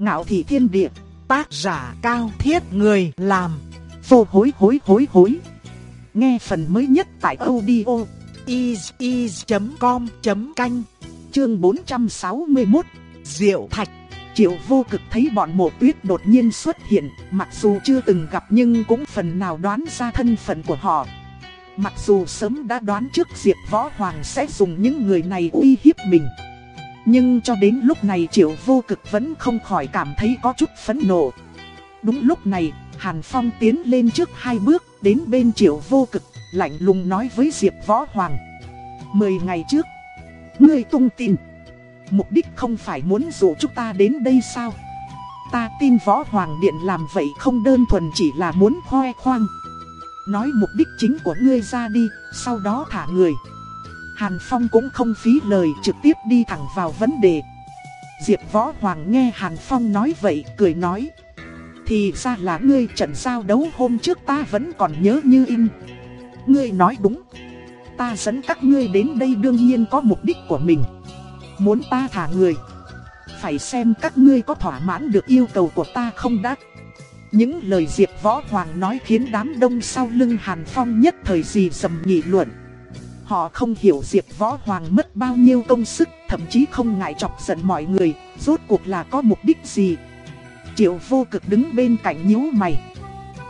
Ngạo thị thiên địa, tác giả cao thiết người làm, vô hối hối hối hối. Nghe phần mới nhất tại audio is.com.canh, chương 461, Diệu Thạch. Triệu vô cực thấy bọn mộ tuyết đột nhiên xuất hiện, mặc dù chưa từng gặp nhưng cũng phần nào đoán ra thân phận của họ. Mặc dù sớm đã đoán trước Diệp Võ Hoàng sẽ dùng những người này uy hiếp mình. Nhưng cho đến lúc này Triệu vô cực vẫn không khỏi cảm thấy có chút phẫn nộ. Đúng lúc này, Hàn Phong tiến lên trước hai bước, đến bên Triệu vô cực, lạnh lùng nói với Diệp Võ Hoàng. Mười ngày trước, ngươi tung tin. Mục đích không phải muốn dụ chúng ta đến đây sao? Ta tin Võ Hoàng Điện làm vậy không đơn thuần chỉ là muốn khoe khoang. Nói mục đích chính của ngươi ra đi, sau đó thả người. Hàn Phong cũng không phí lời trực tiếp đi thẳng vào vấn đề. Diệp Võ Hoàng nghe Hàn Phong nói vậy, cười nói. Thì ra là ngươi trận giao đấu hôm trước ta vẫn còn nhớ như in. Ngươi nói đúng. Ta dẫn các ngươi đến đây đương nhiên có mục đích của mình. Muốn ta thả người. Phải xem các ngươi có thỏa mãn được yêu cầu của ta không đã. Những lời Diệp Võ Hoàng nói khiến đám đông sau lưng Hàn Phong nhất thời gì dầm nghị luận. Họ không hiểu Diệp Võ Hoàng mất bao nhiêu công sức, thậm chí không ngại chọc giận mọi người, rốt cuộc là có mục đích gì. Triệu vô cực đứng bên cạnh nhíu mày.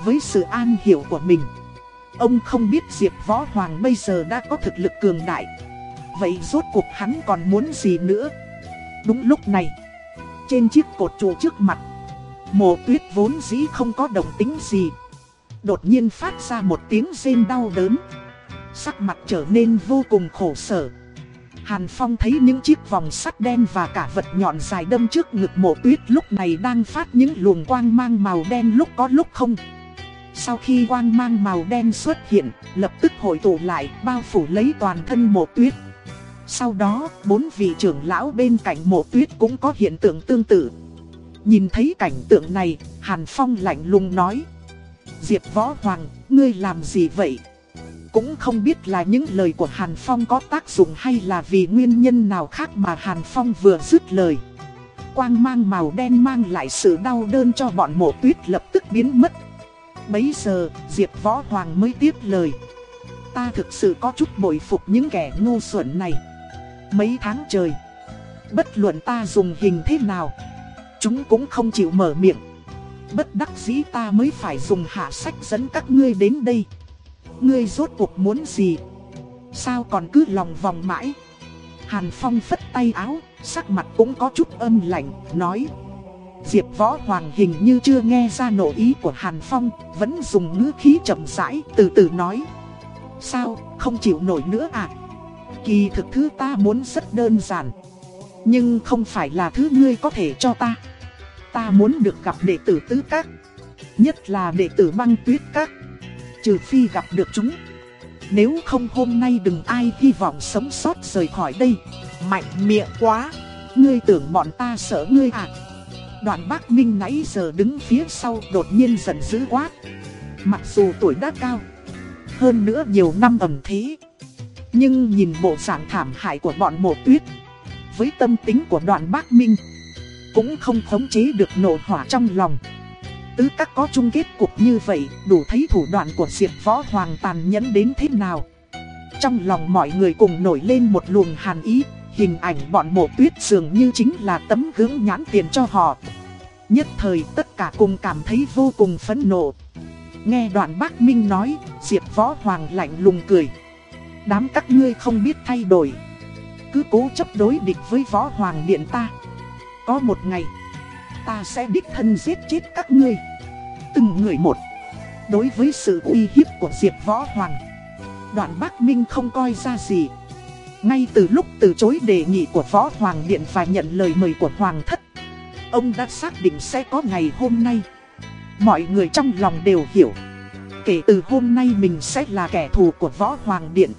Với sự an hiểu của mình, ông không biết Diệp Võ Hoàng bây giờ đã có thực lực cường đại. Vậy rốt cuộc hắn còn muốn gì nữa? Đúng lúc này, trên chiếc cột trụ trước mặt, mồ tuyết vốn dĩ không có động tính gì. Đột nhiên phát ra một tiếng rên đau đớn. Sắc mặt trở nên vô cùng khổ sở. Hàn Phong thấy những chiếc vòng sắt đen và cả vật nhọn dài đâm trước ngực mộ tuyết lúc này đang phát những luồng quang mang màu đen lúc có lúc không. Sau khi quang mang màu đen xuất hiện, lập tức hội tụ lại bao phủ lấy toàn thân mộ tuyết. Sau đó, bốn vị trưởng lão bên cạnh mộ tuyết cũng có hiện tượng tương tự. Nhìn thấy cảnh tượng này, Hàn Phong lạnh lùng nói. Diệp Võ Hoàng, ngươi làm gì vậy? Cũng không biết là những lời của Hàn Phong có tác dụng hay là vì nguyên nhân nào khác mà Hàn Phong vừa dứt lời. Quang mang màu đen mang lại sự đau đơn cho bọn mộ tuyết lập tức biến mất. Bấy giờ, Diệp Võ Hoàng mới tiếp lời. Ta thực sự có chút bội phục những kẻ ngu xuẩn này. Mấy tháng trời, bất luận ta dùng hình thế nào, chúng cũng không chịu mở miệng. Bất đắc dĩ ta mới phải dùng hạ sách dẫn các ngươi đến đây. Ngươi rốt cuộc muốn gì? Sao còn cứ lòng vòng mãi? Hàn Phong phất tay áo, sắc mặt cũng có chút âm lạnh, nói Diệp Võ Hoàng hình như chưa nghe ra nội ý của Hàn Phong, vẫn dùng ngữ khí chậm rãi, từ từ nói Sao, không chịu nổi nữa à? Kỳ thực thứ ta muốn rất đơn giản Nhưng không phải là thứ ngươi có thể cho ta Ta muốn được gặp đệ tử tứ các Nhất là đệ tử băng tuyết các Trừ phi gặp được chúng. Nếu không hôm nay đừng ai hy vọng sống sót rời khỏi đây. Mạnh miệng quá. Ngươi tưởng bọn ta sợ ngươi à? Đoạn bác Minh nãy giờ đứng phía sau đột nhiên giận dữ quát. Mặc dù tuổi đã cao, Hơn nữa nhiều năm ẩm thế, Nhưng nhìn bộ dạng thảm hại của bọn mộ tuyết, Với tâm tính của đoạn bác Minh Cũng không khống chế được nổ hỏa trong lòng. Tứ các có chung kết cục như vậy, Đủ thấy thủ đoạn của Diệp Võ Hoàng tàn nhẫn đến thế nào. Trong lòng mọi người cùng nổi lên một luồng hàn ý, Hình ảnh bọn mộ tuyết dường như chính là tấm gương nhãn tiền cho họ. Nhất thời tất cả cùng cảm thấy vô cùng phẫn nộ. Nghe đoạn bác Minh nói, Diệp Võ Hoàng lạnh lùng cười. Đám các ngươi không biết thay đổi. Cứ cố chấp đối địch với Võ Hoàng Điện ta. Có một ngày, Ta sẽ đích thân giết chết các ngươi. Từng người một. Đối với sự uy hiếp của Diệp Võ Hoàng, Đoạn Bắc Minh không coi ra gì. Ngay từ lúc từ chối đề nghị của Võ Hoàng Điện và nhận lời mời của Hoàng Thất, Ông đã xác định sẽ có ngày hôm nay. Mọi người trong lòng đều hiểu, Kể từ hôm nay mình sẽ là kẻ thù của Võ Hoàng Điện.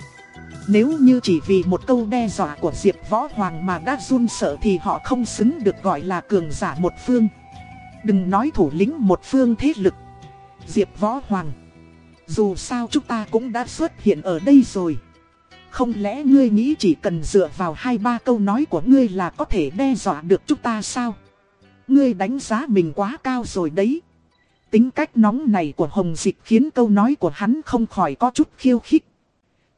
Nếu như chỉ vì một câu đe dọa của Diệp Võ Hoàng mà đã run sợ thì họ không xứng được gọi là cường giả một phương. Đừng nói thủ lĩnh một phương thế lực Diệp Võ Hoàng Dù sao chúng ta cũng đã xuất hiện ở đây rồi không lẽ ngươi nghĩ chỉ cần dựa vào hai ba câu nói của ngươi là có thể đe dọa được chúng ta sao? Ngươi đánh giá mình quá cao rồi đấy. Tính cách nóng này của Hồng Dịch khiến câu nói của hắn không khỏi có chút khiêu khích.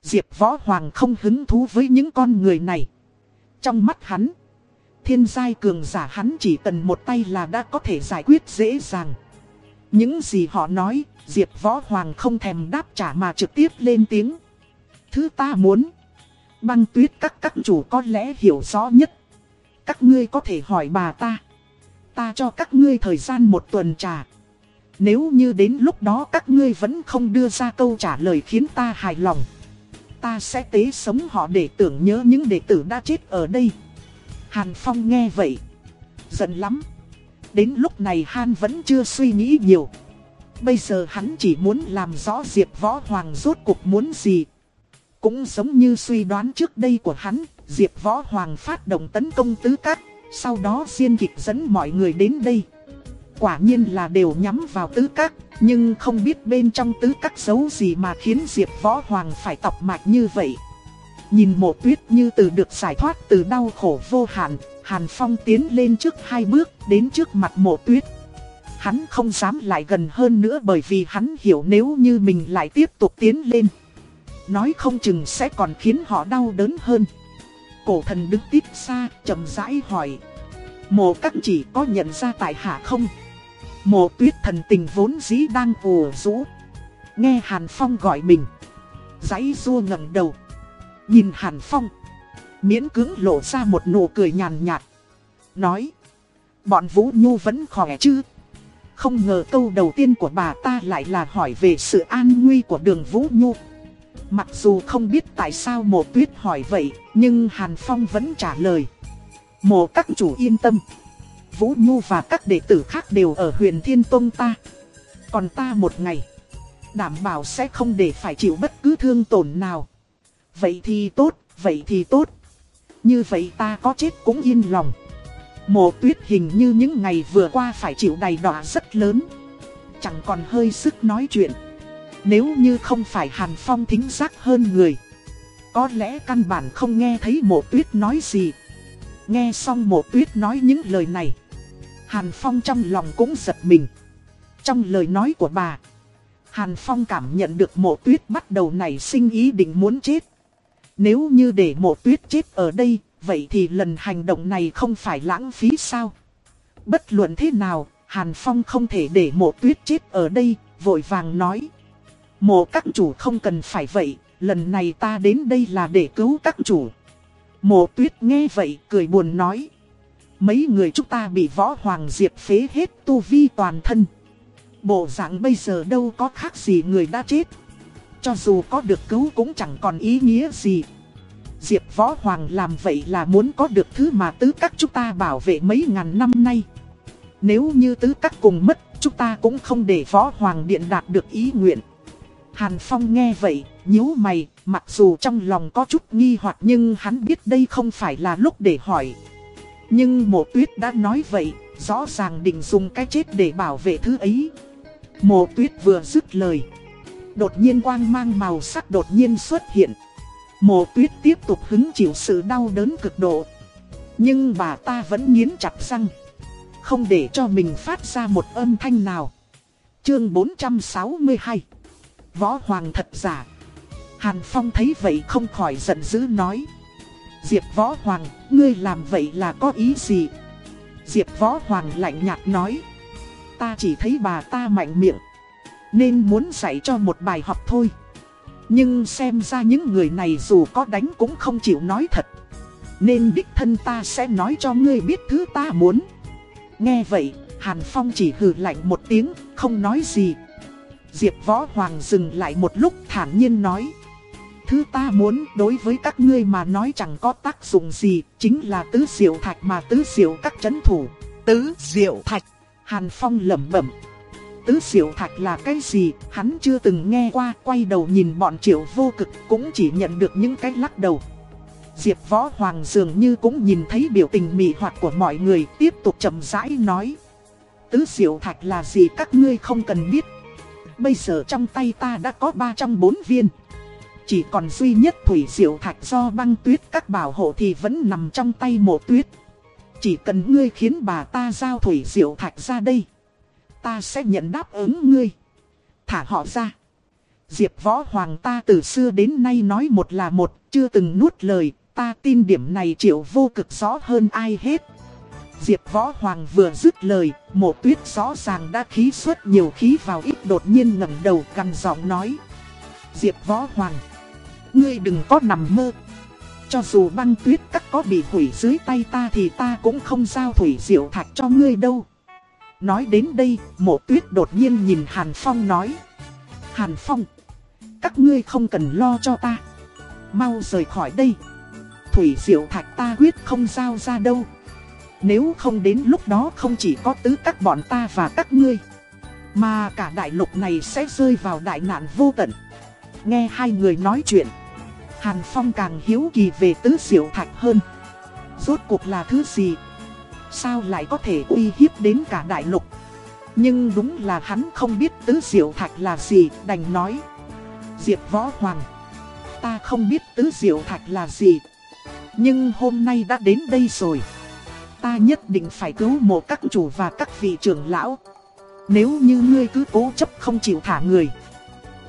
Diệp Võ Hoàng không hứng thú với những con người này. Trong mắt hắn, thiên giai cường giả hắn chỉ cần một tay là đã có thể giải quyết dễ dàng. Những gì họ nói, Diệp Võ Hoàng không thèm đáp trả mà trực tiếp lên tiếng. Thứ ta muốn, băng tuyết các các chủ có lẽ hiểu rõ nhất. Các ngươi có thể hỏi bà ta. Ta cho các ngươi thời gian một tuần trà. Nếu như đến lúc đó các ngươi vẫn không đưa ra câu trả lời khiến ta hài lòng Ta sẽ tế sống họ để tưởng nhớ những đệ tử đã chết ở đây Hàn Phong nghe vậy. Giận lắm. Đến lúc này Han vẫn chưa suy nghĩ nhiều. Bây giờ hắn chỉ muốn làm rõ Diệp Võ Hoàng rốt cuộc muốn gì. Cũng giống như suy đoán trước đây của hắn, Diệp Võ Hoàng phát động tấn công tứ các Sau đó diên kịch dẫn mọi người đến đây. Quả nhiên là đều nhắm vào tứ các Nhưng không biết bên trong tứ các giấu gì mà khiến Diệp Võ Hoàng phải tọc mạch như vậy. Nhìn mộ tuyết như từ được giải thoát từ đau khổ vô hạn, Hàn Phong tiến lên trước hai bước, đến trước mặt mộ tuyết Hắn không dám lại gần hơn nữa bởi vì hắn hiểu nếu như mình lại tiếp tục tiến lên Nói không chừng sẽ còn khiến họ đau đớn hơn Cổ thần đứng tiếp xa, chậm rãi hỏi Mộ các chỉ có nhận ra tại hạ không Mộ tuyết thần tình vốn dĩ đang ùa rũ. Nghe Hàn Phong gọi mình. Giấy rua ngẩng đầu. Nhìn Hàn Phong. Miễn cưỡng lộ ra một nụ cười nhàn nhạt. Nói. Bọn Vũ Nhu vẫn khỏe chứ. Không ngờ câu đầu tiên của bà ta lại là hỏi về sự an nguy của đường Vũ Nhu. Mặc dù không biết tại sao mộ tuyết hỏi vậy, nhưng Hàn Phong vẫn trả lời. Mộ các chủ yên tâm. Vũ Nhu và các đệ tử khác đều ở huyền Thiên Tông ta. Còn ta một ngày, đảm bảo sẽ không để phải chịu bất cứ thương tổn nào. Vậy thì tốt, vậy thì tốt. Như vậy ta có chết cũng yên lòng. Mộ tuyết hình như những ngày vừa qua phải chịu đầy đọa rất lớn. Chẳng còn hơi sức nói chuyện. Nếu như không phải Hàn Phong thính giác hơn người. Có lẽ căn bản không nghe thấy mộ tuyết nói gì. Nghe xong mộ tuyết nói những lời này. Hàn Phong trong lòng cũng giật mình. Trong lời nói của bà, Hàn Phong cảm nhận được mộ tuyết bắt đầu nảy sinh ý định muốn chết. Nếu như để mộ tuyết chết ở đây, vậy thì lần hành động này không phải lãng phí sao? Bất luận thế nào, Hàn Phong không thể để mộ tuyết chết ở đây, vội vàng nói. Mộ các chủ không cần phải vậy, lần này ta đến đây là để cứu các chủ. Mộ tuyết nghe vậy, cười buồn nói. Mấy người chúng ta bị võ hoàng diệt phế hết tu vi toàn thân. Bộ dạng bây giờ đâu có khác gì người đã chết. Cho dù có được cứu cũng chẳng còn ý nghĩa gì. Diệp Võ Hoàng làm vậy là muốn có được thứ mà tứ các chúng ta bảo vệ mấy ngàn năm nay. Nếu như tứ các cùng mất, chúng ta cũng không để Võ Hoàng Điện đạt được ý nguyện. Hàn Phong nghe vậy, nhíu mày, mặc dù trong lòng có chút nghi hoặc nhưng hắn biết đây không phải là lúc để hỏi. Nhưng mộ tuyết đã nói vậy, rõ ràng định dùng cái chết để bảo vệ thứ ấy. Mộ tuyết vừa dứt lời. Đột nhiên quang mang màu sắc đột nhiên xuất hiện. Mộ tuyết tiếp tục hứng chịu sự đau đớn cực độ. Nhưng bà ta vẫn nghiến chặt răng. Không để cho mình phát ra một âm thanh nào. Chương 462 Võ Hoàng thật giả Hàn Phong thấy vậy không khỏi giận dữ nói Diệp Võ Hoàng, ngươi làm vậy là có ý gì? Diệp Võ Hoàng lạnh nhạt nói. Ta chỉ thấy bà ta mạnh miệng. Nên muốn dạy cho một bài học thôi. Nhưng xem ra những người này dù có đánh cũng không chịu nói thật. Nên đích thân ta sẽ nói cho ngươi biết thứ ta muốn. Nghe vậy, Hàn Phong chỉ hừ lạnh một tiếng, không nói gì. Diệp Võ Hoàng dừng lại một lúc thản nhiên nói. Thứ ta muốn đối với các ngươi mà nói chẳng có tác dụng gì, chính là tứ diệu thạch mà tứ diệu các chấn thủ. Tứ diệu thạch, Hàn Phong lẩm bẩm. Tứ diệu thạch là cái gì, hắn chưa từng nghe qua, quay đầu nhìn bọn triệu vô cực, cũng chỉ nhận được những cái lắc đầu. Diệp Võ Hoàng dường như cũng nhìn thấy biểu tình mị hoặc của mọi người, tiếp tục chậm rãi nói. Tứ diệu thạch là gì các ngươi không cần biết. Bây giờ trong tay ta đã có 304 viên. Chỉ còn duy nhất thủy diệu thạch do băng tuyết các bảo hộ thì vẫn nằm trong tay mộ tuyết. Chỉ cần ngươi khiến bà ta giao thủy diệu thạch ra đây. Ta sẽ nhận đáp ứng ngươi. Thả họ ra. Diệp Võ Hoàng ta từ xưa đến nay nói một là một, chưa từng nuốt lời, ta tin điểm này triệu vô cực rõ hơn ai hết. Diệp Võ Hoàng vừa dứt lời, mộ tuyết rõ ràng đã khí xuất nhiều khí vào ít đột nhiên ngẩng đầu gằn giọng nói. Diệp Võ Hoàng, ngươi đừng có nằm mơ. Cho dù băng tuyết các có bị hủy dưới tay ta thì ta cũng không giao thủy diệu thạch cho ngươi đâu. Nói đến đây, mộ tuyết đột nhiên nhìn Hàn Phong nói. Hàn Phong, các ngươi không cần lo cho ta. Mau rời khỏi đây. Thủy diệu thạch ta quyết không giao ra đâu. Nếu không đến lúc đó không chỉ có tứ các bọn ta và các ngươi. Mà cả đại lục này sẽ rơi vào đại nạn vô tận. Nghe hai người nói chuyện. Hàn Phong càng hiếu kỳ về tứ diệu thạch hơn. Rốt cuộc là thứ gì? Sao lại có thể uy hiếp đến cả đại lục? Nhưng đúng là hắn không biết tứ diệu thạch là gì, đành nói. Diệp Võ Hoàng. Ta không biết tứ diệu thạch là gì. Nhưng hôm nay đã đến đây rồi. Ta nhất định phải cứu một các chủ và các vị trưởng lão. Nếu như ngươi cứ cố chấp không chịu thả người.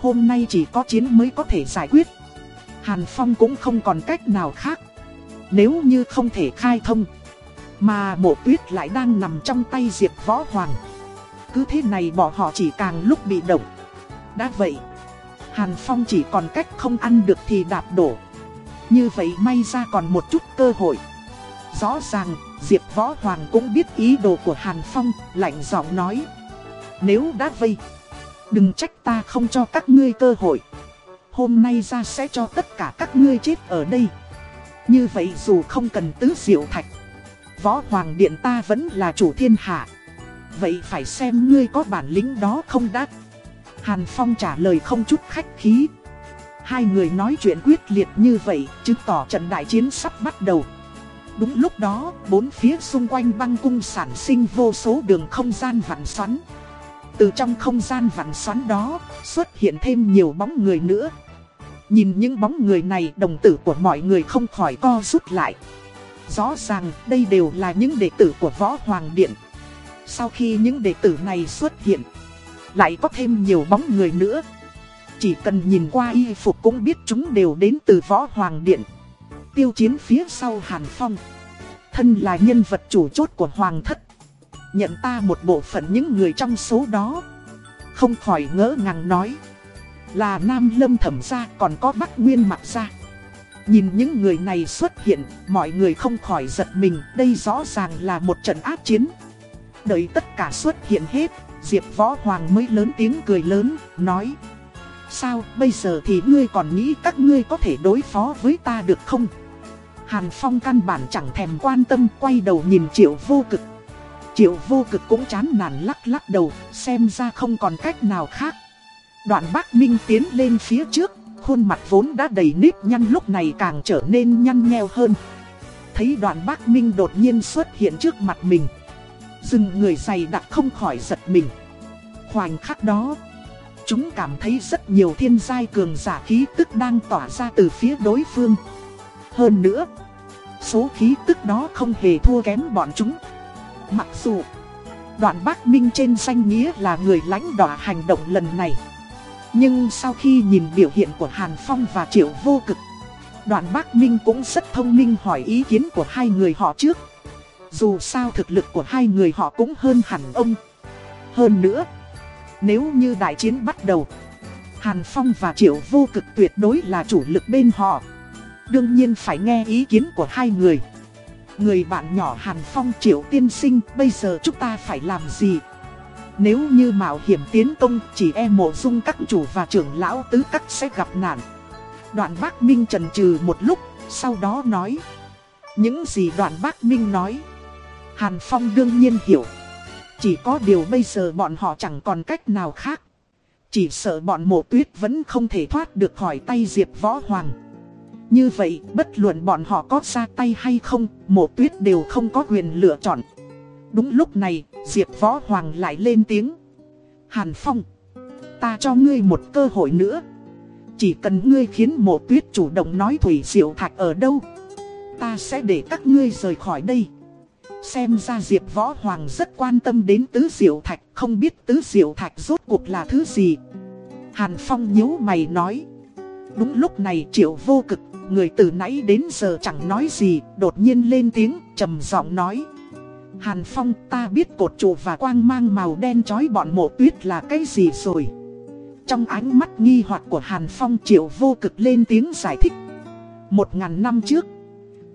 Hôm nay chỉ có chiến mới có thể giải quyết. Hàn Phong cũng không còn cách nào khác. Nếu như không thể khai thông. Mà bộ tuyết lại đang nằm trong tay Diệp Võ Hoàng. Cứ thế này bỏ họ chỉ càng lúc bị động. Đã vậy. Hàn Phong chỉ còn cách không ăn được thì đạp đổ. Như vậy may ra còn một chút cơ hội. Rõ ràng, Diệp Võ Hoàng cũng biết ý đồ của Hàn Phong, lạnh giọng nói. Nếu đã vây, đừng trách ta không cho các ngươi cơ hội. Hôm nay ra sẽ cho tất cả các ngươi chết ở đây. Như vậy dù không cần tứ diệu thạch, Võ Hoàng Điện ta vẫn là chủ thiên hạ. Vậy phải xem ngươi có bản lĩnh đó không đắt. Hàn Phong trả lời không chút khách khí. Hai người nói chuyện quyết liệt như vậy, chứng tỏ trận đại chiến sắp bắt đầu. Đúng lúc đó, bốn phía xung quanh băng cung sản sinh vô số đường không gian vặn xoắn. Từ trong không gian vặn xoắn đó, xuất hiện thêm nhiều bóng người nữa. Nhìn những bóng người này, đồng tử của mọi người không khỏi co rút lại. Rõ ràng, đây đều là những đệ tử của Võ Hoàng Điện. Sau khi những đệ tử này xuất hiện, lại có thêm nhiều bóng người nữa. Chỉ cần nhìn qua y phục cũng biết chúng đều đến từ Võ Hoàng Điện. Tiêu chiến phía sau Hàn Phong. Thân là nhân vật chủ chốt của Hoàng thất. Nhận ta một bộ phận những người trong số đó. Không khỏi ngỡ ngàng nói. Là Nam Lâm thẩm gia còn có Bắc Nguyên mặc gia. Nhìn những người này xuất hiện, mọi người không khỏi giật mình, đây rõ ràng là một trận áp chiến. Đợi tất cả xuất hiện hết, Diệp Võ Hoàng mới lớn tiếng cười lớn, nói Sao bây giờ thì ngươi còn nghĩ các ngươi có thể đối phó với ta được không? Hàn Phong căn bản chẳng thèm quan tâm quay đầu nhìn triệu vô cực Triệu vô cực cũng chán nản lắc lắc đầu xem ra không còn cách nào khác Đoạn bác Minh tiến lên phía trước Khuôn mặt vốn đã đầy nếp nhăn lúc này càng trở nên nhăn nheo hơn. Thấy đoạn bác Minh đột nhiên xuất hiện trước mặt mình. Dừng người dày đặc không khỏi giật mình. Khoảnh khắc đó, Chúng cảm thấy rất nhiều thiên giai cường giả khí tức đang tỏa ra từ phía đối phương. Hơn nữa, Số khí tức đó không hề thua kém bọn chúng. Mặc dù, Đoạn bác Minh trên danh nghĩa là người lãnh đỏ hành động lần này nhưng sau khi nhìn biểu hiện của Hàn Phong và Triệu Vô Cực, Đoạn bác Minh cũng rất thông minh hỏi ý kiến của hai người họ trước. Dù sao thực lực của hai người họ cũng hơn hẳn ông. Hơn nữa, Nếu như đại chiến bắt đầu, Hàn Phong và Triệu Vô Cực tuyệt đối là chủ lực bên họ. Đương nhiên phải nghe ý kiến của hai người. Người bạn nhỏ Hàn Phong, Triệu Tiên Sinh, Bây giờ chúng ta phải làm gì? Nếu như mạo hiểm tiến công Chỉ e mộ dung các chủ và trưởng lão tứ các sẽ gặp nạn. Đoạn bác Minh trần trừ một lúc Sau đó nói. Những gì đoạn bác Minh nói Hàn Phong đương nhiên hiểu. Chỉ có điều bây giờ bọn họ chẳng còn cách nào khác. Chỉ sợ bọn mộ tuyết vẫn không thể thoát được khỏi tay Diệp Võ Hoàng. Như vậy, bất luận bọn họ có ra tay hay không, mộ tuyết đều không có quyền lựa chọn. Đúng lúc này, Diệp Võ Hoàng lại lên tiếng. Hàn Phong, ta cho ngươi một cơ hội nữa. Chỉ cần ngươi khiến mộ tuyết chủ động nói thủy diệu thạch ở đâu. Ta sẽ để các ngươi rời khỏi đây. Xem ra Diệp Võ Hoàng rất quan tâm đến tứ diệu thạch, không biết tứ diệu thạch rốt cuộc là thứ gì. Hàn Phong nhíu mày nói. Đúng lúc này triệu vô cực, người từ nãy đến giờ chẳng nói gì, đột nhiên lên tiếng, trầm giọng nói. Hàn Phong ta biết cột trụ và quang mang màu đen chói bọn mộ tuyết là cái gì rồi. Trong ánh mắt nghi hoặc của Hàn Phong triệu vô cực lên tiếng giải thích. Một ngàn năm trước,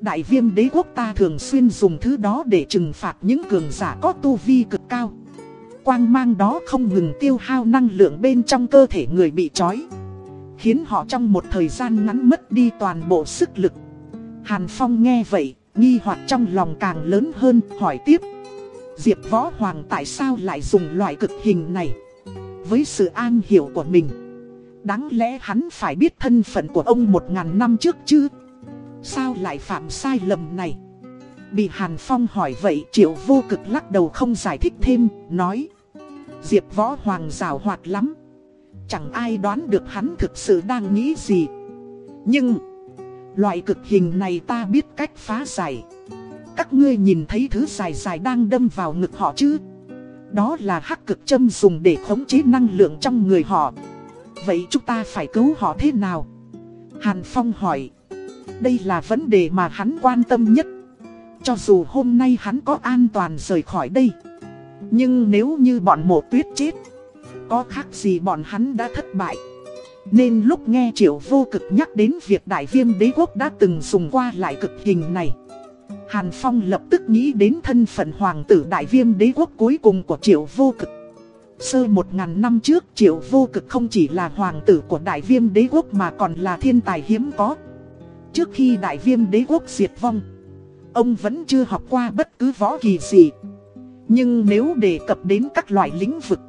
đại viêm đế quốc ta thường xuyên dùng thứ đó để trừng phạt những cường giả có tu vi cực cao. Quang mang đó không ngừng tiêu hao năng lượng bên trong cơ thể người bị trói. Khiến họ trong một thời gian ngắn mất đi toàn bộ sức lực. Hàn Phong nghe vậy, nghi hoặc trong lòng càng lớn hơn, hỏi tiếp. Diệp Võ Hoàng tại sao lại dùng loại cực hình này? Với sự an hiểu của mình, đáng lẽ hắn phải biết thân phận của ông một ngàn năm trước chứ? Sao lại phạm sai lầm này? Bị Hàn Phong hỏi vậy triệu vô cực lắc đầu không giải thích thêm, nói Diệp Võ Hoàng rào hoạt lắm Chẳng ai đoán được hắn thực sự đang nghĩ gì Nhưng Loại cực hình này ta biết cách phá giải. Các ngươi nhìn thấy thứ dài dài đang đâm vào ngực họ chứ? Đó là hắc cực châm dùng để khống chế năng lượng trong người họ. Vậy chúng ta phải cứu họ thế nào? Hàn Phong hỏi. Đây là vấn đề mà hắn quan tâm nhất. Cho dù hôm nay hắn có an toàn rời khỏi đây, Nhưng nếu như bọn mộ tuyết chết, Có khác gì bọn hắn đã thất bại? Nên lúc nghe triệu vô cực nhắc đến việc đại viêm đế quốc đã từng dùng qua lại cực hình này, Hàn Phong lập tức nghĩ đến thân phận hoàng tử đại viêm đế quốc cuối cùng của triệu vô cực. Sơ một ngàn năm trước, triệu vô cực không chỉ là hoàng tử của đại viêm đế quốc mà còn là thiên tài hiếm có. Trước khi đại viêm đế quốc diệt vong, Ông vẫn chưa học qua bất cứ võ kỳ gì. Nhưng nếu đề cập đến các loại lĩnh vực,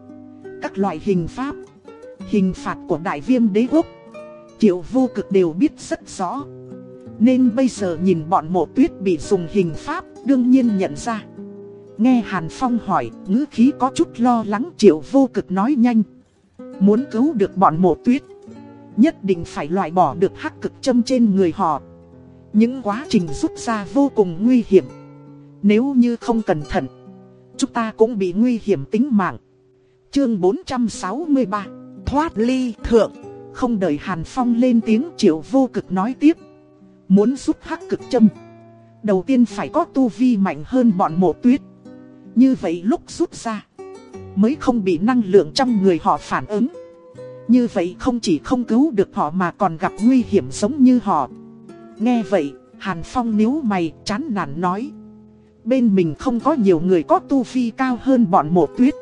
Các loại hình pháp Hình phạt của đại viêm đế quốc. Triệu vô cực đều biết rất rõ. Nên bây giờ nhìn bọn mộ tuyết bị dùng hình pháp, Đương nhiên nhận ra. Nghe Hàn Phong hỏi, ngữ khí có chút lo lắng, triệu vô cực nói nhanh. Muốn cứu được bọn mộ tuyết, Nhất định phải loại bỏ được hắc cực châm trên người họ. Những quá trình rút ra vô cùng nguy hiểm. Nếu như không cẩn thận, Chúng ta cũng bị nguy hiểm tính mạng. Chương 463 Thoát ly thượng. Không đợi Hàn Phong lên tiếng triệu vô cực nói tiếp. Muốn giúp hắc cực châm Đầu tiên phải có tu vi mạnh hơn bọn mộ tuyết. Như vậy lúc rút ra Mới không bị năng lượng trong người họ phản ứng. Như vậy không chỉ không cứu được họ mà còn gặp nguy hiểm giống như họ. Nghe vậy, Hàn Phong níu mày chán nản nói. Bên mình không có nhiều người có tu vi cao hơn bọn mộ tuyết.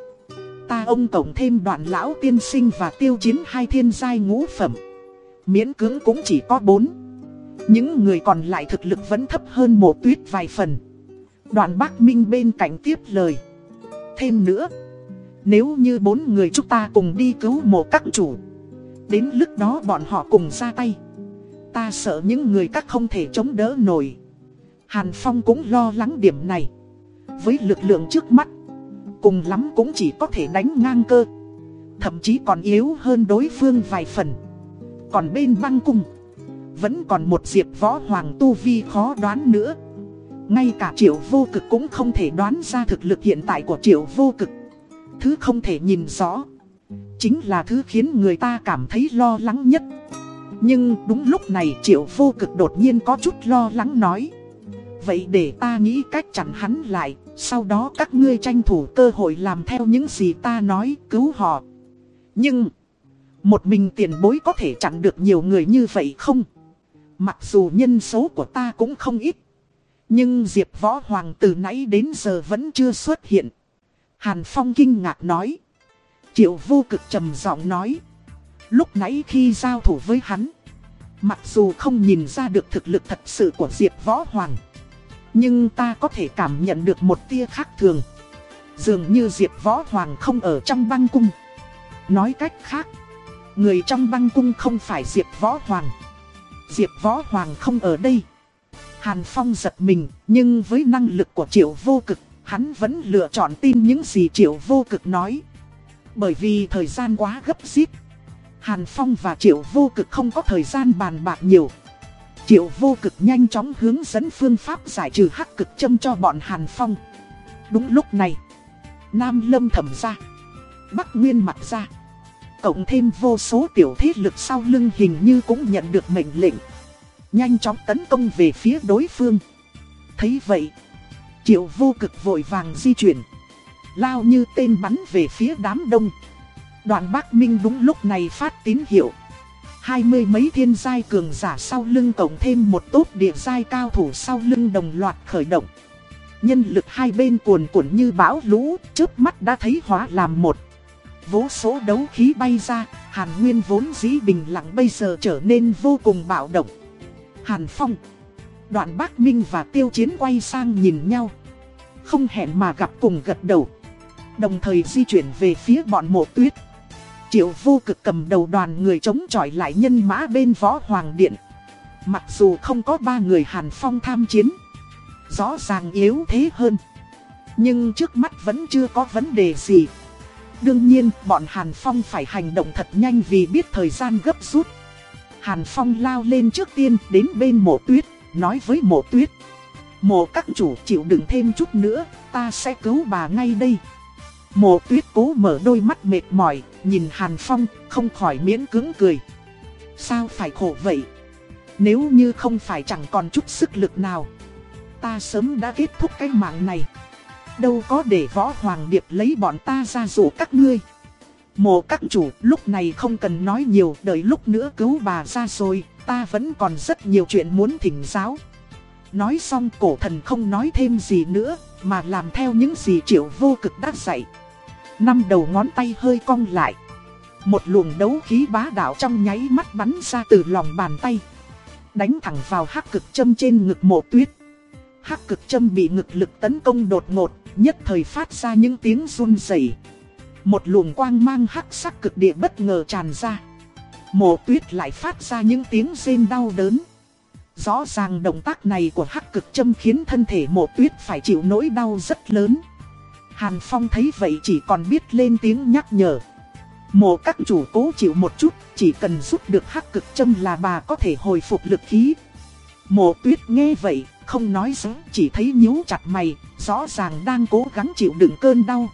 Ta ông tổng thêm đoạn lão tiên sinh và tiêu chiến hai thiên giai ngũ phẩm. Miễn cưỡng cũng chỉ có bốn. Những người còn lại thực lực vẫn thấp hơn mộ tuyết vài phần. Đoạn bác Minh bên cạnh tiếp lời. Thêm nữa, Nếu như bốn người chúng ta cùng đi cứu mộ các chủ, Đến lúc đó bọn họ cùng ra tay, Ta sợ những người các không thể chống đỡ nổi. Hàn Phong cũng lo lắng điểm này. Với lực lượng trước mắt Cùng lắm cũng chỉ có thể đánh ngang cơ. Thậm chí còn yếu hơn đối phương vài phần. Còn bên băng cung, Vẫn còn một diệp võ hoàng tu vi khó đoán nữa. Ngay cả triệu vô cực cũng không thể đoán ra thực lực hiện tại của triệu vô cực. Thứ không thể nhìn rõ, Chính là thứ khiến người ta cảm thấy lo lắng nhất. Nhưng đúng lúc này triệu vô cực đột nhiên có chút lo lắng nói, Vậy để ta nghĩ cách chặn hắn lại. Sau đó các ngươi tranh thủ cơ hội làm theo những gì ta nói, cứu họ. Nhưng, Một mình tiền bối có thể chặn được nhiều người như vậy không? Mặc dù nhân số của ta cũng không ít, Nhưng Diệp Võ Hoàng từ nãy đến giờ vẫn chưa xuất hiện. Hàn Phong kinh ngạc nói. Triệu vô cực trầm giọng nói. Lúc nãy khi giao thủ với hắn, Mặc dù không nhìn ra được thực lực thật sự của Diệp Võ Hoàng nhưng ta có thể cảm nhận được một tia khác thường. Dường như Diệp Võ Hoàng không ở trong băng cung. Nói cách khác, Người trong băng cung không phải Diệp Võ Hoàng. Diệp Võ Hoàng không ở đây. Hàn Phong giật mình, Nhưng với năng lực của Triệu Vô Cực, Hắn vẫn lựa chọn tin những gì Triệu Vô Cực nói. Bởi vì thời gian quá gấp rít, Hàn Phong và Triệu Vô Cực không có thời gian bàn bạc nhiều. Triệu Vô Cực nhanh chóng hướng dẫn phương pháp giải trừ hắc cực châm cho bọn Hàn Phong. Đúng lúc này, Nam Lâm thẩm ra, Bắc Nguyên mặt ra. Cộng thêm vô số tiểu thế lực sau lưng hình như cũng nhận được mệnh lệnh. Nhanh chóng tấn công về phía đối phương. Thấy vậy, triệu vô cực vội vàng di chuyển. Lao như tên bắn về phía đám đông. Đoàn Bắc Minh đúng lúc này phát tín hiệu. Hai mươi mấy thiên giai cường giả sau lưng cộng thêm một tốt địa giai cao thủ sau lưng đồng loạt khởi động. Nhân lực hai bên cuồn cuộn như bão lũ, trước mắt đã thấy hóa làm một. Vô số đấu khí bay ra, Hàn Nguyên vốn dĩ bình lặng bây giờ trở nên vô cùng bạo động. Hàn Phong, đoạn Bác Minh và Tiêu Chiến quay sang nhìn nhau. Không hẹn mà gặp cùng gật đầu. Đồng thời di chuyển về phía bọn mộ tuyết. Triệu vô cực cầm đầu đoàn người chống chọi lại nhân mã bên võ hoàng điện. Mặc dù không có ba người Hàn Phong tham chiến. Rõ ràng yếu thế hơn. Nhưng trước mắt vẫn chưa có vấn đề gì. Đương nhiên, bọn Hàn Phong phải hành động thật nhanh vì biết thời gian gấp rút. Hàn Phong lao lên trước tiên đến bên mộ tuyết, nói với mộ tuyết. Mộ các chủ chịu đựng thêm chút nữa, ta sẽ cứu bà ngay đây. Mộ tuyết cố mở đôi mắt mệt mỏi, nhìn Hàn Phong, không khỏi miễn cứng cười. Sao phải khổ vậy? Nếu như không phải chẳng còn chút sức lực nào, ta sớm đã kết thúc cái mạng này. Đâu có để võ hoàng điệp lấy bọn ta ra rủ các ngươi. Mộ các chủ lúc này không cần nói nhiều đợi lúc nữa cứu bà ra rồi Ta vẫn còn rất nhiều chuyện muốn thỉnh giáo Nói xong cổ thần không nói thêm gì nữa Mà làm theo những gì triệu vô cực đã dạy Năm đầu ngón tay hơi cong lại Một luồng đấu khí bá đạo trong nháy mắt bắn ra từ lòng bàn tay Đánh thẳng vào hắc cực châm trên ngực mộ tuyết Hắc cực châm bị ngực lực tấn công đột ngột, Nhất thời phát ra những tiếng run rẩy một luồng quang mang hắc sắc cực địa bất ngờ tràn ra. Mộ tuyết lại phát ra những tiếng rên đau đớn. Rõ ràng động tác này của hắc cực châm khiến thân thể mộ tuyết phải chịu nỗi đau rất lớn. Hàn Phong thấy vậy chỉ còn biết lên tiếng nhắc nhở. Mộ các chủ cố chịu một chút, chỉ cần giúp được hắc cực châm là bà có thể hồi phục lực khí. Mộ tuyết nghe vậy, không nói gì, chỉ thấy nhíu chặt mày, rõ ràng đang cố gắng chịu đựng cơn đau.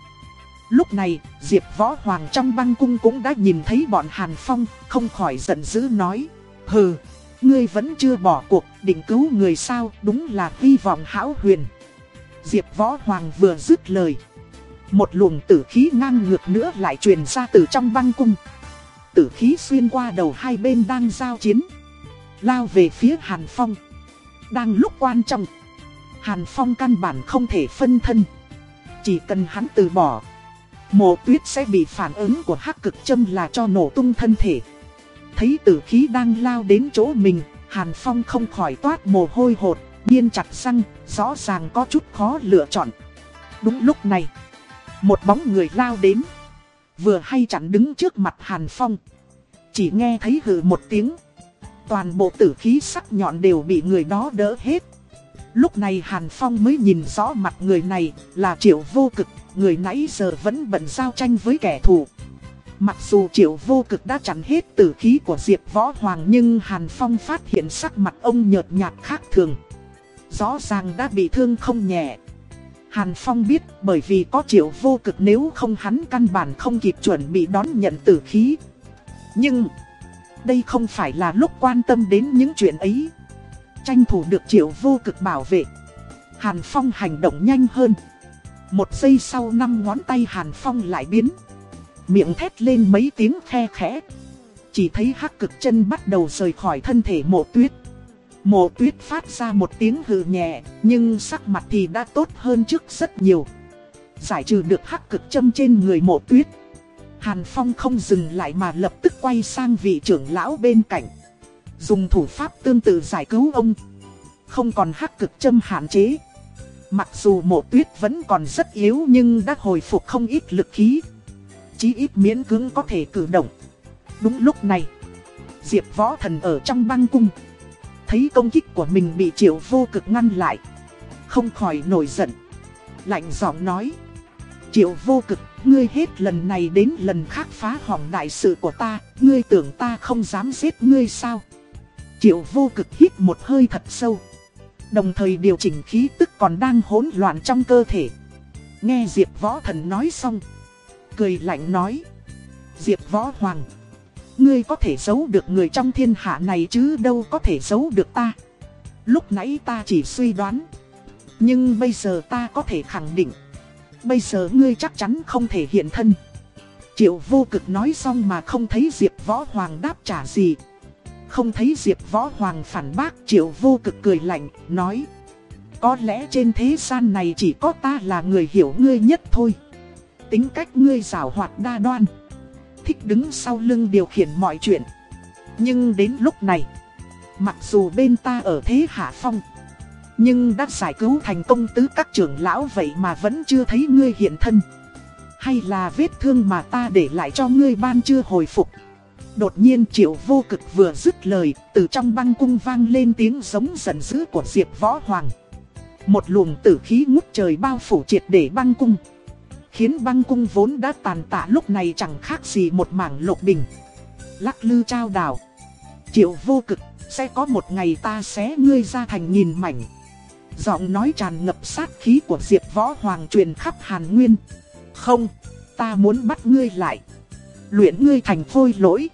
Lúc này, Diệp Võ Hoàng trong băng cung cũng đã nhìn thấy bọn Hàn Phong, không khỏi giận dữ nói. Hừ, ngươi vẫn chưa bỏ cuộc, định cứu người sao, đúng là hy vọng hão huyền. Diệp Võ Hoàng vừa dứt lời. Một luồng tử khí ngang ngược nữa lại truyền ra từ trong băng cung. Tử khí xuyên qua đầu hai bên đang giao chiến. Lao về phía Hàn Phong. Đang lúc quan trọng. Hàn Phong căn bản không thể phân thân. Chỉ cần hắn từ bỏ Mộ tuyết sẽ bị phản ứng của hắc cực châm là cho nổ tung thân thể. Thấy tử khí đang lao đến chỗ mình, Hàn Phong không khỏi toát mồ hôi hột, Nhiên chặt răng, rõ ràng có chút khó lựa chọn. Đúng lúc này, một bóng người lao đến, vừa hay chặn đứng trước mặt Hàn Phong. Chỉ nghe thấy hừ một tiếng, toàn bộ tử khí sắc nhọn đều bị người đó đỡ hết. Lúc này Hàn Phong mới nhìn rõ mặt người này là triệu vô cực người nãy giờ vẫn bận giao tranh với kẻ thù. Mặc dù triệu vô cực đã chặn hết tử khí của Diệp Võ Hoàng nhưng Hàn Phong phát hiện sắc mặt ông nhợt nhạt khác thường. Rõ ràng đã bị thương không nhẹ. Hàn Phong biết bởi vì có triệu vô cực nếu không hắn căn bản không kịp chuẩn bị đón nhận tử khí. Nhưng, đây không phải là lúc quan tâm đến những chuyện ấy. Tranh thủ được triệu vô cực bảo vệ. Hàn Phong hành động nhanh hơn. Một giây sau năm ngón tay Hàn Phong lại biến. Miệng thét lên mấy tiếng khe khẽ. Chỉ thấy hắc cực chân bắt đầu rời khỏi thân thể mộ tuyết. Mộ tuyết phát ra một tiếng hừ nhẹ, nhưng sắc mặt thì đã tốt hơn trước rất nhiều. Giải trừ được hắc cực châm trên người mộ tuyết. Hàn Phong không dừng lại mà lập tức quay sang vị trưởng lão bên cạnh. Dùng thủ pháp tương tự giải cứu ông. Không còn hắc cực châm hạn chế. Mặc dù mộ tuyết vẫn còn rất yếu nhưng đã hồi phục không ít lực khí. Chí ít miễn cưỡng có thể cử động. Đúng lúc này, Diệp võ thần ở trong băng cung. Thấy công kích của mình bị triệu vô cực ngăn lại. Không khỏi nổi giận. Lạnh giọng nói. Triệu vô cực, ngươi hết lần này đến lần khác phá hỏng đại sự của ta, ngươi tưởng ta không dám giết ngươi sao? Triệu vô cực hít một hơi thật sâu. Đồng thời điều chỉnh khí tức còn đang hỗn loạn trong cơ thể. nghe Diệp Võ Thần nói xong. Cười lạnh nói. Diệp Võ Hoàng. Ngươi có thể giấu được người trong thiên hạ này chứ đâu có thể giấu được ta. Lúc nãy ta chỉ suy đoán. Nhưng bây giờ ta có thể khẳng định. Bây giờ ngươi chắc chắn không thể hiện thân. Triệu vô cực nói xong mà không thấy Diệp Võ Hoàng đáp trả gì. Không thấy Diệp Võ Hoàng phản bác Triệu vô cực cười lạnh, nói. Có lẽ trên thế gian này chỉ có ta là người hiểu ngươi nhất thôi. Tính cách ngươi rào hoạt đa đoan. Thích đứng sau lưng điều khiển mọi chuyện. Nhưng đến lúc này, mặc dù bên ta ở thế hạ phong, nhưng đã giải cứu thành công tứ các trưởng lão vậy mà vẫn chưa thấy ngươi hiện thân. Hay là vết thương mà ta để lại cho ngươi ban chưa hồi phục. Đột nhiên triệu vô cực vừa dứt lời, từ trong băng cung vang lên tiếng giống giận dữ của Diệp Võ Hoàng. Một luồng tử khí ngút trời bao phủ triệt để băng cung. Khiến băng cung vốn đã tàn tạ lúc này chẳng khác gì một mảng lục bình. Lắc lư trao đảo. Triệu vô cực, sẽ có một ngày ta xé ngươi ra thành nghìn mảnh. Giọng nói tràn ngập sát khí của Diệp Võ Hoàng truyền khắp Hàn Nguyên. Không, ta muốn bắt ngươi lại. Luyện ngươi thành phôi lỗi.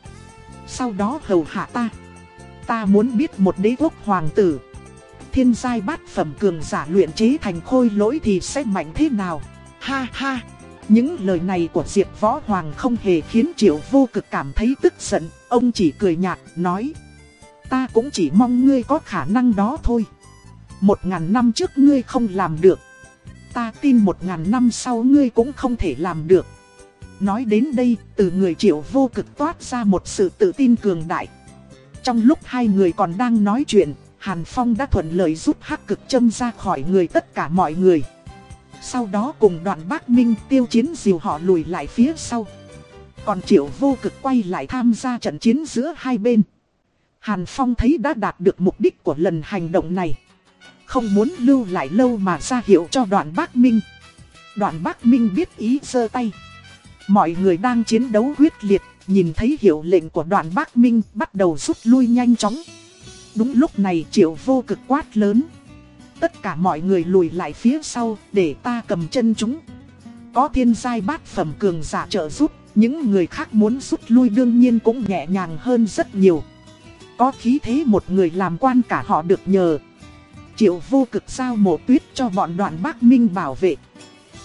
Sau đó hầu hạ ta. Ta muốn biết một đế quốc hoàng tử. Thiên giai bát phẩm cường giả luyện chế thành khôi lỗi thì sẽ mạnh thế nào? Ha ha! Những lời này của Diệp Võ Hoàng không hề khiến Triệu vô cực cảm thấy tức giận. Ông chỉ cười nhạt, nói. Ta cũng chỉ mong ngươi có khả năng đó thôi. Một ngàn năm trước ngươi không làm được. Ta tin một ngàn năm sau ngươi cũng không thể làm được. Nói đến đây, từ người triệu vô cực toát ra một sự tự tin cường đại. Trong lúc hai người còn đang nói chuyện, Hàn Phong đã thuận lợi giúp hắc cực châm ra khỏi người tất cả mọi người. Sau đó cùng đoàn bác Minh tiêu chiến diều họ lùi lại phía sau. Còn triệu vô cực quay lại tham gia trận chiến giữa hai bên. Hàn Phong thấy đã đạt được mục đích của lần hành động này. Không muốn lưu lại lâu mà ra hiệu cho đoạn bác Minh. Đoạn bác Minh biết ý giơ tay. Mọi người đang chiến đấu quyết liệt, nhìn thấy hiệu lệnh của đoạn bác Minh bắt đầu rút lui nhanh chóng. Đúng lúc này triệu vô cực quát lớn. Tất cả mọi người lùi lại phía sau để ta cầm chân chúng. Có thiên giai bát phẩm cường giả trợ giúp, những người khác muốn rút lui đương nhiên cũng nhẹ nhàng hơn rất nhiều. Có khí thế một người làm quan cả họ được nhờ. Triệu vô cực giao mộ tuyết cho bọn đoạn bác Minh bảo vệ.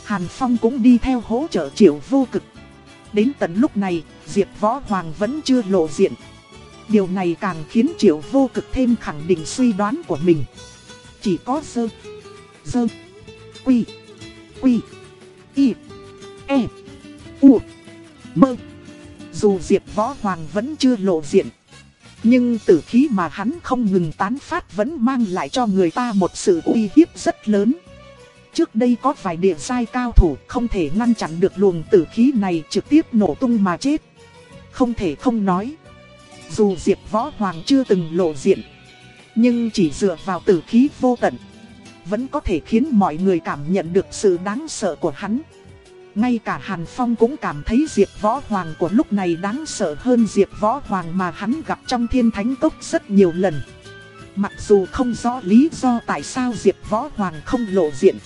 Hàn Phong cũng đi theo hỗ trợ triệu vô cực. Đến tận lúc này, Diệp Võ Hoàng vẫn chưa lộ diện. Điều này càng khiến triệu vô cực thêm khẳng định suy đoán của mình. Chỉ có sơ, sơ, quy, quy, y, e, u, mơ. Dù Diệp Võ Hoàng vẫn chưa lộ diện. Nhưng tử khí mà hắn không ngừng tán phát vẫn mang lại cho người ta một sự uy hiếp rất lớn. Trước đây có vài địa sai cao thủ không thể ngăn chặn được luồng tử khí này trực tiếp nổ tung mà chết. Không thể không nói. Dù Diệp Võ Hoàng chưa từng lộ diện, nhưng chỉ dựa vào tử khí vô tận, vẫn có thể khiến mọi người cảm nhận được sự đáng sợ của hắn. Ngay cả Hàn Phong cũng cảm thấy Diệp Võ Hoàng của lúc này đáng sợ hơn Diệp Võ Hoàng mà hắn gặp trong thiên thánh cốc rất nhiều lần. Mặc dù không rõ lý do tại sao Diệp Võ Hoàng không lộ diện.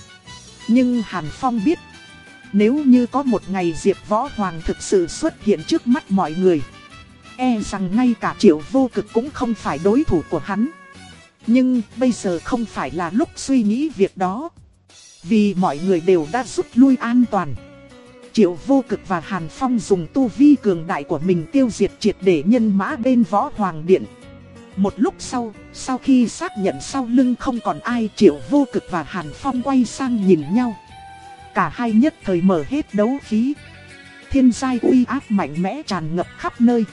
Nhưng Hàn Phong biết, nếu như có một ngày Diệp Võ Hoàng thực sự xuất hiện trước mắt mọi người, e rằng ngay cả triệu vô cực cũng không phải đối thủ của hắn. Nhưng bây giờ không phải là lúc suy nghĩ việc đó. Vì mọi người đều đã rút lui an toàn. Triệu vô cực và Hàn Phong dùng tu vi cường đại của mình tiêu diệt triệt để nhân mã bên võ hoàng điện. Một lúc sau, sau khi xác nhận sau lưng không còn ai Triệu vô cực và Hàn Phong quay sang nhìn nhau. Cả hai nhất thời mở hết đấu khí. Thiên giai uy áp mạnh mẽ tràn ngập khắp nơi.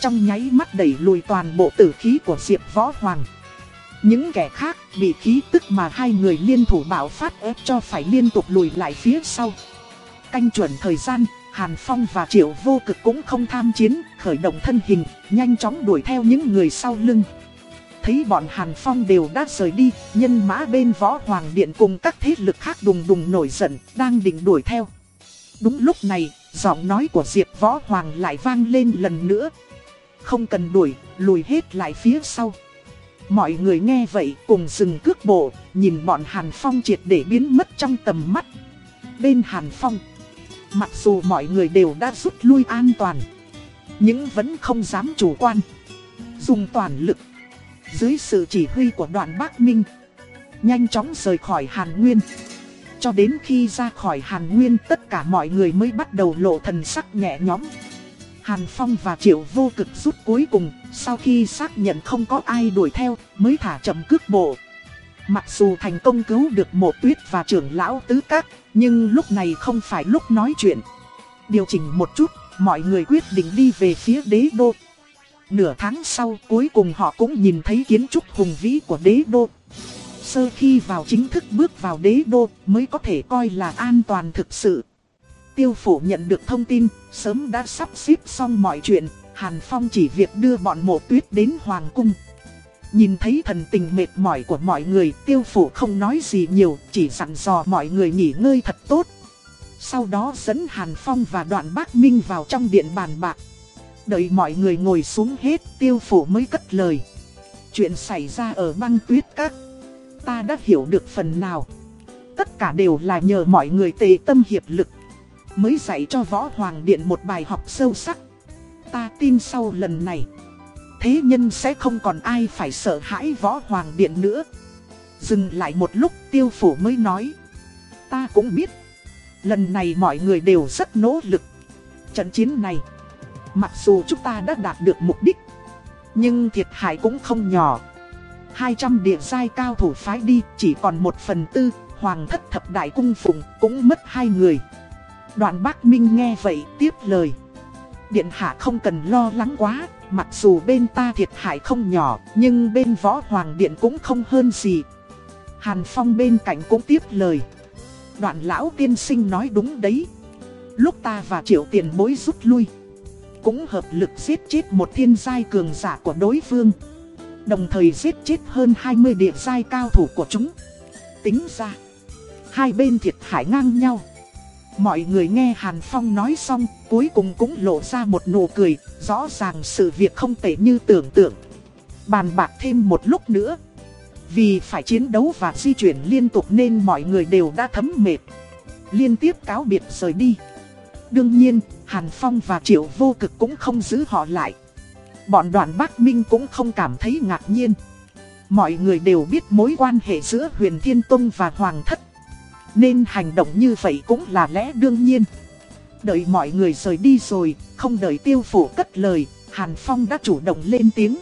Trong nháy mắt đẩy lùi toàn bộ tử khí của Diệp Võ Hoàng. Những kẻ khác bị khí tức mà hai người liên thủ bảo phát ép cho phải liên tục lùi lại phía sau. Canh chuẩn thời gian, Hàn Phong và Triệu Vô Cực cũng không tham chiến, khởi động thân hình, nhanh chóng đuổi theo những người sau lưng. Thấy bọn Hàn Phong đều đã rời đi, nhân mã bên Võ Hoàng Điện cùng các thế lực khác đùng đùng nổi giận, đang định đuổi theo. Đúng lúc này, giọng nói của Diệp Võ Hoàng lại vang lên lần nữa. Không cần đuổi, lùi hết lại phía sau. Mọi người nghe vậy cùng dừng cước bộ, nhìn bọn Hàn Phong triệt để biến mất trong tầm mắt. Bên Hàn Phong, mặc dù mọi người đều đã rút lui an toàn, nhưng vẫn không dám chủ quan. Dùng toàn lực, dưới sự chỉ huy của đoạn Bắc Minh, nhanh chóng rời khỏi Hàn Nguyên. Cho đến khi ra khỏi Hàn Nguyên tất cả mọi người mới bắt đầu lộ thần sắc nhẹ nhõm. Hàn Phong và Triệu vô cực rút cuối cùng, sau khi xác nhận không có ai đuổi theo, mới thả chậm cước bộ. Mặc dù thành công cứu được mộ tuyết và trưởng lão tứ các, nhưng lúc này không phải lúc nói chuyện. Điều chỉnh một chút, mọi người quyết định đi về phía đế đô. Nửa tháng sau cuối cùng họ cũng nhìn thấy kiến trúc hùng vĩ của đế đô. Sơ khi vào chính thức bước vào đế đô mới có thể coi là an toàn thực sự. Tiêu phủ nhận được thông tin, sớm đã sắp xếp xong mọi chuyện, Hàn Phong chỉ việc đưa bọn mộ tuyết đến Hoàng Cung. Nhìn thấy thần tình mệt mỏi của mọi người, tiêu phủ không nói gì nhiều, chỉ dặn dò mọi người nghỉ ngơi thật tốt. Sau đó dẫn Hàn Phong và đoạn bác Minh vào trong điện bàn bạc. Đợi mọi người ngồi xuống hết, tiêu phủ mới cất lời. Chuyện xảy ra ở băng tuyết các. Ta đã hiểu được phần nào. Tất cả đều là nhờ mọi người tề tâm hiệp lực. Mới dạy cho Võ Hoàng Điện một bài học sâu sắc. Ta tin sau lần này, thế nhân sẽ không còn ai phải sợ hãi võ hoàng điện nữa. Dừng lại một lúc tiêu phủ mới nói. Ta cũng biết. Lần này mọi người đều rất nỗ lực. Trận chiến này. Mặc dù chúng ta đã đạt được mục đích. Nhưng thiệt hại cũng không nhỏ. 200 địa giai cao thủ phái đi, chỉ còn một phần tư. Hoàng thất thập đại cung phụng cũng mất hai người. Đoạn bác Minh nghe vậy tiếp lời. Điện hạ không cần lo lắng quá, Mặc dù bên ta thiệt hại không nhỏ, nhưng bên võ hoàng điện cũng không hơn gì. Hàn Phong bên cạnh cũng tiếp lời. Đoạn lão tiên sinh nói đúng đấy. Lúc ta và triệu tiền bối rút lui. Cũng hợp lực giết chết một thiên giai cường giả của đối phương. Đồng thời giết chết hơn 20 địa giai cao thủ của chúng. Tính ra, hai bên thiệt hại ngang nhau. Mọi người nghe Hàn Phong nói xong, cuối cùng cũng lộ ra một nụ cười, rõ ràng sự việc không tệ như tưởng tượng. Bàn bạc thêm một lúc nữa. Vì phải chiến đấu và di chuyển liên tục nên mọi người đều đã thấm mệt. Liên tiếp cáo biệt rời đi. Đương nhiên, Hàn Phong và Triệu Vô Cực cũng không giữ họ lại. Bọn đoàn Bắc Minh cũng không cảm thấy ngạc nhiên. Mọi người đều biết mối quan hệ giữa Huyền Thiên Tông và Hoàng Thất nên hành động như vậy cũng là lẽ đương nhiên. Đợi mọi người rời đi rồi, Không đợi tiêu phủ cất lời, Hàn Phong đã chủ động lên tiếng.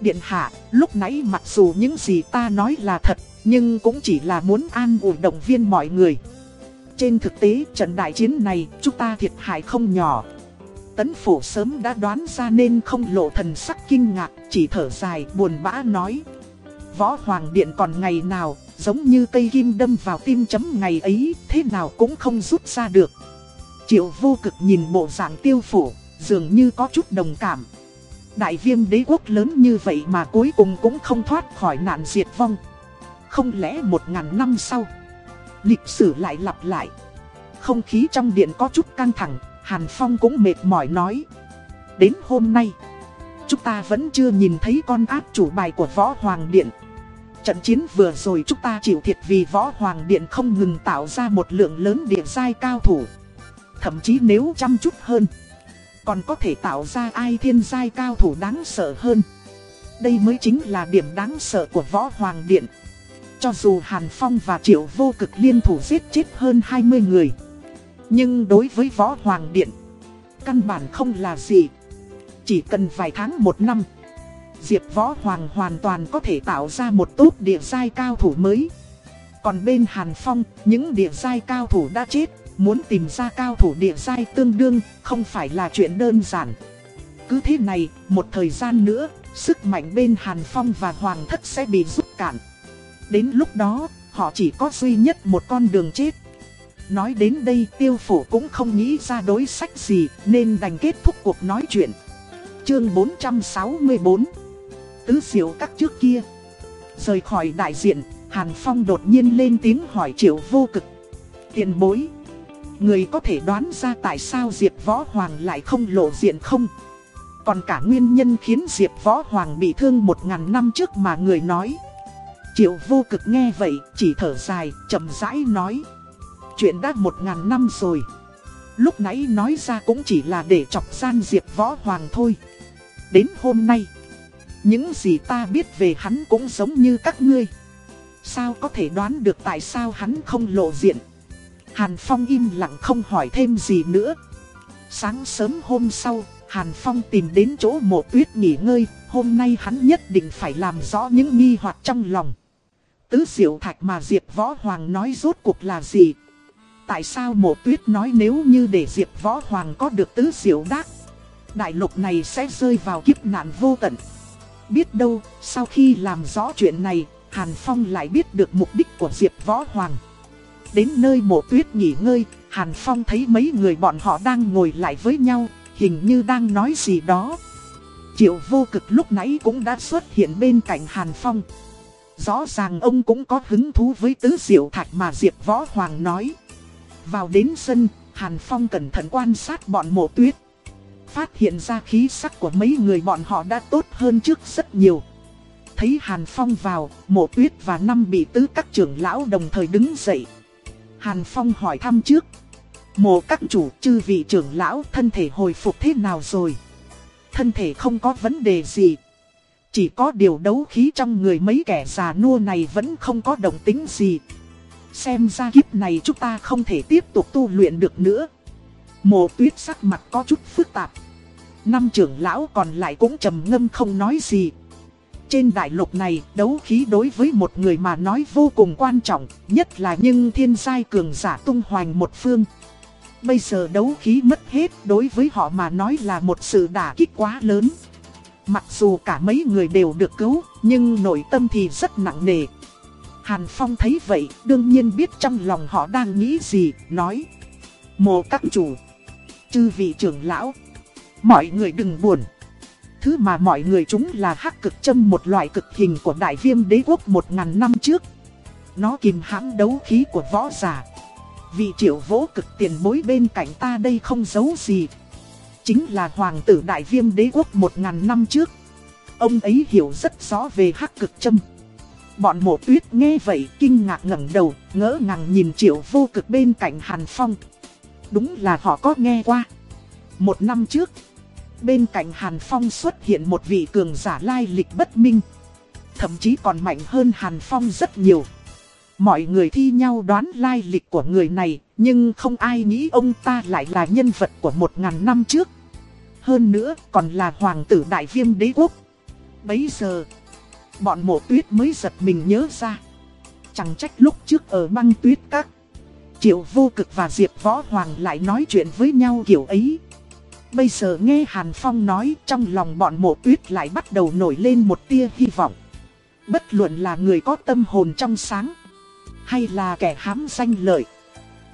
Điện hạ, Lúc nãy mặc dù những gì ta nói là thật, Nhưng cũng chỉ là muốn an ủi động viên mọi người. Trên thực tế, trận đại chiến này, Chúng ta thiệt hại không nhỏ. Tấn phủ sớm đã đoán ra nên không lộ thần sắc kinh ngạc, Chỉ thở dài, buồn bã nói. Võ Hoàng Điện còn ngày nào Giống như cây kim đâm vào tim chấm ngày ấy, thế nào cũng không rút ra được. Triệu vô cực nhìn bộ dạng tiêu phủ, dường như có chút đồng cảm. Đại viêm đế quốc lớn như vậy mà cuối cùng cũng không thoát khỏi nạn diệt vong. Không lẽ một ngàn năm sau, lịch sử lại lặp lại. Không khí trong điện có chút căng thẳng, Hàn Phong cũng mệt mỏi nói. Đến hôm nay, chúng ta vẫn chưa nhìn thấy con ác chủ bài của Võ Hoàng Điện. Trận chiến vừa rồi chúng ta chịu thiệt vì võ hoàng điện không ngừng tạo ra một lượng lớn địa giai cao thủ. Thậm chí nếu chăm chút hơn, còn có thể tạo ra ai thiên giai cao thủ đáng sợ hơn. Đây mới chính là điểm đáng sợ của võ hoàng điện. Cho dù Hàn Phong và Triệu vô cực liên thủ giết chết hơn 20 người. Nhưng đối với võ hoàng điện, căn bản không là gì. Chỉ cần vài tháng một năm. Diệp Võ Hoàng hoàn toàn có thể tạo ra một tốt địa giai cao thủ mới. Còn bên Hàn Phong, những địa giai cao thủ đã chết, muốn tìm ra cao thủ địa giai tương đương không phải là chuyện đơn giản. Cứ thế này, một thời gian nữa, sức mạnh bên Hàn Phong và Hoàng Thất sẽ bị rút cạn. Đến lúc đó, họ chỉ có duy nhất một con đường chết. Nói đến đây tiêu phủ cũng không nghĩ ra đối sách gì nên đành kết thúc cuộc nói chuyện. Chương 464 tứ diệu các trước kia. Rời khỏi đại diện, Hàn Phong đột nhiên lên tiếng hỏi triệu vô cực. Tiền bối. Người có thể đoán ra tại sao Diệp Võ Hoàng lại không lộ diện không? Còn cả nguyên nhân khiến Diệp Võ Hoàng bị thương một ngàn năm trước mà người nói. Triệu vô cực nghe vậy, chỉ thở dài, chậm rãi nói. chuyện đã một ngàn năm rồi. Lúc nãy nói ra cũng chỉ là để chọc gian Diệp Võ Hoàng thôi. Đến hôm nay, những gì ta biết về hắn cũng giống như các ngươi. Sao có thể đoán được tại sao hắn không lộ diện? Hàn Phong im lặng không hỏi thêm gì nữa. Sáng sớm hôm sau, Hàn Phong tìm đến chỗ mộ tuyết nghỉ ngơi, hôm nay hắn nhất định phải làm rõ những nghi hoặc trong lòng. Tứ diệu thạch mà Diệp Võ Hoàng nói rốt cuộc là gì? Tại sao mộ tuyết nói nếu như để Diệp Võ Hoàng có được tứ diệu đắc, đại lục này sẽ rơi vào kiếp nạn vô tận. Biết đâu, sau khi làm rõ chuyện này, Hàn Phong lại biết được mục đích của Diệp Võ Hoàng. Đến nơi mộ tuyết nghỉ ngơi, Hàn Phong thấy mấy người bọn họ đang ngồi lại với nhau, hình như đang nói gì đó. Triệu vô cực lúc nãy cũng đã xuất hiện bên cạnh Hàn Phong. Rõ ràng ông cũng có hứng thú với tứ diệu thạch mà Diệp Võ Hoàng nói. Vào đến sân, Hàn Phong cẩn thận quan sát bọn mộ tuyết. Phát hiện ra khí sắc của mấy người bọn họ đã tốt hơn trước rất nhiều. Thấy Hàn Phong vào, mộ tuyết và năm bị tứ các trưởng lão đồng thời đứng dậy. Hàn Phong hỏi thăm trước. Mộ các chủ chư vị trưởng lão thân thể hồi phục thế nào rồi? Thân thể không có vấn đề gì. Chỉ có điều đấu khí trong người mấy kẻ già nua này vẫn không có động tính gì. Xem ra kiếp này chúng ta không thể tiếp tục tu luyện được nữa. Mộ tuyết sắc mặt có chút phức tạp. Năm trưởng lão còn lại cũng trầm ngâm không nói gì. Trên đại lục này, đấu khí đối với một người mà nói vô cùng quan trọng, nhất là nhưng thiên giai cường giả tung hoành một phương. Bây giờ đấu khí mất hết đối với họ mà nói là một sự đả kích quá lớn. Mặc dù cả mấy người đều được cứu, nhưng nội tâm thì rất nặng nề. Hàn Phong thấy vậy, đương nhiên biết trong lòng họ đang nghĩ gì, nói. Mộ các chủ, chư vị trưởng lão, mọi người đừng buồn. Thứ mà mọi người chúng là hắc cực châm một loại cực hình của đại viêm đế quốc một ngàn năm trước. Nó kìm hãm đấu khí của võ giả. Vị triệu vỗ cực tiền bối bên cạnh ta đây không giấu gì. Chính là hoàng tử đại viêm đế quốc một ngàn năm trước. Ông ấy hiểu rất rõ về hắc cực châm. Bọn mộ tuyết nghe vậy kinh ngạc ngẩng đầu, ngỡ ngàng nhìn triệu vô cực bên cạnh Hàn Phong. Đúng là họ có nghe qua. Một năm trước, bên cạnh Hàn Phong xuất hiện một vị cường giả lai lịch bất minh. Thậm chí còn mạnh hơn Hàn Phong rất nhiều. Mọi người thi nhau đoán lai lịch của người này, nhưng không ai nghĩ ông ta lại là nhân vật của một ngàn năm trước. Hơn nữa còn là hoàng tử đại viêm đế quốc. Bấy giờ, bọn mộ tuyết mới giật mình nhớ ra. Chẳng trách lúc trước ở băng tuyết các, Triệu vô cực và Diệp Võ Hoàng lại nói chuyện với nhau kiểu ấy. Bây giờ nghe Hàn Phong nói trong lòng bọn mộ tuyết lại bắt đầu nổi lên một tia hy vọng. Bất luận là người có tâm hồn trong sáng, hay là kẻ hám danh lợi.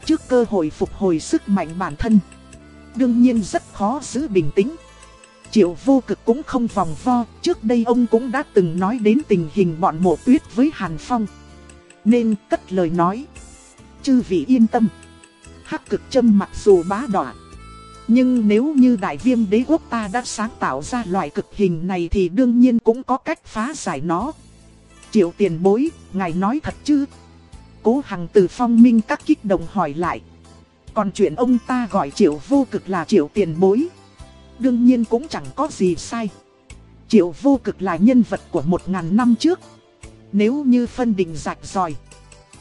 Trước cơ hội phục hồi sức mạnh bản thân, đương nhiên rất khó giữ bình tĩnh. Triệu vô cực cũng không vòng vo, trước đây ông cũng đã từng nói đến tình hình bọn mộ tuyết với Hàn Phong. Nên cất lời nói. Chư vị yên tâm. Hắc cực châm mặc dù bá đọa. Nhưng nếu như đại viêm đế quốc ta đã sáng tạo ra loại cực hình này thì đương nhiên cũng có cách phá giải nó. Triệu tiền bối, ngài nói thật chứ? Cố hằng từ phong minh các kích động hỏi lại. Còn chuyện ông ta gọi triệu vô cực là triệu tiền bối. Đương nhiên cũng chẳng có gì sai. Triệu vô cực là nhân vật của một ngàn năm trước. Nếu như phân định rạch ròi,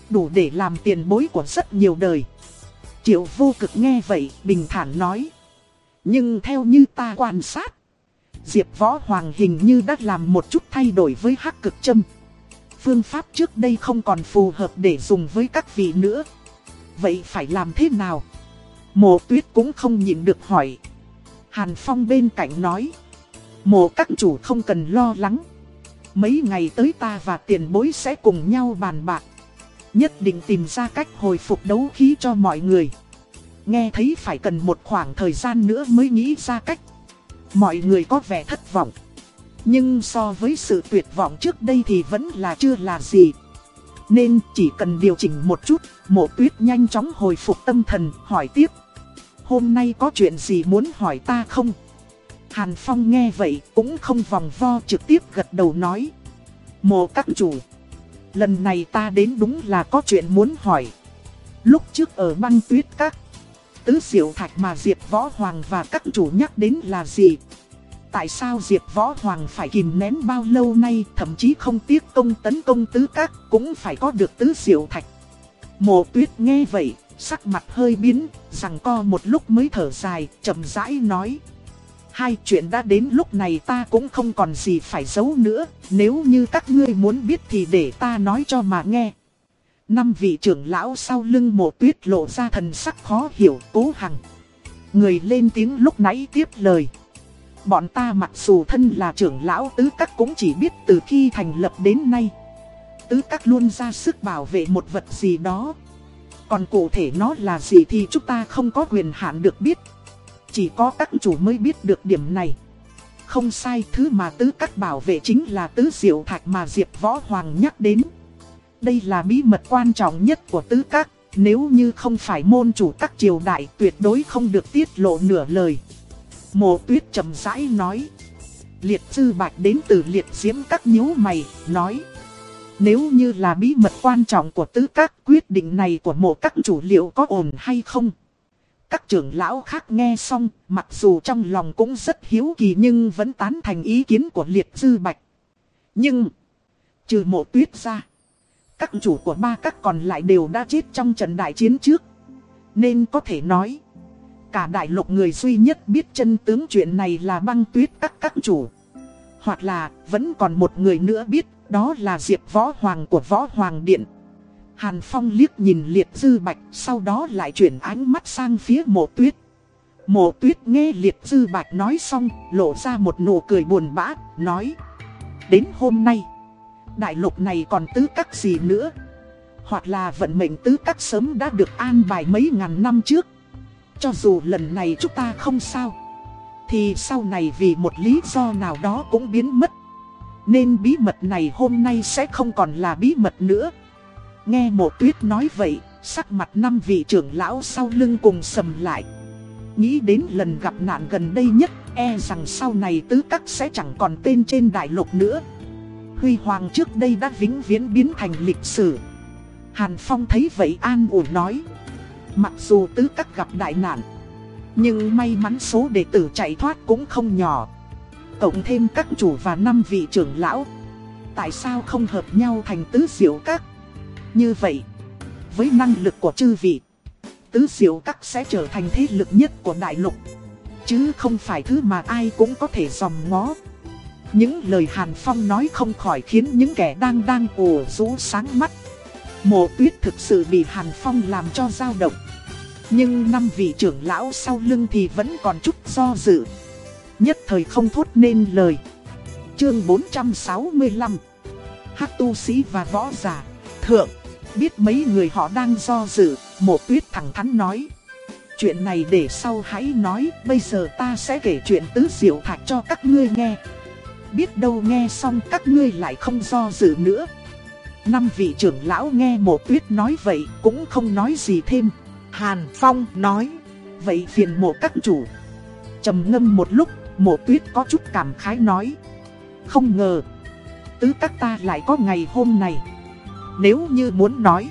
đủ để làm tiền bối của rất nhiều đời. Triệu vô cực nghe vậy, bình thản nói. Nhưng theo như ta quan sát, Diệp Võ Hoàng hình như đã làm một chút thay đổi với hắc cực châm. Phương pháp trước đây không còn phù hợp để dùng với các vị nữa. Vậy phải làm thế nào? Mộ tuyết cũng không nhịn được hỏi. Hàn Phong bên cạnh nói. Mộ các chủ không cần lo lắng. Mấy ngày tới ta và tiền bối sẽ cùng nhau bàn bạc. Nhất định tìm ra cách hồi phục đấu khí cho mọi người. Nghe thấy phải cần một khoảng thời gian nữa mới nghĩ ra cách. Mọi người có vẻ thất vọng. Nhưng so với sự tuyệt vọng trước đây thì vẫn là chưa là gì. Nên chỉ cần điều chỉnh một chút, mộ tuyết nhanh chóng hồi phục tâm thần, hỏi tiếp. Hôm nay có chuyện gì muốn hỏi ta không? Hàn Phong nghe vậy cũng không vòng vo trực tiếp gật đầu nói. Mộ các chủ. Lần này ta đến đúng là có chuyện muốn hỏi. Lúc trước ở băng tuyết các, tứ diệu thạch mà Diệp Võ Hoàng và các chủ nhắc đến là gì? Tại sao Diệp Võ Hoàng phải kìm nén bao lâu nay thậm chí không tiếc công tấn công tứ các cũng phải có được tứ diệu thạch. Mộ tuyết nghe vậy, sắc mặt hơi biến, rằng co một lúc mới thở dài, chậm rãi nói. Hai chuyện đã đến lúc này ta cũng không còn gì phải giấu nữa, nếu như các ngươi muốn biết thì để ta nói cho mà nghe. Năm vị trưởng lão sau lưng mộ tuyết lộ ra thần sắc khó hiểu, cố hằng. Người lên tiếng lúc nãy tiếp lời. Bọn ta mặc dù thân là trưởng lão tứ các cũng chỉ biết từ khi thành lập đến nay. Tứ các luôn ra sức bảo vệ một vật gì đó. Còn cụ thể nó là gì thì chúng ta không có quyền hạn được biết. Chỉ có các chủ mới biết được điểm này. Không sai thứ mà tứ các bảo vệ chính là tứ diệu thạch mà Diệp Võ Hoàng nhắc đến. Đây là bí mật quan trọng nhất của tứ các. Nếu như không phải môn chủ các triều đại tuyệt đối không được tiết lộ nửa lời. Mộ tuyết trầm rãi nói. Liệt sư bạch đến từ liệt diễm các nhíu mày, nói. Nếu như là bí mật quan trọng của tứ các quyết định này của mộ các chủ liệu có ổn hay không? Các trưởng lão khác nghe xong, mặc dù trong lòng cũng rất hiếu kỳ nhưng vẫn tán thành ý kiến của liệt sư bạch. Nhưng, trừ mộ tuyết ra, các chủ của ba các còn lại đều đã chết trong trận đại chiến trước. Nên có thể nói, cả đại lục người duy nhất biết chân tướng chuyện này là băng tuyết các các chủ. Hoặc là vẫn còn một người nữa biết, đó là Diệp Võ Hoàng của Võ Hoàng Điện. Hàn Phong liếc nhìn liệt dư bạch, sau đó lại chuyển ánh mắt sang phía mộ tuyết. Mộ tuyết nghe liệt dư bạch nói xong, lộ ra một nụ cười buồn bã, nói. Đến hôm nay, đại lục này còn tứ các gì nữa? Hoặc là vận mệnh tứ các sớm đã được an bài mấy ngàn năm trước. Cho dù lần này chúng ta không sao Thì sau này vì một lý do nào đó cũng biến mất Nên bí mật này hôm nay sẽ không còn là bí mật nữa Nghe mộ tuyết nói vậy, Sắc mặt năm vị trưởng lão sau lưng cùng sầm lại. Nghĩ đến lần gặp nạn gần đây nhất E rằng sau này tứ các sẽ chẳng còn tên trên đại lục nữa. Huy Hoàng trước đây đã vĩnh viễn biến thành lịch sử. Hàn Phong thấy vậy an ủi nói, Mặc dù tứ các gặp đại nạn, Nhưng may mắn số đệ tử chạy thoát cũng không nhỏ. Cộng thêm các chủ và năm vị trưởng lão, Tại sao không hợp nhau thành tứ diệu các? Như vậy. Với năng lực của chư vị, Tứ diệu các sẽ trở thành thế lực nhất của đại lục. Chứ không phải thứ mà ai cũng có thể dòm ngó. Những lời Hàn Phong nói không khỏi khiến những kẻ đang đang ồ rũ sáng mắt. Mộ tuyết thực sự bị Hàn Phong làm cho dao động. Nhưng năm vị trưởng lão sau lưng thì vẫn còn chút do dự. Nhất thời không thốt nên lời. Chương 465 Hắc tu sĩ và võ giả, Thượng. Biết mấy người họ đang do dự Mộ tuyết thẳng thắn nói Chuyện này để sau hãy nói Bây giờ ta sẽ kể chuyện tứ diệu thạch cho các ngươi nghe Biết đâu nghe xong các ngươi lại không do dự nữa Năm vị trưởng lão nghe Mộ tuyết nói vậy Cũng không nói gì thêm Hàn Phong nói, vậy phiền mộ các chủ. trầm ngâm một lúc, mộ tuyết có chút cảm khái nói. Không ngờ, tứ các ta lại có ngày hôm này. Nếu như muốn nói,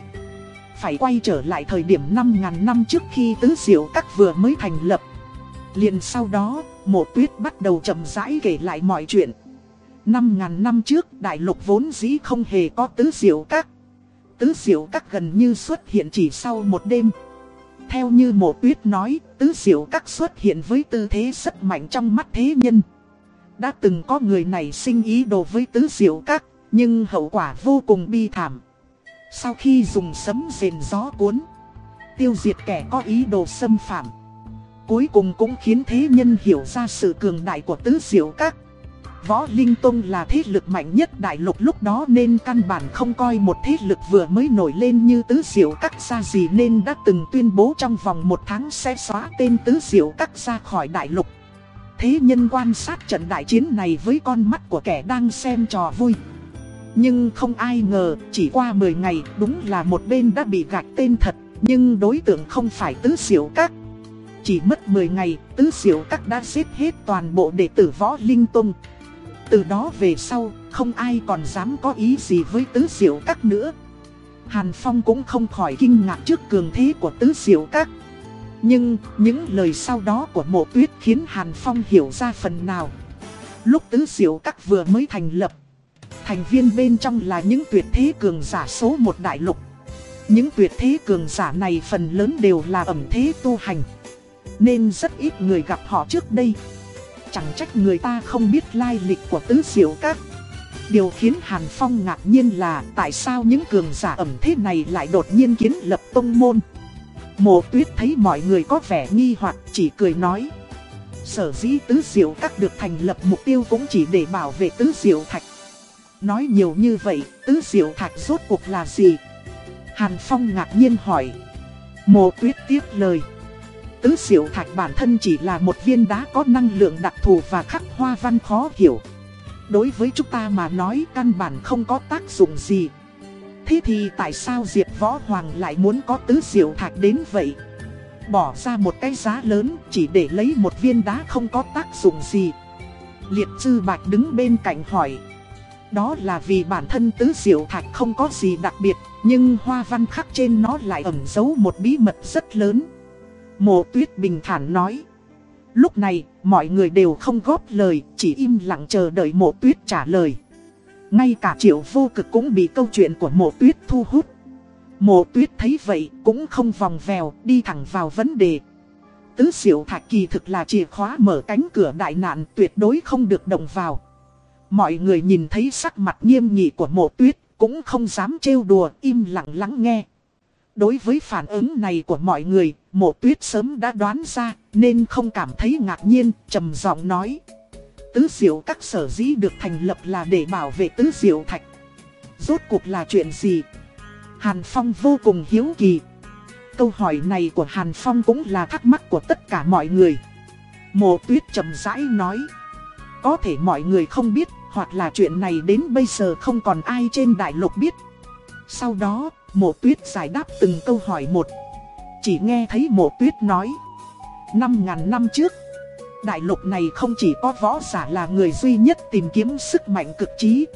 phải quay trở lại thời điểm 5.000 năm trước khi tứ diệu các vừa mới thành lập. Liền sau đó, mộ tuyết bắt đầu chậm rãi kể lại mọi chuyện. 5.000 năm trước, đại lục vốn dĩ không hề có tứ diệu các. Tứ diệu các gần như xuất hiện chỉ sau một đêm. Theo như mộ tuyết nói, tứ diệu các xuất hiện với tư thế rất mạnh trong mắt thế nhân. Đã từng có người này sinh ý đồ với tứ diệu các, nhưng hậu quả vô cùng bi thảm. Sau khi dùng sấm rền gió cuốn, tiêu diệt kẻ có ý đồ xâm phạm. Cuối cùng cũng khiến thế nhân hiểu ra sự cường đại của tứ diệu các. Võ Linh Tông là thế lực mạnh nhất đại lục lúc đó nên căn bản không coi một thế lực vừa mới nổi lên như tứ diệu các xa gì nên đã từng tuyên bố trong vòng một tháng sẽ xóa tên tứ diệu các ra khỏi đại lục. Thế nhân quan sát trận đại chiến này với con mắt của kẻ đang xem trò vui. Nhưng không ai ngờ, chỉ qua 10 ngày đúng là một bên đã bị gạch tên thật, nhưng đối tượng không phải tứ diệu các. Chỉ mất 10 ngày, tứ diệu các đã giết hết toàn bộ đệ tử võ linh tông. Từ đó về sau, không ai còn dám có ý gì với tứ diệu các nữa. Hàn Phong cũng không khỏi kinh ngạc trước cường thế của tứ diệu các. Nhưng những lời sau đó của mộ tuyết khiến Hàn Phong hiểu ra phần nào. Lúc tứ diệu các vừa mới thành lập, thành viên bên trong là những tuyệt thế cường giả số một đại lục. Những tuyệt thế cường giả này phần lớn đều là ẩm thế tu hành. Nên rất ít người gặp họ trước đây. Chẳng trách người ta không biết lai lịch của tứ diệu các. Điều khiến Hàn Phong ngạc nhiên là tại sao những cường giả ẩm thế này lại đột nhiên kiến lập tông môn. Mộ tuyết thấy mọi người có vẻ nghi hoặc, chỉ cười nói. Sở dĩ tứ diệu các được thành lập mục tiêu cũng chỉ để bảo vệ tứ diệu thạch. Nói nhiều như vậy, tứ diệu thạch rốt cuộc là gì? Hàn Phong ngạc nhiên hỏi. Mộ tuyết tiếp lời. Tứ diệu thạch bản thân chỉ là một viên đá có năng lượng đặc thù và khắc hoa văn khó hiểu. Đối với chúng ta mà nói căn bản không có tác dụng gì. Thế thì tại sao Diệp Võ Hoàng lại muốn có tứ diệu thạch đến vậy? Bỏ ra một cái giá lớn chỉ để lấy một viên đá không có tác dụng gì. Liệt sư Bạch đứng bên cạnh hỏi. Đó là vì bản thân tứ diệu thạch không có gì đặc biệt, nhưng hoa văn khắc trên nó lại ẩn giấu một bí mật rất lớn. Mộ tuyết bình thản nói. Lúc này, mọi người đều không góp lời, chỉ im lặng chờ đợi mộ tuyết trả lời. Ngay cả triệu vô cực cũng bị câu chuyện của mộ tuyết thu hút. Mộ tuyết thấy vậy cũng không vòng vèo, đi thẳng vào vấn đề. Tứ diệu thạch kỳ thực là chìa khóa mở cánh cửa đại nạn tuyệt đối không được động vào. Mọi người nhìn thấy sắc mặt nghiêm nghị của mộ tuyết, cũng không dám trêu đùa, im lặng lắng nghe. Đối với phản ứng này của mọi người, mộ tuyết sớm đã đoán ra, nên không cảm thấy ngạc nhiên, trầm giọng nói. Tứ diệu các sở dĩ được thành lập là để bảo vệ tứ diệu thạch. Rốt cuộc là chuyện gì? Hàn Phong vô cùng hiếu kỳ. Câu hỏi này của Hàn Phong cũng là thắc mắc của tất cả mọi người. Mộ tuyết trầm rãi nói. Có thể mọi người không biết, hoặc là chuyện này đến bây giờ không còn ai trên đại lục biết. Sau đó, mộ tuyết giải đáp từng câu hỏi một. Chỉ nghe thấy mộ tuyết nói. Năm ngàn năm trước, đại lục này không chỉ có võ giả là người duy nhất tìm kiếm sức mạnh cực trí.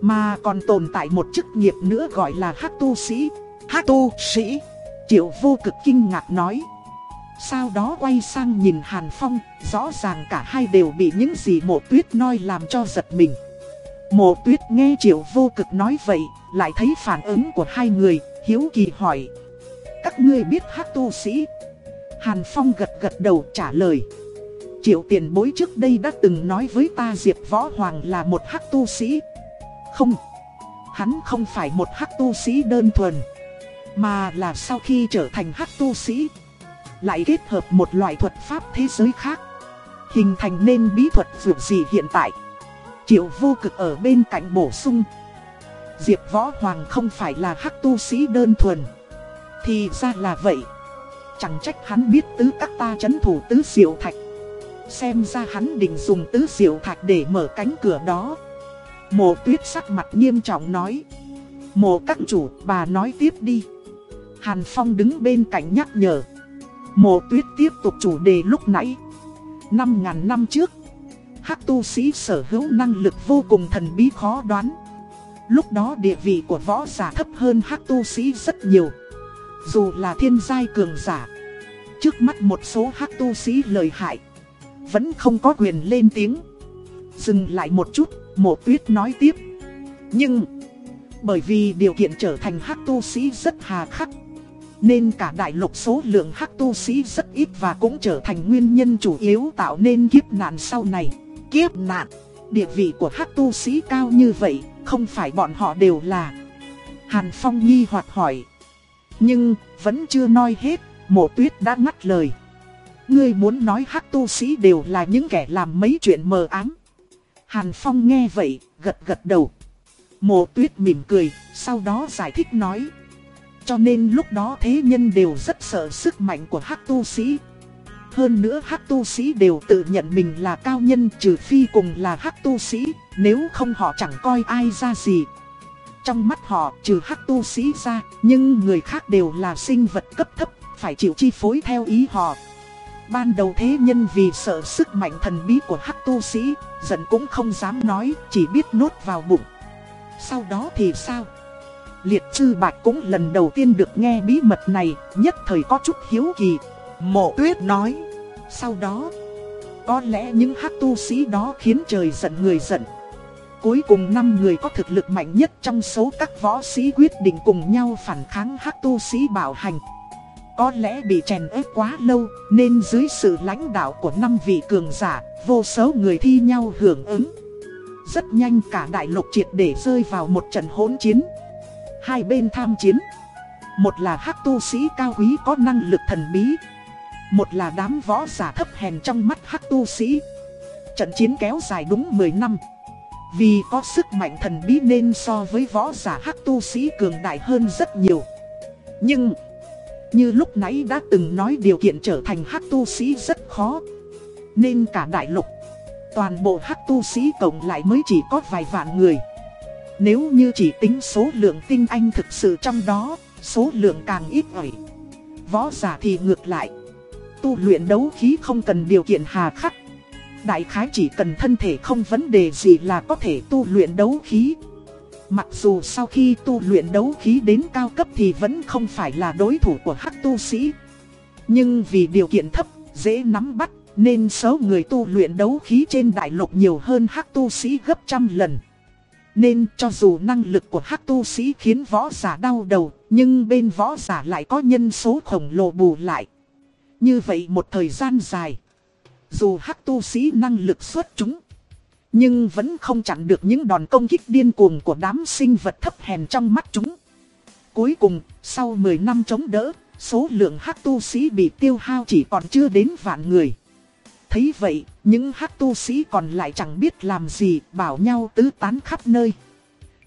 Mà còn tồn tại một chức nghiệp nữa gọi là hắc tu sĩ. Hắc tu sĩ. Triệu vô cực kinh ngạc nói. Sau đó quay sang nhìn Hàn Phong, rõ ràng cả hai đều bị những gì mộ tuyết nói làm cho giật mình. Mộ tuyết nghe triệu vô cực nói vậy, lại thấy phản ứng của hai người, hiếu kỳ hỏi. Các ngươi biết hát tu sĩ? Hàn Phong gật gật đầu trả lời. Triệu tiền bối trước đây đã từng nói với ta Diệp Võ Hoàng là một hắc tu sĩ. Không, hắn không phải một hắc tu sĩ đơn thuần, mà là sau khi trở thành hắc tu sĩ, lại kết hợp một loại thuật pháp thế giới khác, hình thành nên bí thuật dược gì hiện tại. Triệu vô cực ở bên cạnh bổ sung. Diệp Võ Hoàng không phải là hắc tu sĩ đơn thuần. Thì ra là vậy. Chẳng trách hắn biết tứ các ta chấn thủ tứ diệu thạch. Xem ra hắn định dùng tứ diệu thạch để mở cánh cửa đó. Mộ tuyết sắc mặt nghiêm trọng nói. Mộ các chủ, bà nói tiếp đi. Hàn Phong đứng bên cạnh nhắc nhở. Mộ tuyết tiếp tục chủ đề lúc nãy. Năm ngàn năm trước, hắc tu sĩ sở hữu năng lực vô cùng thần bí khó đoán. Lúc đó địa vị của võ giả thấp hơn hắc tu sĩ rất nhiều. Dù là thiên giai cường giả. Trước mắt một số hắc tu sĩ lời hại. Vẫn không có quyền lên tiếng. Dừng lại một chút, mộ tuyết nói tiếp. Nhưng, bởi vì điều kiện trở thành hắc tu sĩ rất hà khắc. Nên cả đại lục số lượng hắc tu sĩ rất ít và cũng trở thành nguyên nhân chủ yếu tạo nên kiếp nạn sau này. Kiếp nạn, địa vị của hắc tu sĩ cao như vậy, không phải bọn họ đều là. Hàn Phong nghi hoặc hỏi. Nhưng, vẫn chưa nói hết, mộ tuyết đã ngắt lời. Ngươi muốn nói hắc tu sĩ đều là những kẻ làm mấy chuyện mờ ám. Hàn Phong nghe vậy, gật gật đầu. Mộ tuyết mỉm cười, sau đó giải thích nói. Cho nên lúc đó thế nhân đều rất sợ sức mạnh của hắc tu sĩ. Hơn nữa hắc tu sĩ đều tự nhận mình là cao nhân trừ phi cùng là hắc tu sĩ, nếu không họ chẳng coi ai ra gì. Trong mắt họ trừ hắc tu sĩ ra, nhưng người khác đều là sinh vật cấp thấp, phải chịu chi phối theo ý họ. Ban đầu thế nhân vì sợ sức mạnh thần bí của hắc tu sĩ, giận cũng không dám nói, chỉ biết nốt vào bụng. Sau đó thì sao? Liệt sư Bạch cũng lần đầu tiên được nghe bí mật này, nhất thời có chút hiếu kỳ. Mộ tuyết nói, sau đó, có lẽ những hắc tu sĩ đó khiến trời giận người giận. Cuối cùng năm người có thực lực mạnh nhất trong số các võ sĩ quyết định cùng nhau phản kháng hắc tu sĩ bảo hành. Có lẽ bị chèn ép quá lâu, nên dưới sự lãnh đạo của năm vị cường giả, vô số người thi nhau hưởng ứng. Rất nhanh cả đại lục triệt để rơi vào một trận hỗn chiến. Hai bên tham chiến. Một là hắc tu sĩ cao quý có năng lực thần bí. Một là đám võ giả thấp hèn trong mắt hắc tu sĩ. Trận chiến kéo dài đúng 10 năm. Vì có sức mạnh thần bí nên so với võ giả hắc tu sĩ cường đại hơn rất nhiều. Nhưng, như lúc nãy đã từng nói điều kiện trở thành hắc tu sĩ rất khó. Nên cả đại lục, toàn bộ hắc tu sĩ cộng lại mới chỉ có vài vạn người. Nếu như chỉ tính số lượng tinh anh thực sự trong đó, số lượng càng ít ỏi. Võ giả thì ngược lại. Tu luyện đấu khí không cần điều kiện hà khắc. Đại khái chỉ cần thân thể không vấn đề gì là có thể tu luyện đấu khí. Mặc dù sau khi tu luyện đấu khí đến cao cấp thì vẫn không phải là đối thủ của hắc tu sĩ. Nhưng vì điều kiện thấp, dễ nắm bắt, nên số người tu luyện đấu khí trên đại lục nhiều hơn hắc tu sĩ gấp trăm lần. Nên cho dù năng lực của hắc tu sĩ khiến võ giả đau đầu, nhưng bên võ giả lại có nhân số khổng lồ bù lại. Như vậy một thời gian dài, dù hắc tu sĩ năng lực xuất chúng, nhưng vẫn không chặn được những đòn công kích điên cuồng của đám sinh vật thấp hèn trong mắt chúng. Cuối cùng, sau 10 năm chống đỡ, số lượng hắc tu sĩ bị tiêu hao chỉ còn chưa đến vạn người. Thấy vậy, những hắc tu sĩ còn lại chẳng biết làm gì, bảo nhau tứ tán khắp nơi.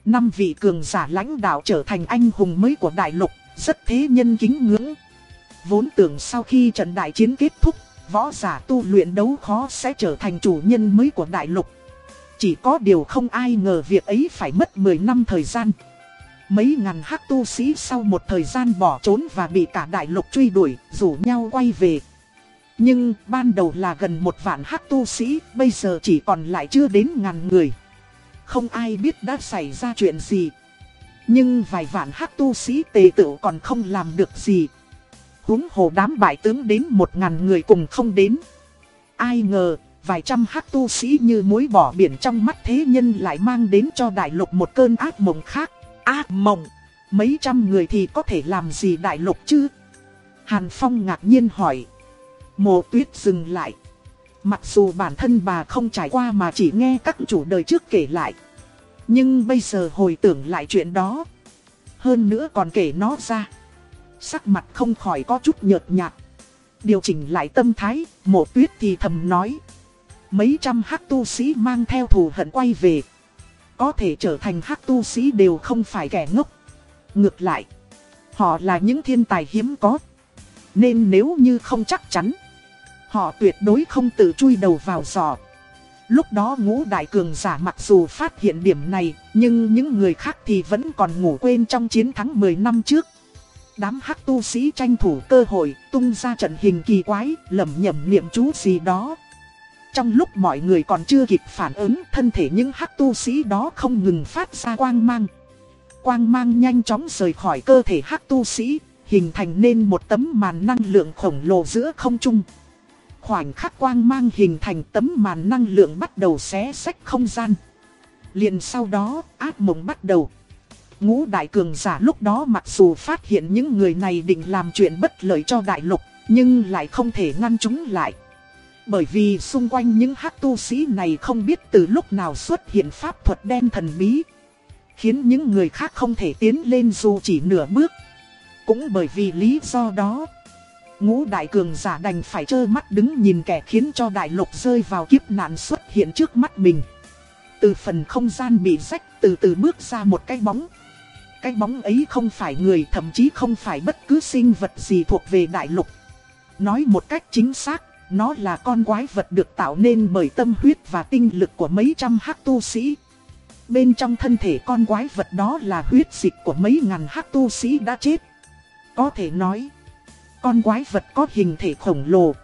Năm vị cường giả lãnh đạo trở thành anh hùng mới của đại lục, rất thế nhân kính ngưỡng. Vốn tưởng sau khi trận đại chiến kết thúc, võ giả tu luyện đấu khó sẽ trở thành chủ nhân mới của đại lục. Chỉ có điều không ai ngờ việc ấy phải mất 10 năm thời gian. Mấy ngàn hắc tu sĩ sau một thời gian bỏ trốn và bị cả đại lục truy đuổi, rủ nhau quay về. Nhưng ban đầu là gần một vạn hắc tu sĩ, bây giờ chỉ còn lại chưa đến ngàn người. Không ai biết đã xảy ra chuyện gì. Nhưng vài vạn hắc tu sĩ tề tựu còn không làm được gì. Húng hồ đám bại tướng đến một ngàn người cùng không đến. Ai ngờ, vài trăm hắc tu sĩ như muối bỏ biển trong mắt thế nhân lại mang đến cho đại lục một cơn ác mộng khác. Ác mộng, mấy trăm người thì có thể làm gì đại lục chứ? Hàn Phong ngạc nhiên hỏi. Mộ tuyết dừng lại. Mặc dù bản thân bà không trải qua mà chỉ nghe các chủ đời trước kể lại. Nhưng bây giờ hồi tưởng lại chuyện đó. Hơn nữa còn kể nó ra. Sắc mặt không khỏi có chút nhợt nhạt. Điều chỉnh lại tâm thái, mộ tuyết thì thầm nói. Mấy trăm hắc tu sĩ mang theo thù hận quay về. Có thể trở thành hắc tu sĩ đều không phải kẻ ngốc. Ngược lại, họ là những thiên tài hiếm có. Nên nếu như không chắc chắn Họ tuyệt đối không tự chui đầu vào giò. Lúc đó ngũ đại cường giả mặc dù phát hiện điểm này, nhưng những người khác thì vẫn còn ngủ quên trong chiến thắng 10 năm trước. Đám hắc tu sĩ tranh thủ cơ hội, tung ra trận hình kỳ quái, lầm nhầm niệm chú gì đó. Trong lúc mọi người còn chưa kịp phản ứng, thân thể những hắc tu sĩ đó không ngừng phát ra quang mang. Quang mang nhanh chóng rời khỏi cơ thể hắc tu sĩ, hình thành nên một tấm màn năng lượng khổng lồ giữa không trung. Khoảnh khắc quang mang hình thành tấm màn năng lượng bắt đầu xé sách không gian. liền sau đó, ác mộng bắt đầu. Ngũ đại cường giả lúc đó mặc dù phát hiện những người này định làm chuyện bất lợi cho đại lục, nhưng lại không thể ngăn chúng lại. Bởi vì xung quanh những hắc tu sĩ này không biết từ lúc nào xuất hiện pháp thuật đen thần bí. Khiến những người khác không thể tiến lên dù chỉ nửa bước. Cũng bởi vì lý do đó, Ngũ đại cường giả đành phải trơ mắt đứng nhìn kẻ khiến cho đại lục rơi vào kiếp nạn xuất hiện trước mắt mình. Từ phần không gian bị rách từ từ bước ra một cái bóng. Cái bóng ấy không phải người thậm chí không phải bất cứ sinh vật gì thuộc về đại lục. Nói một cách chính xác, nó là con quái vật được tạo nên bởi tâm huyết và tinh lực của mấy trăm hắc tu sĩ. Bên trong thân thể con quái vật đó là huyết dịch của mấy ngàn hắc tu sĩ đã chết. Có thể nói con quái vật có hình thể khổng lồ.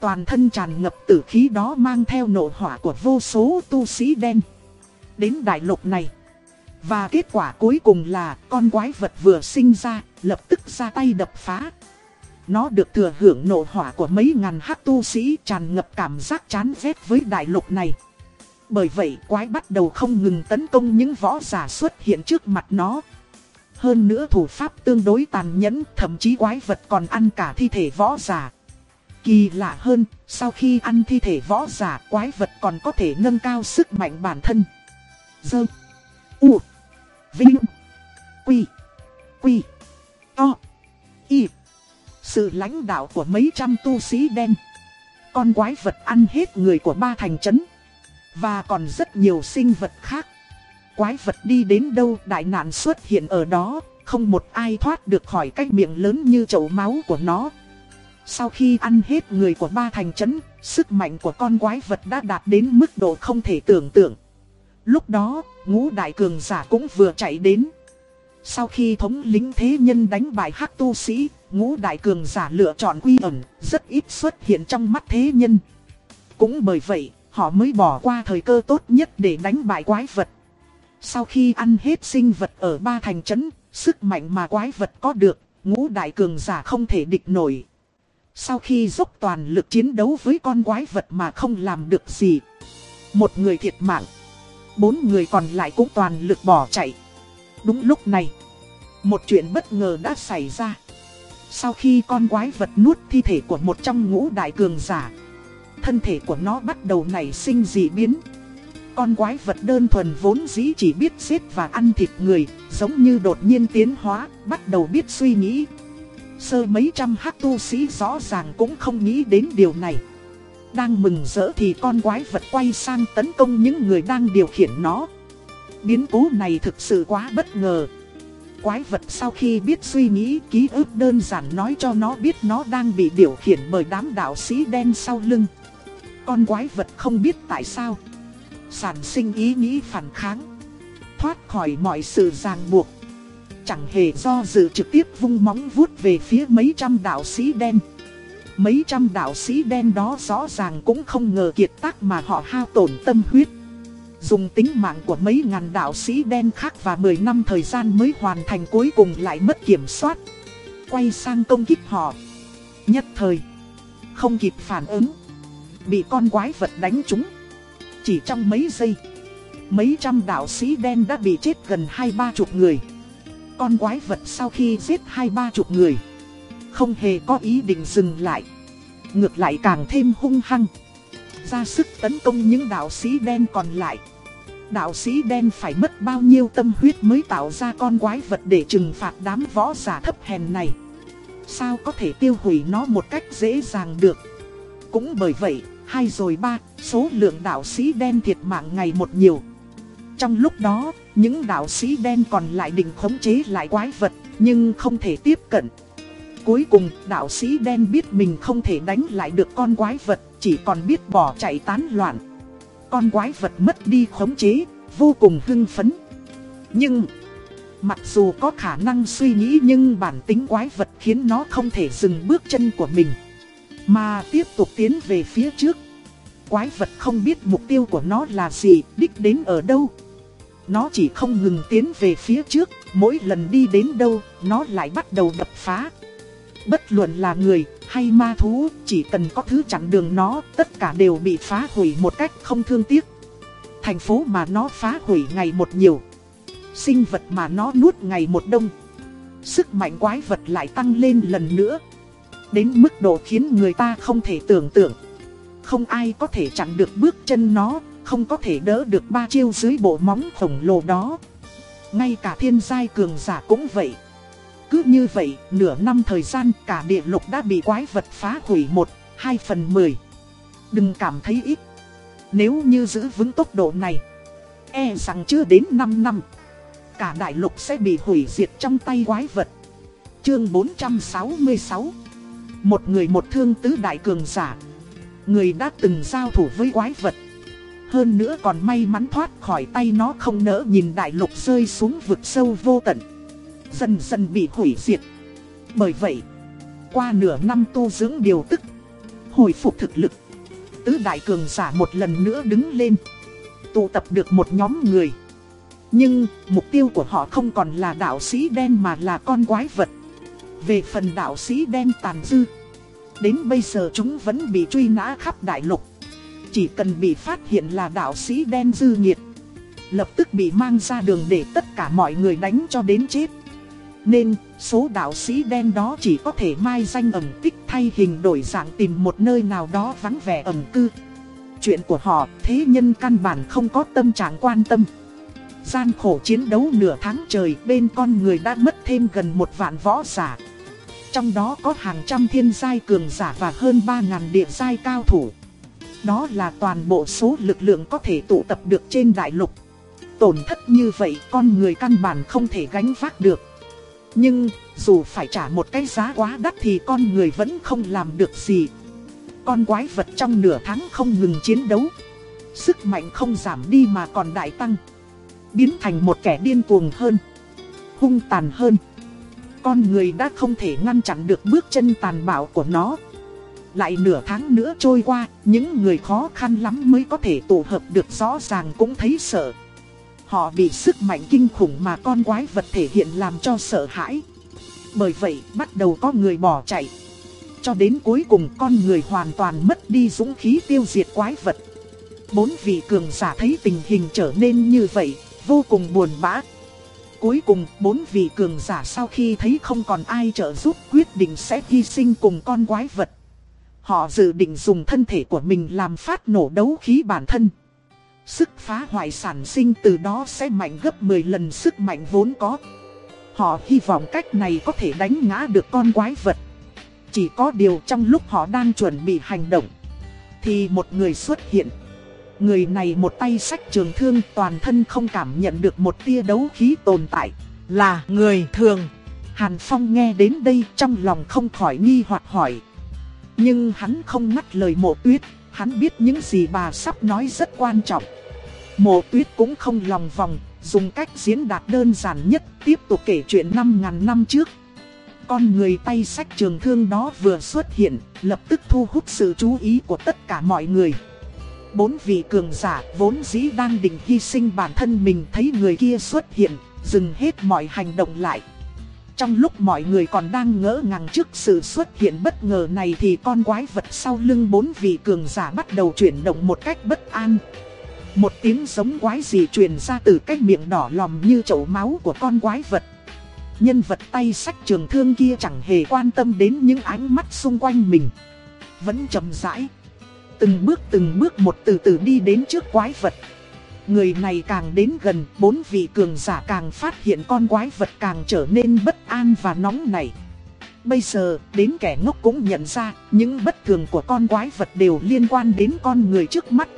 Toàn thân tràn ngập tử khí đó mang theo nộ hỏa của vô số tu sĩ đen. Đến đại lục này, Và kết quả cuối cùng là con quái vật vừa sinh ra, lập tức ra tay đập phá. Nó được thừa hưởng nộ hỏa của mấy ngàn hắc tu sĩ tràn ngập cảm giác chán ghét với đại lục này. Bởi vậy quái bắt đầu không ngừng tấn công những võ giả xuất hiện trước mặt nó. Hơn nữa thủ pháp tương đối tàn nhẫn, thậm chí quái vật còn ăn cả thi thể võ giả. Kỳ lạ hơn, sau khi ăn thi thể võ giả, quái vật còn có thể nâng cao sức mạnh bản thân. Dơ. U. Vinh. Quy. Quy. To. Y. Sự lãnh đạo của mấy trăm tu sĩ đen. Con quái vật ăn hết người của ba thành trấn. Và còn rất nhiều sinh vật khác. Quái vật đi đến đâu đại nạn xuất hiện ở đó, không một ai thoát được khỏi cái miệng lớn như chậu máu của nó. Sau khi ăn hết người của ba thành trấn, sức mạnh của con quái vật đã đạt đến mức độ không thể tưởng tượng. Lúc đó, ngũ đại cường giả cũng vừa chạy đến. Sau khi thống lĩnh thế nhân đánh bại hắc tu sĩ, ngũ đại cường giả lựa chọn quy ẩn, rất ít xuất hiện trong mắt thế nhân. Cũng bởi vậy, họ mới bỏ qua thời cơ tốt nhất để đánh bại quái vật. Sau khi ăn hết sinh vật ở ba thành trấn, sức mạnh mà quái vật có được, ngũ đại cường giả không thể địch nổi. Sau khi dốc toàn lực chiến đấu với con quái vật mà không làm được gì. Một người thiệt mạng. Bốn người còn lại cũng toàn lực bỏ chạy. Đúng lúc này, một chuyện bất ngờ đã xảy ra. Sau khi con quái vật nuốt thi thể của một trong ngũ đại cường giả, thân thể của nó bắt đầu nảy sinh dị biến. Con quái vật đơn thuần vốn dĩ chỉ biết giết và ăn thịt người, giống như đột nhiên tiến hóa, bắt đầu biết suy nghĩ. Sơ mấy trăm hắc tu sĩ rõ ràng cũng không nghĩ đến điều này. Đang mừng rỡ thì con quái vật quay sang tấn công những người đang điều khiển nó. Biến cố này thực sự quá bất ngờ. Quái vật sau khi biết suy nghĩ ký ức đơn giản nói cho nó biết nó đang bị điều khiển bởi đám đạo sĩ đen sau lưng. Con quái vật không biết tại sao. Sản sinh ý nghĩ phản kháng. Thoát khỏi mọi sự ràng buộc. Chẳng hề do dự trực tiếp vung móng vuốt về phía mấy trăm đạo sĩ đen. Mấy trăm đạo sĩ đen đó rõ ràng cũng không ngờ kiệt tác mà họ hao tổn tâm huyết. Dùng tính mạng của mấy ngàn đạo sĩ đen khác và 10 năm thời gian mới hoàn thành cuối cùng lại mất kiểm soát. Quay sang công kích họ. Nhất thời. Không kịp phản ứng. Bị con quái vật đánh trúng. Chỉ trong mấy giây. Mấy trăm đạo sĩ đen đã bị chết gần hai ba chục người. Con quái vật sau khi giết hai ba chục người. Không hề có ý định dừng lại. Ngược lại càng thêm hung hăng. Ra sức tấn công những đạo sĩ đen còn lại đạo sĩ đen phải mất bao nhiêu tâm huyết mới tạo ra con quái vật để trừng phạt đám võ giả thấp hèn này. Sao có thể tiêu hủy nó một cách dễ dàng được. Cũng bởi vậy, hai rồi ba, số lượng đạo sĩ đen thiệt mạng ngày một nhiều. Trong lúc đó, những đạo sĩ đen còn lại định khống chế lại quái vật, nhưng không thể tiếp cận. Cuối cùng, đạo sĩ đen biết mình không thể đánh lại được con quái vật, chỉ còn biết bỏ chạy tán loạn con quái vật mất đi khống chế, vô cùng hưng phấn. Nhưng, mặc dù có khả năng suy nghĩ nhưng bản tính quái vật khiến nó không thể dừng bước chân của mình. Mà tiếp tục tiến về phía trước. Quái vật không biết mục tiêu của nó là gì, đích đến ở đâu. Nó chỉ không ngừng tiến về phía trước, mỗi lần đi đến đâu, nó lại bắt đầu đập phá. Bất luận là người hay ma thú, chỉ cần có thứ chặn đường nó, tất cả đều bị phá hủy một cách không thương tiếc. Thành phố mà nó phá hủy ngày một nhiều. Sinh vật mà nó nuốt ngày một đông. Sức mạnh quái vật lại tăng lên lần nữa. Đến mức độ khiến người ta không thể tưởng tượng. Không ai có thể chặn được bước chân nó, không có thể đỡ được ba chiêu dưới bộ móng khổng lồ đó. Ngay cả thiên giai cường giả cũng vậy. Cứ như vậy, nửa năm thời gian cả địa lục đã bị quái vật phá hủy một, hai phần mười. Đừng cảm thấy ít. Nếu như giữ vững tốc độ này, e rằng chưa đến 5 năm, cả đại lục sẽ bị hủy diệt trong tay quái vật. Chương 466 Một người một thương tứ đại cường giả. Người đã từng giao thủ với quái vật. Hơn nữa còn may mắn thoát khỏi tay nó không nỡ nhìn đại lục rơi xuống vực sâu vô tận dần dần bị hủy diệt. Bởi vậy, qua nửa năm tu dưỡng điều tức, hồi phục thực lực, tứ đại cường giả một lần nữa đứng lên, tụ tập được một nhóm người. Nhưng mục tiêu của họ không còn là đạo sĩ đen mà là con quái vật Về phần đạo sĩ đen tàn dư Đến bây giờ chúng vẫn bị truy nã khắp đại lục. Chỉ cần bị phát hiện là đạo sĩ đen dư nhiệt Lập tức bị mang ra đường để tất cả mọi người đánh cho đến chết. Nên, số đạo sĩ đen đó chỉ có thể mai danh ẩn tích thay hình đổi dạng tìm một nơi nào đó vắng vẻ ẩn cư. Chuyện của họ, thế nhân căn bản không có tâm trạng quan tâm. Gian khổ chiến đấu nửa tháng trời, bên con người đã mất thêm gần một vạn võ giả. Trong đó có hàng trăm thiên giai cường giả và hơn 3.000 địa giai cao thủ. Đó là toàn bộ số lực lượng có thể tụ tập được trên đại lục. Tổn thất như vậy, con người căn bản không thể gánh vác được. Nhưng, dù phải trả một cái giá quá đắt thì con người vẫn không làm được gì. Con quái vật trong nửa tháng không ngừng chiến đấu. Sức mạnh không giảm đi mà còn đại tăng. Biến thành một kẻ điên cuồng hơn. Hung tàn hơn. Con người đã không thể ngăn chặn được bước chân tàn bạo của nó. Lại nửa tháng nữa trôi qua, Những người khó khăn lắm mới có thể tụ hợp được rõ ràng cũng thấy sợ. Họ bị sức mạnh kinh khủng mà con quái vật thể hiện làm cho sợ hãi. Bởi vậy, bắt đầu có người bỏ chạy. Cho đến cuối cùng, con người hoàn toàn mất đi dũng khí tiêu diệt quái vật. Bốn vị cường giả thấy tình hình trở nên như vậy, vô cùng buồn bã. Cuối cùng, bốn vị cường giả sau khi thấy không còn ai trợ giúp quyết định sẽ hy sinh cùng con quái vật. Họ dự định dùng thân thể của mình làm phát nổ đấu khí bản thân. Sức phá hoại sản sinh từ đó sẽ mạnh gấp 10 lần sức mạnh vốn có. Họ hy vọng cách này có thể đánh ngã được con quái vật. Chỉ có điều trong lúc họ đang chuẩn bị hành động, thì một người xuất hiện. Người này một tay sách trường thương toàn thân không cảm nhận được một tia đấu khí tồn tại. Là người thường. Hàn Phong nghe đến đây trong lòng không khỏi nghi hoặc hỏi. Nhưng hắn không ngắt lời mộ tuyết. Hắn biết những gì bà sắp nói rất quan trọng. Mộ tuyết cũng không lòng vòng. Dùng cách diễn đạt đơn giản nhất tiếp tục kể chuyện 5.000 năm trước. Con người tay sách trường thương đó vừa xuất hiện, lập tức thu hút sự chú ý của tất cả mọi người. Bốn vị cường giả vốn dĩ đang định hy sinh bản thân mình thấy người kia xuất hiện, dừng hết mọi hành động lại. Trong lúc mọi người còn đang ngỡ ngàng trước sự xuất hiện bất ngờ này thì con quái vật sau lưng bốn vị cường giả bắt đầu chuyển động một cách bất an. Một tiếng giống quái gì truyền ra từ cái miệng đỏ lòm như chậu máu của con quái vật. Nhân vật tay sách trường thương kia chẳng hề quan tâm đến những ánh mắt xung quanh mình. Vẫn chậm rãi. Từng bước từng bước một từ từ đi đến trước quái vật. Người này càng đến gần, bốn vị cường giả càng phát hiện con quái vật càng trở nên bất an và nóng nảy. Bây giờ, đến kẻ ngốc cũng nhận ra, những bất thường của con quái vật đều liên quan đến con người trước mắt.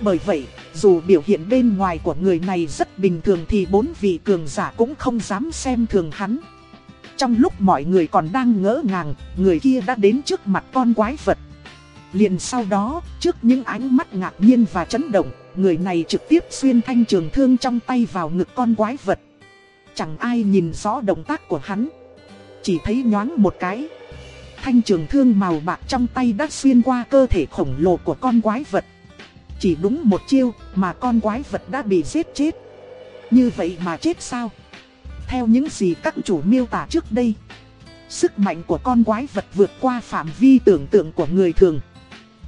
Bởi vậy, dù biểu hiện bên ngoài của người này rất bình thường thì bốn vị cường giả cũng không dám xem thường hắn. Trong lúc mọi người còn đang ngỡ ngàng, người kia đã đến trước mặt con quái vật. Liền sau đó, trước những ánh mắt ngạc nhiên và chấn động, người này trực tiếp xuyên thanh trường thương trong tay vào ngực con quái vật. Chẳng ai nhìn rõ động tác của hắn. Chỉ thấy nhoáng một cái. Thanh trường thương màu bạc trong tay đã xuyên qua cơ thể khổng lồ của con quái vật. Chỉ đúng một chiêu mà con quái vật đã bị giết chết. Như vậy mà chết sao? Theo những gì các chủ miêu tả trước đây, sức mạnh của con quái vật vượt qua phạm vi tưởng tượng của người thường.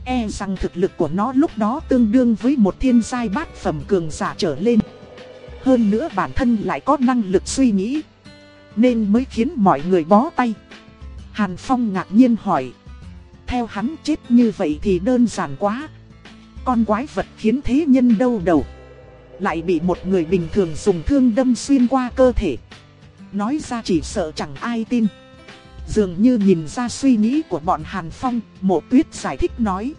E rằng thực lực của nó lúc đó tương đương với một thiên giai bát phẩm cường giả trở lên. Hơn nữa bản thân lại có năng lực suy nghĩ, Nên mới khiến mọi người bó tay. Hàn Phong ngạc nhiên hỏi, Theo hắn chết như vậy thì đơn giản quá. Con quái vật khiến thế nhân đâu đầu, Lại bị một người bình thường dùng thương đâm xuyên qua cơ thể. Nói ra chỉ sợ chẳng ai tin. Dường như nhìn ra suy nghĩ của bọn Hàn Phong, mộ tuyết giải thích nói.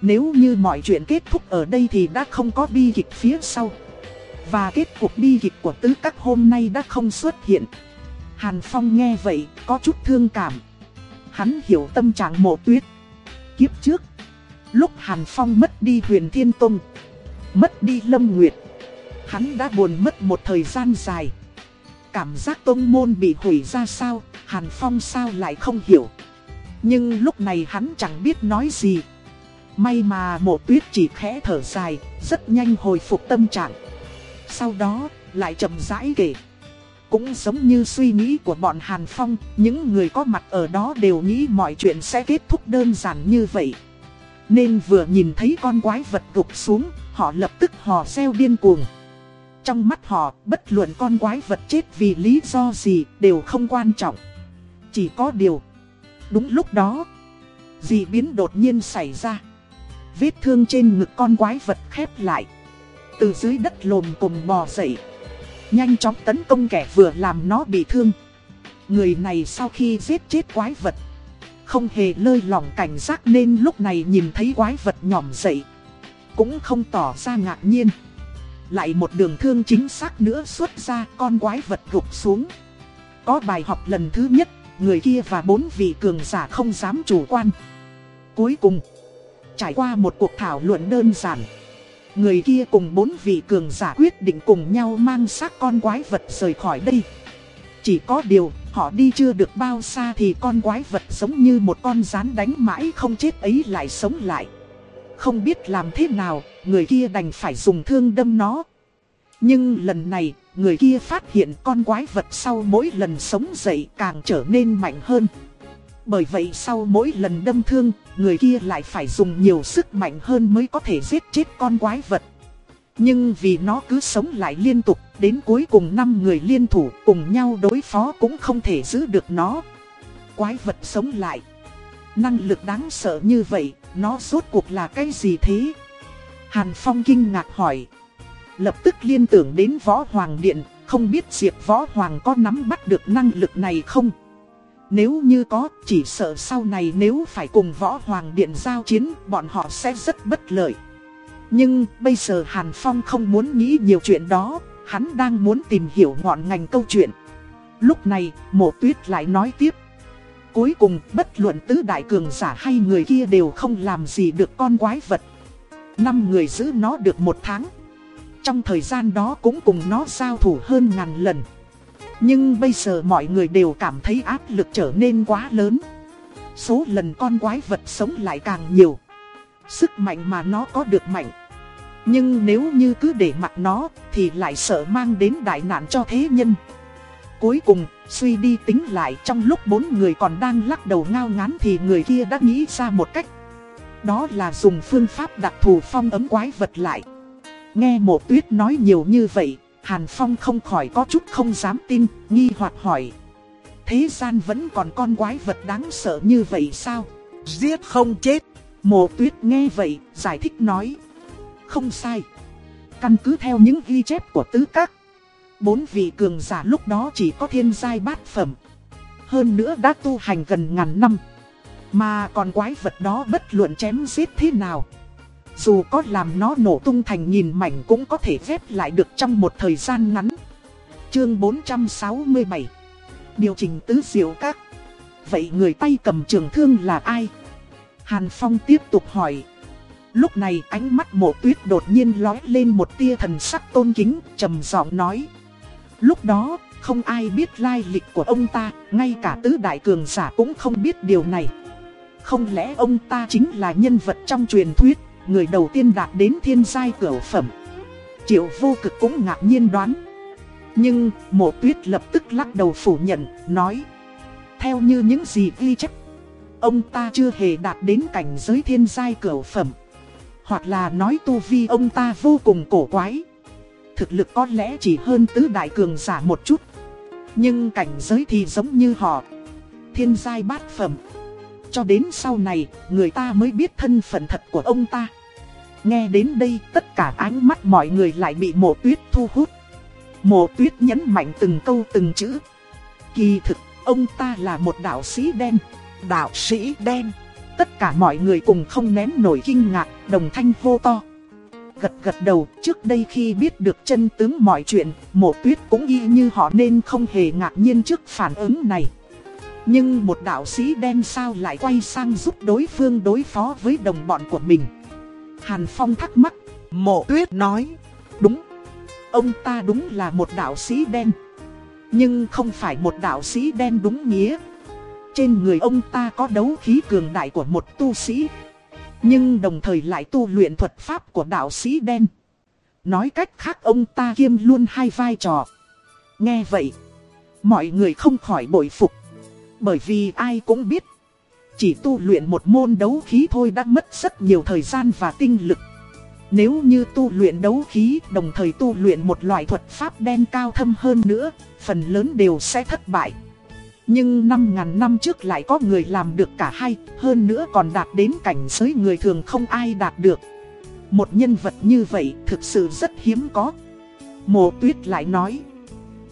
Nếu như mọi chuyện kết thúc ở đây thì đã không có bi kịch phía sau. Và kết cục bi kịch của tứ các hôm nay đã không xuất hiện. Hàn Phong nghe vậy, có chút thương cảm. Hắn hiểu tâm trạng mộ tuyết. Kiếp trước, lúc Hàn Phong mất đi huyền Thiên Tông, mất đi Lâm Nguyệt, hắn đã buồn mất một thời gian dài. Cảm giác tôn môn bị hủy ra sao, Hàn Phong sao lại không hiểu. Nhưng lúc này hắn chẳng biết nói gì. May mà mộ tuyết chỉ khẽ thở dài, rất nhanh hồi phục tâm trạng. Sau đó, lại chậm rãi kể. Cũng giống như suy nghĩ của bọn Hàn Phong, những người có mặt ở đó đều nghĩ mọi chuyện sẽ kết thúc đơn giản như vậy. Nên vừa nhìn thấy con quái vật gục xuống, họ lập tức hò reo điên cuồng. Trong mắt họ, bất luận con quái vật chết vì lý do gì đều không quan trọng. Chỉ có điều, đúng lúc đó, dị biến đột nhiên xảy ra. Vết thương trên ngực con quái vật khép lại. Từ dưới đất lồm cồm bò dậy. Nhanh chóng tấn công kẻ vừa làm nó bị thương. Người này sau khi giết chết quái vật, không hề lơi lỏng cảnh giác nên lúc này nhìn thấy quái vật nhỏm dậy. Cũng không tỏ ra ngạc nhiên. Lại một đường thương chính xác nữa xuất ra con quái vật gục xuống. Có bài học lần thứ nhất, người kia và bốn vị cường giả không dám chủ quan. Cuối cùng, trải qua một cuộc thảo luận đơn giản. Người kia cùng bốn vị cường giả quyết định cùng nhau mang xác con quái vật rời khỏi đây. Chỉ có điều, họ đi chưa được bao xa thì con quái vật giống như một con rán đánh mãi không chết ấy lại sống lại. Không biết làm thế nào, người kia đành phải dùng thương đâm nó. Nhưng lần này, người kia phát hiện con quái vật sau mỗi lần sống dậy càng trở nên mạnh hơn. Bởi vậy sau mỗi lần đâm thương, người kia lại phải dùng nhiều sức mạnh hơn mới có thể giết chết con quái vật. Nhưng vì nó cứ sống lại liên tục, đến cuối cùng năm người liên thủ cùng nhau đối phó cũng không thể giữ được nó. Quái vật sống lại. Năng lực đáng sợ như vậy, nó rốt cuộc là cái gì thế? Hàn Phong kinh ngạc hỏi. Lập tức liên tưởng đến Võ Hoàng Điện, không biết Diệp Võ Hoàng có nắm bắt được năng lực này không? Nếu như có, chỉ sợ sau này nếu phải cùng Võ Hoàng Điện giao chiến, bọn họ sẽ rất bất lợi. Nhưng bây giờ Hàn Phong không muốn nghĩ nhiều chuyện đó, hắn đang muốn tìm hiểu ngọn ngành câu chuyện. Lúc này, mộ tuyết lại nói tiếp. Cuối cùng, bất luận tứ đại cường giả hay người kia đều không làm gì được con quái vật. Năm người giữ nó được một tháng. Trong thời gian đó cũng cùng nó giao thủ hơn ngàn lần. Nhưng bây giờ mọi người đều cảm thấy áp lực trở nên quá lớn. Số lần con quái vật sống lại càng nhiều. Sức mạnh mà nó có được mạnh. Nhưng nếu như cứ để mặc nó thì lại sợ mang đến đại nạn cho thế nhân. Cuối cùng, suy đi tính lại trong lúc bốn người còn đang lắc đầu ngao ngán thì người kia đã nghĩ ra một cách. Đó là dùng phương pháp đặc thù phong ấm quái vật lại. Nghe một tuyết nói nhiều như vậy, Hàn Phong không khỏi có chút không dám tin, nghi hoặc hỏi. Thế gian vẫn còn con quái vật đáng sợ như vậy sao? Giết không chết. Mộ tuyết nghe vậy, giải thích nói. Không sai. Căn cứ theo những ghi chép của tứ các. Bốn vị cường giả lúc đó chỉ có thiên giai bát phẩm. Hơn nữa đã tu hành gần ngàn năm. Mà còn quái vật đó bất luận chém giết thế nào. Dù có làm nó nổ tung thành nghìn mảnh cũng có thể ghép lại được trong một thời gian ngắn. Chương 467 Điều chỉnh tứ diệu các Vậy người tay cầm trường thương là ai? Hàn Phong tiếp tục hỏi Lúc này ánh mắt mộ tuyết đột nhiên lói lên một tia thần sắc tôn kính, trầm giọng nói. Lúc đó, không ai biết lai lịch của ông ta, ngay cả tứ đại cường giả cũng không biết điều này. Không lẽ ông ta chính là nhân vật trong truyền thuyết, người đầu tiên đạt đến thiên giai cửu phẩm. Triệu vô cực cũng ngạc nhiên đoán. Nhưng, mộ tuyết lập tức lắc đầu phủ nhận, nói. Theo như những gì ghi chép, ông ta chưa hề đạt đến cảnh giới thiên giai cửu phẩm. Hoặc là nói tu vi ông ta vô cùng cổ quái Thực lực có lẽ chỉ hơn tứ đại cường giả một chút. Nhưng cảnh giới thì giống như họ. Thiên giai bát phẩm. Cho đến sau này người ta mới biết thân phận thật của ông ta. Nghe đến đây tất cả ánh mắt mọi người lại bị mộ tuyết thu hút. Mộ tuyết nhấn mạnh từng câu từng chữ. Kỳ thực ông ta là một đạo sĩ đen. Đạo sĩ đen. Tất cả mọi người cùng không nén nổi kinh ngạc, đồng thanh hô to. Gật gật đầu, trước đây khi biết được chân tướng mọi chuyện, mộ tuyết cũng y như họ nên không hề ngạc nhiên trước phản ứng này. Nhưng một đạo sĩ đen sao lại quay sang giúp đối phương đối phó với đồng bọn của mình. Hàn Phong thắc mắc, mộ tuyết nói, đúng, ông ta đúng là một đạo sĩ đen. Nhưng không phải một đạo sĩ đen đúng nghĩa. Trên người ông ta có đấu khí cường đại của một tu sĩ. Nhưng đồng thời lại tu luyện thuật pháp của đạo sĩ đen. Nói cách khác ông ta kiêm luôn hai vai trò. Nghe vậy, mọi người không khỏi bội phục. Bởi vì ai cũng biết, chỉ tu luyện một môn đấu khí thôi đã mất rất nhiều thời gian và tinh lực. Nếu như tu luyện đấu khí đồng thời tu luyện một loại thuật pháp đen cao thâm hơn nữa, phần lớn đều sẽ thất bại. Nhưng 5.000 năm trước lại có người làm được cả hai, hơn nữa còn đạt đến cảnh giới người thường không ai đạt được. Một nhân vật như vậy thực sự rất hiếm có. Mộ tuyết lại nói,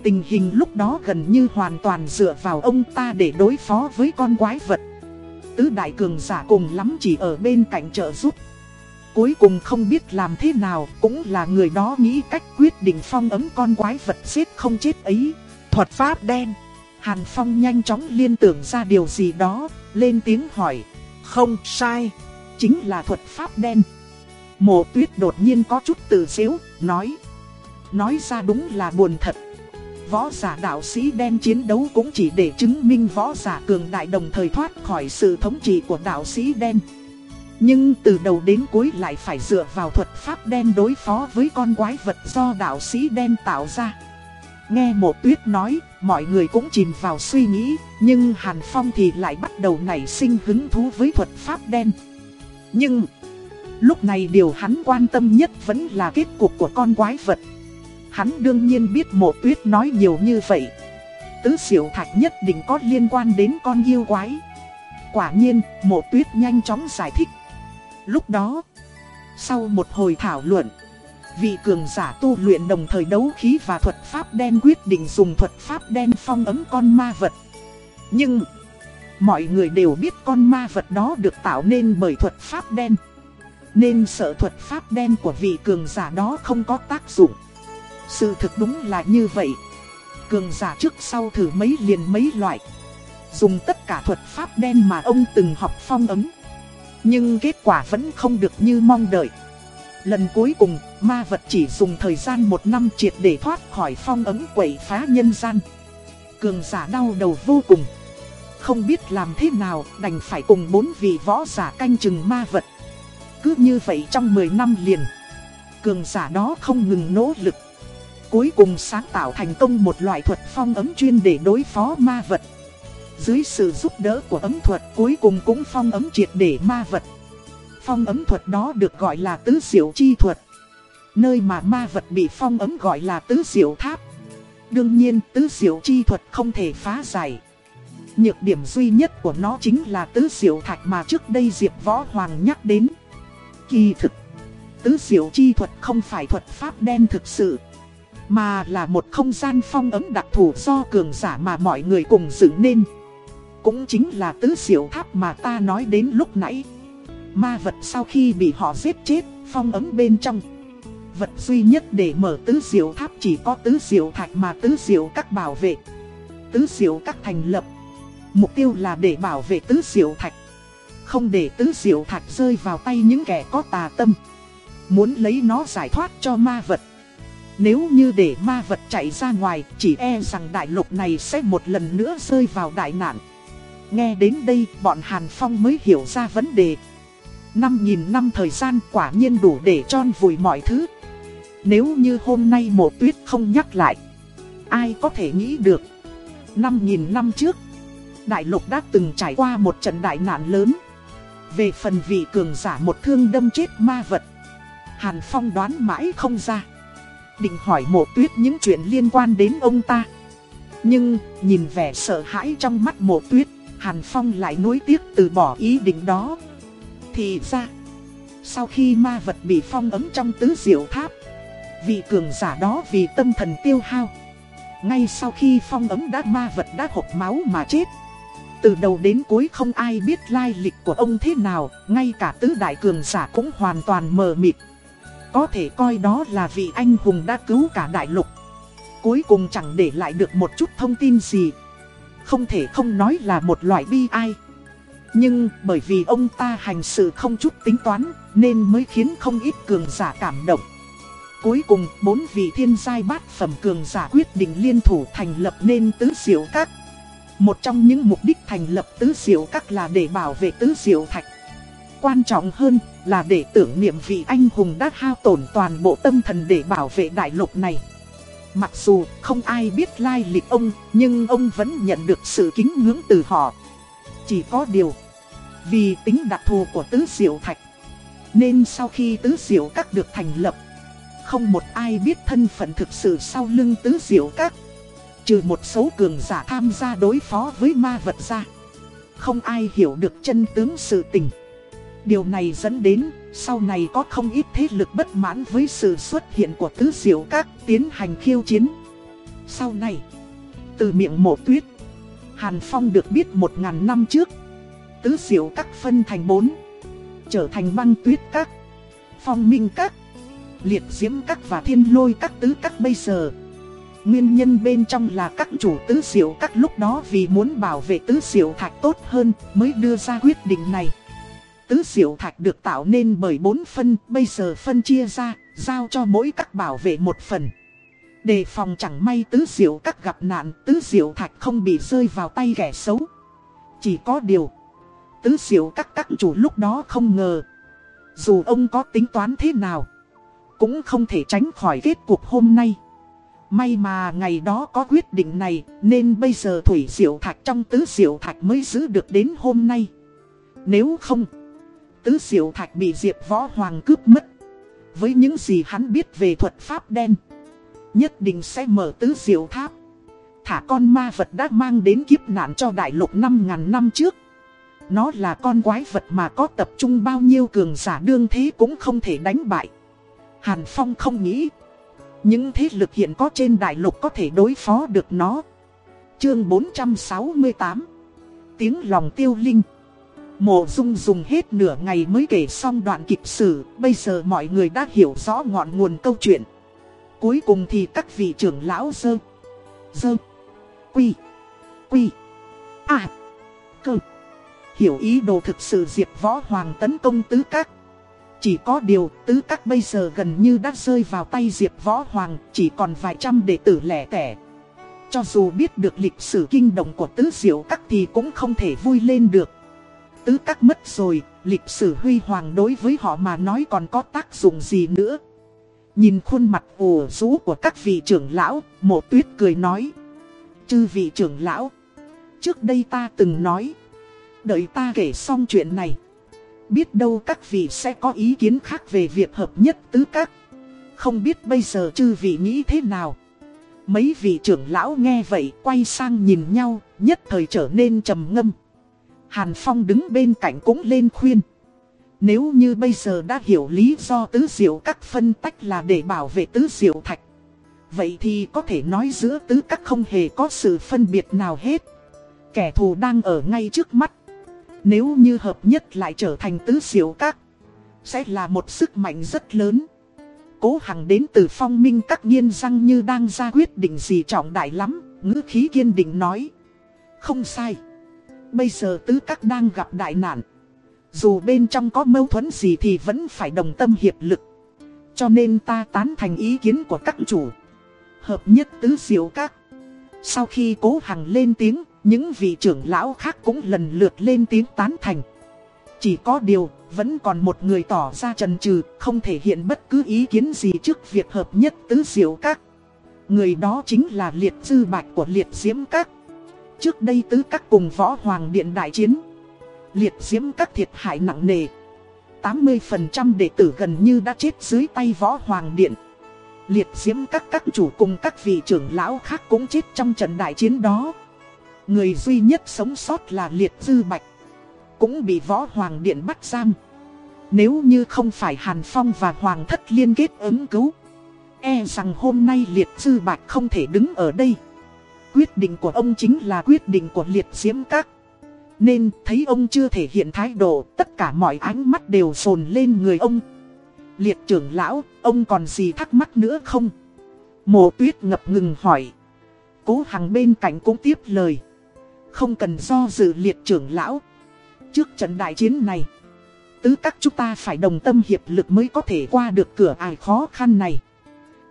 tình hình lúc đó gần như hoàn toàn dựa vào ông ta để đối phó với con quái vật. Tứ đại cường giả cùng lắm chỉ ở bên cạnh trợ giúp. Cuối cùng không biết làm thế nào cũng là người đó nghĩ cách quyết định phong ấm con quái vật giết không chết ấy. Thuật pháp đen. Hàn Phong nhanh chóng liên tưởng ra điều gì đó, lên tiếng hỏi. Không sai, chính là thuật pháp đen. Mộ tuyết đột nhiên có chút tự xíu, nói. Nói ra đúng là buồn thật. Võ giả đạo sĩ đen chiến đấu cũng chỉ để chứng minh võ giả cường đại đồng thời thoát khỏi sự thống trị của đạo sĩ đen. Nhưng từ đầu đến cuối lại phải dựa vào thuật pháp đen đối phó với con quái vật do đạo sĩ đen tạo ra. Nghe mộ tuyết nói, mọi người cũng chìm vào suy nghĩ, nhưng Hàn Phong thì lại bắt đầu nảy sinh hứng thú với thuật pháp đen. Nhưng, lúc này điều hắn quan tâm nhất vẫn là kết cục của con quái vật. Hắn đương nhiên biết mộ tuyết nói nhiều như vậy. Tứ siểu thạch nhất định có liên quan đến con yêu quái. Quả nhiên, mộ tuyết nhanh chóng giải thích. Lúc đó, sau một hồi thảo luận, vị cường giả tu luyện đồng thời đấu khí và thuật pháp đen quyết định dùng thuật pháp đen phong ấm con ma vật. Nhưng, mọi người đều biết con ma vật đó được tạo nên bởi thuật pháp đen. Nên sợ thuật pháp đen của vị cường giả đó không có tác dụng. Sự thực đúng là như vậy. Cường giả trước sau thử mấy liền mấy loại. Dùng tất cả thuật pháp đen mà ông từng học phong ấm. Nhưng kết quả vẫn không được như mong đợi. Lần cuối cùng, ma vật chỉ dùng thời gian một năm triệt để thoát khỏi phong ấm quẩy phá nhân gian. Cường giả đau đầu vô cùng. Không biết làm thế nào, đành phải cùng bốn vị võ giả canh chừng ma vật. Cứ như vậy trong 10 năm liền, cường giả đó không ngừng nỗ lực. Cuối cùng sáng tạo thành công một loại thuật phong ấm chuyên để đối phó ma vật. Dưới sự giúp đỡ của ấm thuật cuối cùng cũng phong ấm triệt để ma vật. Phong ấm thuật đó được gọi là tứ diệu chi thuật. Nơi mà ma vật bị phong ấm gọi là tứ diệu tháp. Đương nhiên tứ diệu chi thuật không thể phá giải. Nhược điểm duy nhất của nó chính là tứ diệu thạch mà trước đây Diệp Võ Hoàng nhắc đến. Kỳ thực, tứ diệu chi thuật không phải thuật pháp đen thực sự. Mà là một không gian phong ấm đặc thù do cường giả mà mọi người cùng dựng nên. Cũng chính là tứ diệu tháp mà ta nói đến lúc nãy. Ma vật sau khi bị họ giết chết, phong ấm bên trong. Vật duy nhất để mở tứ diệu tháp chỉ có tứ diệu thạch mà tứ diệu các bảo vệ. Tứ diệu các thành lập. Mục tiêu là để bảo vệ tứ diệu thạch. Không để tứ diệu thạch rơi vào tay những kẻ có tà tâm. Muốn lấy nó giải thoát cho ma vật. Nếu như để ma vật chạy ra ngoài, chỉ e rằng đại lục này sẽ một lần nữa rơi vào đại nạn. Nghe đến đây, bọn Hàn Phong mới hiểu ra vấn đề. 5.000 năm thời gian quả nhiên đủ để tròn vùi mọi thứ. Nếu như hôm nay mộ tuyết không nhắc lại, ai có thể nghĩ được. 5.000 năm trước, đại lục đã từng trải qua một trận đại nạn lớn. Về phần vị cường giả một thương đâm chết ma vật, Hàn Phong đoán mãi không ra. Định hỏi mộ tuyết những chuyện liên quan đến ông ta. Nhưng, nhìn vẻ sợ hãi trong mắt mộ tuyết, Hàn Phong lại nuối tiếc từ bỏ ý định đó. Thì ra, sau khi ma vật bị phong ấm trong tứ diệu tháp, vị cường giả đó vì tâm thần tiêu hao. Ngay sau khi phong ấm đã ma vật đã hộp máu mà chết. Từ đầu đến cuối không ai biết lai lịch của ông thế nào, ngay cả tứ đại cường giả cũng hoàn toàn mờ mịt. Có thể coi đó là vị anh hùng đã cứu cả đại lục. Cuối cùng chẳng để lại được một chút thông tin gì. Không thể không nói là một loại bi ai. Nhưng bởi vì ông ta hành sự không chút tính toán nên mới khiến không ít cường giả cảm động. Cuối cùng, bốn vị thiên giai bát phẩm cường giả quyết định liên thủ thành lập nên tứ diệu các. Một trong những mục đích thành lập tứ diệu các là để bảo vệ tứ diệu thạch. quan trọng hơn là để tưởng niệm vị anh hùng đã hao tổn toàn bộ tâm thần để bảo vệ đại lục này. Mặc dù không ai biết lai lịch ông, nhưng ông vẫn nhận được sự kính ngưỡng từ họ. Chỉ có điều, vì tính đặc thù của tứ diệu thạch, nên sau khi tứ diệu các được thành lập, không một ai biết thân phận thực sự sau lưng tứ diệu các. Trừ một số cường giả tham gia đối phó với ma vật ra. Không ai hiểu được chân tướng sự tình. Điều này dẫn đến, sau này có không ít thế lực bất mãn với sự xuất hiện của tứ diệu các tiến hành khiêu chiến. Sau này, từ miệng mộ tuyết, Hàn Phong được biết một ngàn năm trước, tứ diệu các phân thành bốn, trở thành băng tuyết các, phong minh các, liệt diễm các và thiên lôi các tứ các bây giờ. Nguyên nhân bên trong là các chủ tứ diệu các lúc đó vì muốn bảo vệ tứ diệu thạch tốt hơn mới đưa ra quyết định này. Tứ diệu thạch được tạo nên bởi bốn phân, bây giờ phân chia ra, giao cho mỗi các bảo vệ một phần. Đề phòng chẳng may tứ diệu các gặp nạn, tứ diệu thạch không bị rơi vào tay kẻ xấu. Chỉ có điều, tứ diệu các các chủ lúc đó không ngờ. Dù ông có tính toán thế nào, cũng không thể tránh khỏi kết cuộc hôm nay. May mà ngày đó có quyết định này nên bây giờ thủy diệu thạch trong tứ diệu thạch mới giữ được đến hôm nay. Nếu không, tứ diệu thạch bị Diệp Võ Hoàng cướp mất. Với những gì hắn biết về thuật pháp đen, nhất định sẽ mở tứ diệu tháp. Thả con ma vật đã mang đến kiếp nạn cho đại lục 5.000 năm trước. Nó là con quái vật mà có tập trung bao nhiêu cường giả đương thế cũng không thể đánh bại. Hàn Phong không nghĩ. Những thế lực hiện có trên đại lục có thể đối phó được nó. Chương 468 Tiếng lòng tiêu linh. Mộ dung dùng hết nửa ngày mới kể xong đoạn kịch sử, bây giờ mọi người đã hiểu rõ ngọn nguồn câu chuyện. Cuối cùng thì các vị trưởng lão dơ, dơ, quy, quy, à, cơ. Hiểu ý đồ thực sự diệt võ hoàng tấn công tứ các. Chỉ có điều tứ các bây giờ gần như đã rơi vào tay diệt Võ Hoàng, chỉ còn vài trăm đệ tử lẻ tẻ. Cho dù biết được lịch sử kinh động của tứ diệu các thì cũng không thể vui lên được. Tứ các mất rồi, lịch sử huy hoàng đối với họ mà nói còn có tác dụng gì nữa. Nhìn khuôn mặt ủ rũ của các vị trưởng lão, mộ tuyết cười nói. Chư vị trưởng lão, trước đây ta từng nói, đợi ta kể xong chuyện này. Biết đâu các vị sẽ có ý kiến khác về việc hợp nhất tứ các. Không biết bây giờ chư vị nghĩ thế nào. Mấy vị trưởng lão nghe vậy quay sang nhìn nhau, nhất thời trở nên trầm ngâm. Hàn Phong đứng bên cạnh cũng lên khuyên. Nếu như bây giờ đã hiểu lý do tứ diệu các phân tách là để bảo vệ tứ diệu thạch. Vậy thì có thể nói giữa tứ các không hề có sự phân biệt nào hết. Kẻ thù đang ở ngay trước mắt. Nếu như hợp nhất lại trở thành tứ diệu các, sẽ là một sức mạnh rất lớn. Cố Hằng đến từ phong minh các nghiên răng như đang ra quyết định gì trọng đại lắm, ngữ khí kiên định nói. Không sai. Bây giờ tứ các đang gặp đại nạn. Dù bên trong có mâu thuẫn gì thì vẫn phải đồng tâm hiệp lực. Cho nên ta tán thành ý kiến của các chủ. Hợp nhất tứ diệu các. Sau khi cố hằng lên tiếng, những vị trưởng lão khác cũng lần lượt lên tiếng tán thành. Chỉ có điều, vẫn còn một người tỏ ra trần trừ, không thể hiện bất cứ ý kiến gì trước việc hợp nhất tứ diệu các. Người đó chính là liệt dư bạch của liệt diễm các. Trước đây tứ các cùng võ hoàng điện đại chiến. Liệt diễm các thiệt hại nặng nề. 80% đệ tử gần như đã chết dưới tay võ hoàng điện. Liệt diễm các các chủ cùng các vị trưởng lão khác cũng chết trong trận đại chiến đó. Người duy nhất sống sót là Liệt Dư Bạch. Cũng bị Võ Hoàng Điện bắt giam. Nếu như không phải Hàn Phong và Hoàng Thất liên kết ứng cứu E rằng hôm nay Liệt Dư Bạch không thể đứng ở đây. Quyết định của ông chính là quyết định của Liệt Diễm Các. Nên thấy ông chưa thể hiện thái độ Tất cả mọi ánh mắt đều dồn lên người ông. Liệt trưởng lão, ông còn gì thắc mắc nữa không? Mộ tuyết ngập ngừng hỏi. Cố Hằng bên cạnh cũng tiếp lời không cần do dự liệt trưởng lão Trước trận đại chiến này Tứ các chúng ta phải đồng tâm hiệp lực mới có thể qua được cửa ải khó khăn này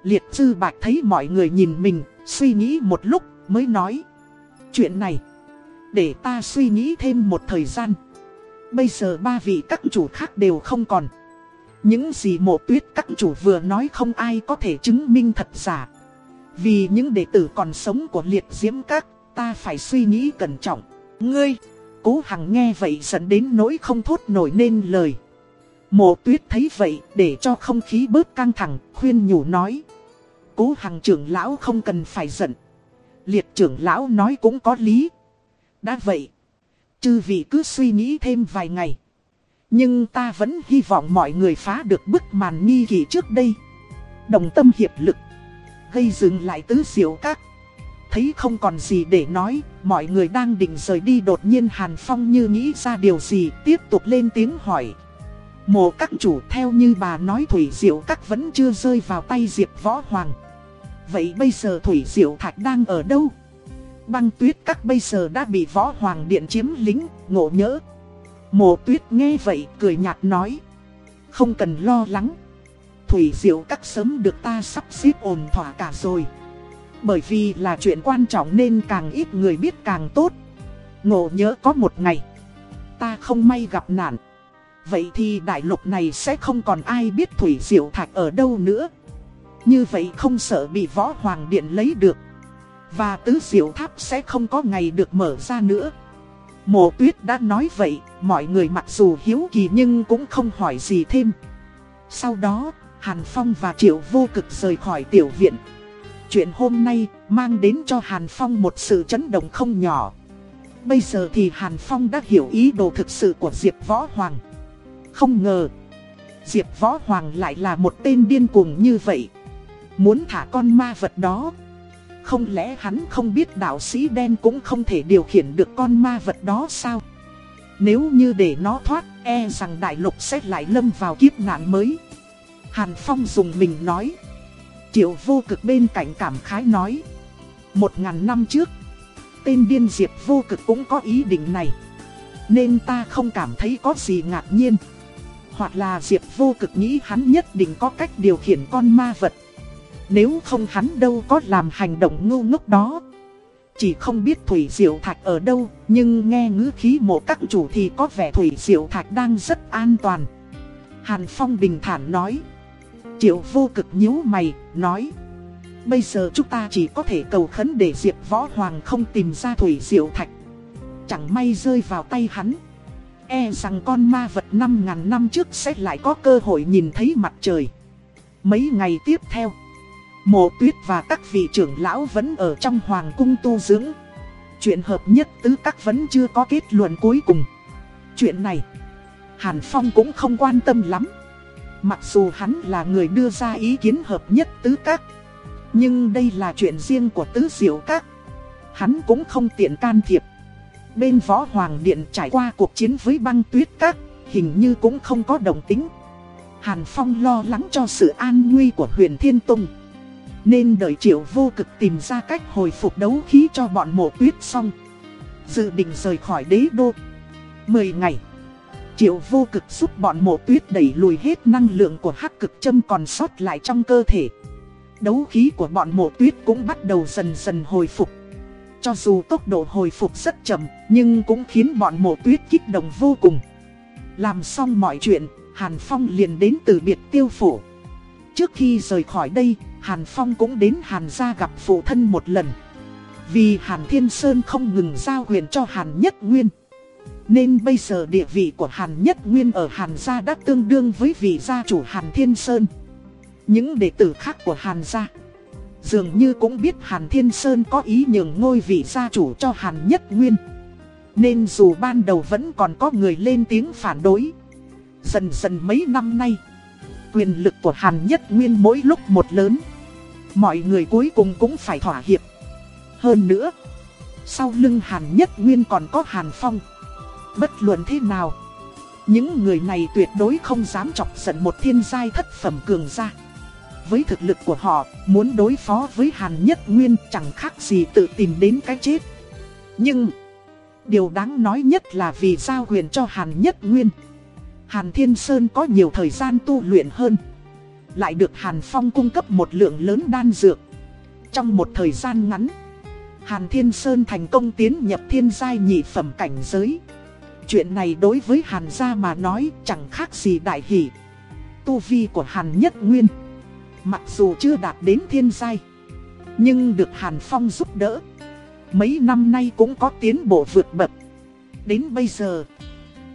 Liệt sư bạch thấy mọi người nhìn mình Suy nghĩ một lúc mới nói Chuyện này Để ta suy nghĩ thêm một thời gian Bây giờ ba vị các chủ khác đều không còn. Những gì mộ tuyết các chủ vừa nói không ai có thể chứng minh thật giả. Vì những đệ tử còn sống của liệt diễm các, ta phải suy nghĩ cẩn trọng. Ngươi, cố hằng nghe vậy dẫn đến nỗi không thốt nổi nên lời. Mộ tuyết thấy vậy để cho không khí bớt căng thẳng, khuyên nhủ nói. Cố hằng trưởng lão không cần phải giận. Liệt trưởng lão nói cũng có lý. Đã vậy, chư vị cứ suy nghĩ thêm vài ngày. Nhưng ta vẫn hy vọng mọi người phá được bức màn nghi kỳ trước đây. Đồng tâm hiệp lực. Gây dừng lại tứ diệu các. Thấy không còn gì để nói, mọi người đang định rời đi đột nhiên Hàn Phong như nghĩ ra điều gì, tiếp tục lên tiếng hỏi. Mộ các chủ theo như bà nói Thủy Diệu các vẫn chưa rơi vào tay Diệp Võ Hoàng. Vậy bây giờ Thủy Diệu Thạch đang ở đâu? Băng tuyết các bây giờ đã bị Võ Hoàng Điện chiếm lính, ngộ nhỡ. Mộ tuyết nghe vậy cười nhạt nói. Không cần lo lắng. Thủy Diệu các sớm được ta sắp xếp ổn thỏa cả rồi. Bởi vì là chuyện quan trọng nên càng ít người biết càng tốt. Ngộ nhớ có một ngày. Ta không may gặp nạn. Vậy thì đại lục này sẽ không còn ai biết Thủy Diệu Thạch ở đâu nữa. Như vậy không sợ bị Võ Hoàng Điện lấy được. Và Tứ Diệu Tháp sẽ không có ngày được mở ra nữa. Mộ tuyết đã nói vậy, mọi người mặc dù hiếu kỳ nhưng cũng không hỏi gì thêm. Sau đó, Hàn Phong và Triệu vô cực rời khỏi tiểu viện. Chuyện hôm nay mang đến cho Hàn Phong một sự chấn động không nhỏ. Bây giờ thì Hàn Phong đã hiểu ý đồ thực sự của Diệp Võ Hoàng. Không ngờ, Diệp Võ Hoàng lại là một tên điên cuồng như vậy. Muốn thả con ma vật đó. Không lẽ hắn không biết đạo sĩ đen cũng không thể điều khiển được con ma vật đó sao? Nếu như để nó thoát, e rằng đại lục sẽ lại lâm vào kiếp nạn mới. Hàn Phong dùng mình nói. Triệu vô cực bên cạnh cảm khái nói. Một ngàn năm trước, tên điên diệp vô cực cũng có ý định này. Nên ta không cảm thấy có gì ngạc nhiên. Hoặc là diệp vô cực nghĩ hắn nhất định có cách điều khiển con ma vật. Nếu không hắn đâu có làm hành động ngu ngốc đó. Chỉ không biết Thủy Diệu Thạch ở đâu, nhưng nghe ngữ khí mộ các chủ thì có vẻ Thủy Diệu Thạch đang rất an toàn. Hàn Phong bình thản nói. Triệu vô cực nhíu mày, nói. Bây giờ chúng ta chỉ có thể cầu khấn để Diệp Võ Hoàng không tìm ra Thủy Diệu Thạch. Chẳng may rơi vào tay hắn. E rằng con ma vật 5.000 năm trước sẽ lại có cơ hội nhìn thấy mặt trời. Mấy ngày tiếp theo. Mộ tuyết và các vị trưởng lão vẫn ở trong hoàng cung tu dưỡng. Chuyện hợp nhất tứ các vẫn chưa có kết luận cuối cùng. Chuyện này, Hàn Phong cũng không quan tâm lắm. Mặc dù hắn là người đưa ra ý kiến hợp nhất tứ các. Nhưng đây là chuyện riêng của tứ diệu các. Hắn cũng không tiện can thiệp. Bên võ hoàng điện trải qua cuộc chiến với băng tuyết các, hình như cũng không có đồng tính. Hàn Phong lo lắng cho sự an nguy của huyền Thiên Tông. Nên đợi triệu vô cực tìm ra cách hồi phục đấu khí cho bọn mộ tuyết xong Dự định rời khỏi đế đô 10 ngày Triệu vô cực giúp bọn mộ tuyết đẩy lùi hết năng lượng của hắc cực châm còn sót lại trong cơ thể Đấu khí của bọn mộ tuyết cũng bắt đầu dần dần hồi phục Cho dù tốc độ hồi phục rất chậm, Nhưng cũng khiến bọn mộ tuyết kích động vô cùng Làm xong mọi chuyện, Hàn Phong liền đến từ biệt tiêu phủ Trước khi rời khỏi đây, Hàn Phong cũng đến Hàn gia gặp phụ thân một lần. Vì Hàn Thiên Sơn không ngừng giao quyền cho Hàn Nhất Nguyên. Nên bây giờ địa vị của Hàn Nhất Nguyên ở Hàn gia đã tương đương với vị gia chủ Hàn Thiên Sơn. Những đệ tử khác của Hàn gia dường như cũng biết Hàn Thiên Sơn có ý nhường ngôi vị gia chủ cho Hàn Nhất Nguyên. Nên dù ban đầu vẫn còn có người lên tiếng phản đối. Dần dần mấy năm nay, quyền lực của Hàn Nhất Nguyên mỗi lúc một lớn. Mọi người cuối cùng cũng phải thỏa hiệp. Hơn nữa, sau lưng Hàn Nhất Nguyên còn có Hàn Phong. Bất luận thế nào, những người này tuyệt đối không dám chọc giận một thiên giai thất phẩm cường gia. Với thực lực của họ, muốn đối phó với Hàn Nhất Nguyên chẳng khác gì tự tìm đến cái chết. Nhưng, điều đáng nói nhất là vì giao quyền cho Hàn Nhất Nguyên. Hàn Thiên Sơn có nhiều thời gian tu luyện hơn. Lại được Hàn Phong cung cấp một lượng lớn đan dược. Trong một thời gian ngắn, Hàn Thiên Sơn thành công tiến nhập thiên giai nhị phẩm cảnh giới. Chuyện này đối với Hàn gia mà nói chẳng khác gì đại hỷ. Tu vi của Hàn Nhất Nguyên. Mặc dù chưa đạt đến thiên giai. Nhưng được Hàn Phong giúp đỡ. Mấy năm nay cũng có tiến bộ vượt bậc. Đến bây giờ,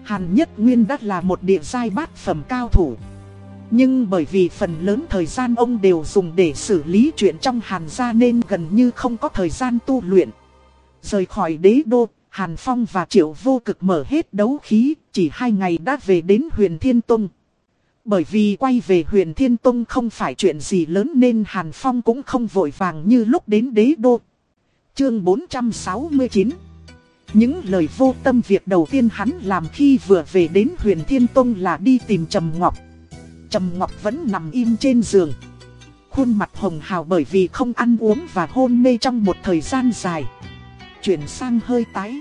Hàn Nhất Nguyên đã là một địa giai bát phẩm cao thủ. Nhưng bởi vì phần lớn thời gian ông đều dùng để xử lý chuyện trong Hàn gia nên gần như không có thời gian tu luyện. Rời khỏi đế đô, Hàn Phong và Triệu vô cực mở hết đấu khí, chỉ hai ngày đã về đến huyền Thiên Tông. Bởi vì quay về huyền Thiên Tông không phải chuyện gì lớn nên Hàn Phong cũng không vội vàng như lúc đến đế đô. Chương 469 Những lời vô tâm việc đầu tiên hắn làm khi vừa về đến huyền Thiên Tông là đi tìm Trầm Ngọc. Trầm Ngọc vẫn nằm im trên giường. Khuôn mặt hồng hào bởi vì không ăn uống và hôn mê trong một thời gian dài. Chuyển sang hơi tái.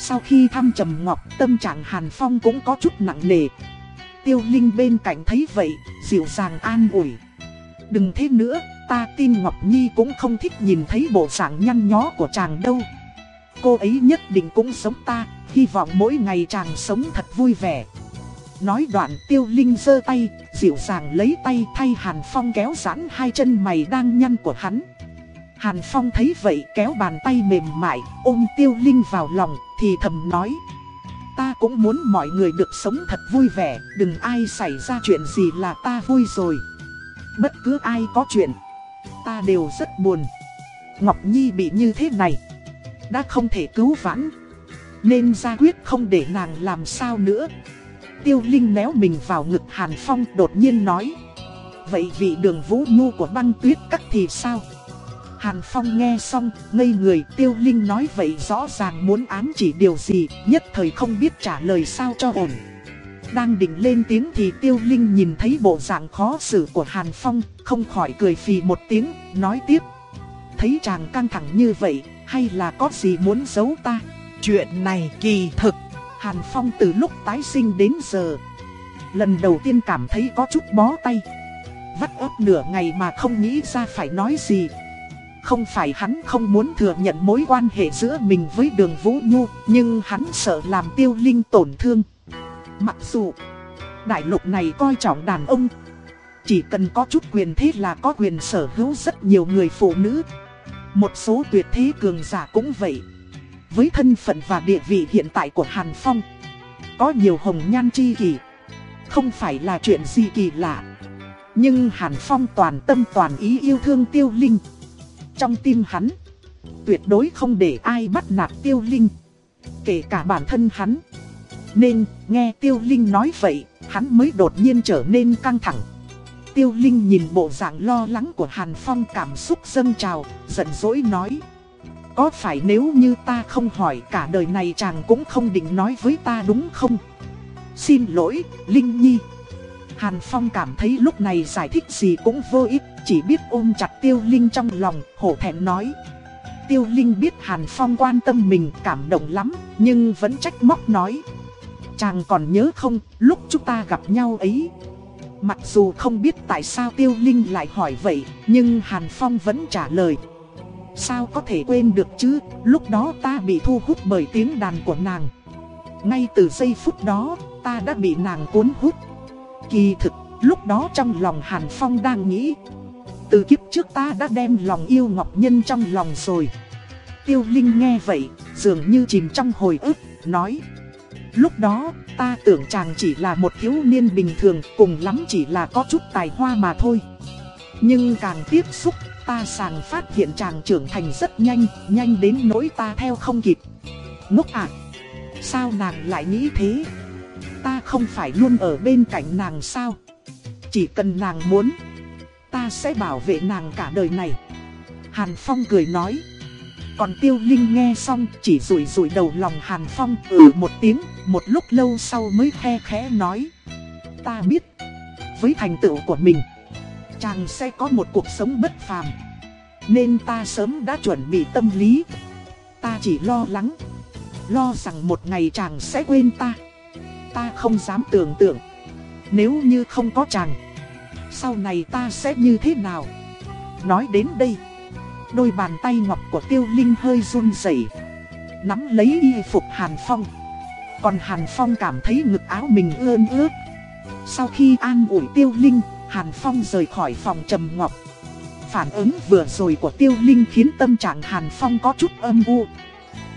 Sau khi thăm Trầm Ngọc, tâm trạng Hàn Phong cũng có chút nặng nề. Tiêu Linh bên cạnh thấy vậy, dịu dàng an ủi. Đừng thế nữa, ta tin Ngọc Nhi cũng không thích nhìn thấy bộ dạng nhăn nhó của chàng đâu. Cô ấy nhất định cũng sống ta, hy vọng mỗi ngày chàng sống thật vui vẻ. Nói đoạn tiêu linh giơ tay, dịu dàng lấy tay thay Hàn Phong kéo giãn hai chân mày đang nhăn của hắn. Hàn Phong thấy vậy kéo bàn tay mềm mại, ôm tiêu linh vào lòng, thì thầm nói. Ta cũng muốn mọi người được sống thật vui vẻ, đừng ai xảy ra chuyện gì là ta vui rồi. Bất cứ ai có chuyện, ta đều rất buồn. Ngọc Nhi bị như thế này, đã không thể cứu vãn, nên ra quyết không để nàng làm sao nữa. Tiêu Linh néo mình vào ngực Hàn Phong đột nhiên nói. Vậy vị đường vũ nhu của băng tuyết cắt thì sao? Hàn Phong nghe xong, ngây người Tiêu Linh nói vậy rõ ràng muốn ám chỉ điều gì, nhất thời không biết trả lời sao cho ổn. Đang định lên tiếng thì Tiêu Linh nhìn thấy bộ dạng khó xử của Hàn Phong, không khỏi cười phì một tiếng, nói tiếp. Thấy chàng căng thẳng như vậy, hay là có gì muốn giấu ta? Chuyện này kỳ thực. Hàn Phong từ lúc tái sinh đến giờ, lần đầu tiên cảm thấy có chút bó tay. Vắt ấp nửa ngày mà không nghĩ ra phải nói gì. Không phải hắn không muốn thừa nhận mối quan hệ giữa mình với đường Vũ Nhu, nhưng hắn sợ làm tiêu linh tổn thương. Mặc dù, đại lục này coi trọng đàn ông, chỉ cần có chút quyền thế là có quyền sở hữu rất nhiều người phụ nữ. Một số tuyệt thế cường giả cũng vậy. Với thân phận và địa vị hiện tại của Hàn Phong, có nhiều hồng nhan chi kỷ. Không phải là chuyện gì kỳ lạ. Nhưng Hàn Phong toàn tâm toàn ý yêu thương Tiêu Linh. Trong tim hắn, tuyệt đối không để ai bắt nạt Tiêu Linh. Kể cả bản thân hắn. Nên, nghe Tiêu Linh nói vậy, hắn mới đột nhiên trở nên căng thẳng. Tiêu Linh nhìn bộ dạng lo lắng của Hàn Phong cảm xúc dâng trào, giận dỗi nói. Có phải nếu như ta không hỏi cả đời này chàng cũng không định nói với ta đúng không? Xin lỗi, Linh Nhi. Hàn Phong cảm thấy lúc này giải thích gì cũng vô ích, chỉ biết ôm chặt Tiêu Linh trong lòng, hổ thẹn nói. Tiêu Linh biết Hàn Phong quan tâm mình cảm động lắm, nhưng vẫn trách móc nói. Chàng còn nhớ không, lúc chúng ta gặp nhau ấy. Mặc dù không biết tại sao Tiêu Linh lại hỏi vậy, nhưng Hàn Phong vẫn trả lời. Sao có thể quên được chứ, lúc đó ta bị thu hút bởi tiếng đàn của nàng. Ngay từ giây phút đó, ta đã bị nàng cuốn hút. Kỳ thực, lúc đó trong lòng Hàn Phong đang nghĩ. Từ kiếp trước ta đã đem lòng yêu Ngọc Nhân trong lòng rồi. Tiêu Linh nghe vậy, dường như chìm trong hồi ức, nói. Lúc đó, ta tưởng chàng chỉ là một thiếu niên bình thường, cùng lắm chỉ là có chút tài hoa mà thôi. Nhưng càng tiếp xúc, ta sàng phát hiện chàng trưởng thành rất nhanh, nhanh đến nỗi ta theo không kịp. Ngốc ạ! sao nàng lại nghĩ thế? Ta không phải luôn ở bên cạnh nàng sao? Chỉ cần nàng muốn, ta sẽ bảo vệ nàng cả đời này. Hàn Phong cười nói. Còn Tiêu Linh nghe xong chỉ rủi rủi đầu lòng Hàn Phong ừ một tiếng, một lúc lâu sau mới khe khẽ nói. Ta biết, với thành tựu của mình chàng sẽ có một cuộc sống bất phàm. Nên ta sớm đã chuẩn bị tâm lý. Ta chỉ lo lắng, lo rằng một ngày chàng sẽ quên ta. Ta không dám tưởng tượng, nếu như không có chàng, sau này ta sẽ như thế nào? Nói đến đây, đôi bàn tay ngọc của tiêu linh hơi run rẩy nắm lấy y phục hàn phong. Còn Hàn Phong cảm thấy ngực áo mình ươn ướt. Sau khi an ủi Tiêu Linh, Hàn Phong rời khỏi phòng Trầm Ngọc. Phản ứng vừa rồi của Tiêu Linh khiến tâm trạng Hàn Phong có chút âm u.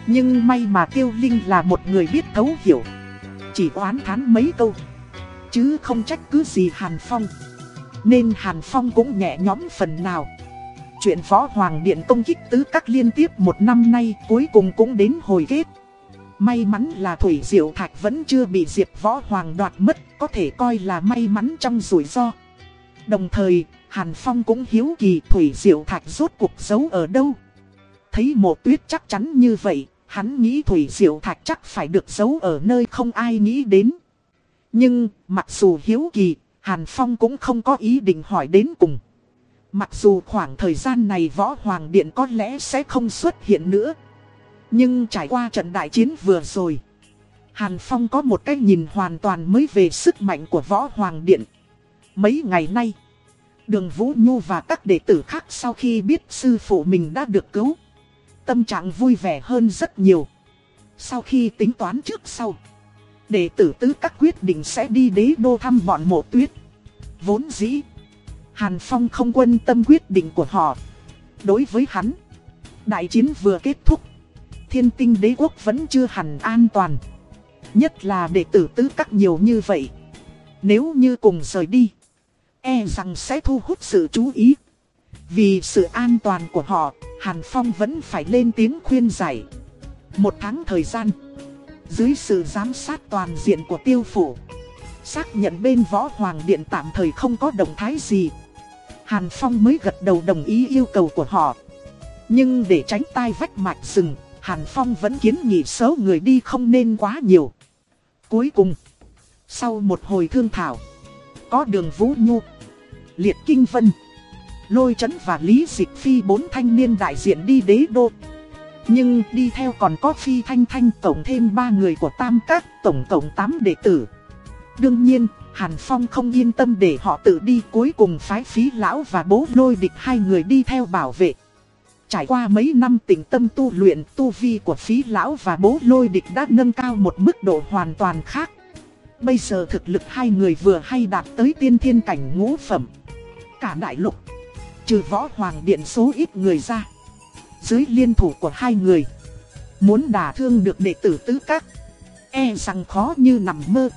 Nhưng may mà Tiêu Linh là một người biết thấu hiểu. Chỉ oán thán mấy câu. Chứ không trách cứ gì Hàn Phong. Nên Hàn Phong cũng nhẹ nhõm phần nào. Chuyện Võ Hoàng Điện công kích tứ các liên tiếp một năm nay cuối cùng cũng đến hồi kết. May mắn là Thủy Diệu Thạch vẫn chưa bị Diệp Võ Hoàng đoạt mất, có thể coi là may mắn trong rủi ro. Đồng thời, Hàn Phong cũng hiếu kỳ Thủy Diệu Thạch rốt cuộc giấu ở đâu. Thấy một tuyết chắc chắn như vậy, hắn nghĩ Thủy Diệu Thạch chắc phải được giấu ở nơi không ai nghĩ đến. Nhưng, mặc dù hiếu kỳ, Hàn Phong cũng không có ý định hỏi đến cùng. Mặc dù khoảng thời gian này Võ Hoàng Điện có lẽ sẽ không xuất hiện nữa. Nhưng trải qua trận đại chiến vừa rồi, Hàn Phong có một cái nhìn hoàn toàn mới về sức mạnh của Võ Hoàng Điện. Mấy ngày nay, Đường Vũ Nhu và các đệ tử khác sau khi biết sư phụ mình đã được cứu, tâm trạng vui vẻ hơn rất nhiều. Sau khi tính toán trước sau, đệ tử tứ các quyết định sẽ đi đế đô thăm bọn mộ tuyết. Vốn dĩ, Hàn Phong không quân tâm quyết định của họ. Đối với hắn, đại chiến vừa kết thúc, thiên tinh đế quốc vẫn chưa hẳn an toàn. Nhất là đệ tử tứ các nhiều như vậy. Nếu như cùng rời đi, e rằng sẽ thu hút sự chú ý. Vì sự an toàn của họ, Hàn Phong vẫn phải lên tiếng khuyên giải. Một tháng thời gian, dưới sự giám sát toàn diện của tiêu phủ, xác nhận bên võ hoàng điện tạm thời không có động thái gì. Hàn Phong mới gật đầu đồng ý yêu cầu của họ. Nhưng để tránh tai vách mạch rừng, Hàn Phong vẫn kiến nghị số người đi không nên quá nhiều. Cuối cùng, sau một hồi thương thảo, có đường Vũ Nhu, Liệt Kinh Vân, Lôi Trấn và Lý Dịch Phi bốn thanh niên đại diện đi đế đô. Nhưng đi theo còn có Phi Thanh Thanh tổng thêm ba người của Tam Các tổng tổng 8 đệ tử. Đương nhiên, Hàn Phong không yên tâm để họ tự đi cuối cùng phái phí lão và bố lôi địch hai người đi theo bảo vệ. Trải qua mấy năm tỉnh tâm tu luyện, tu vi của phí lão và bố lôi địch đã nâng cao một mức độ hoàn toàn khác. Bây giờ thực lực hai người vừa hay đạt tới tiên thiên cảnh ngũ phẩm. Cả đại lục, trừ võ hoàng điện số ít người ra. Dưới liên thủ của hai người, muốn đả thương được đệ tử tứ các, e rằng khó như nằm mơ.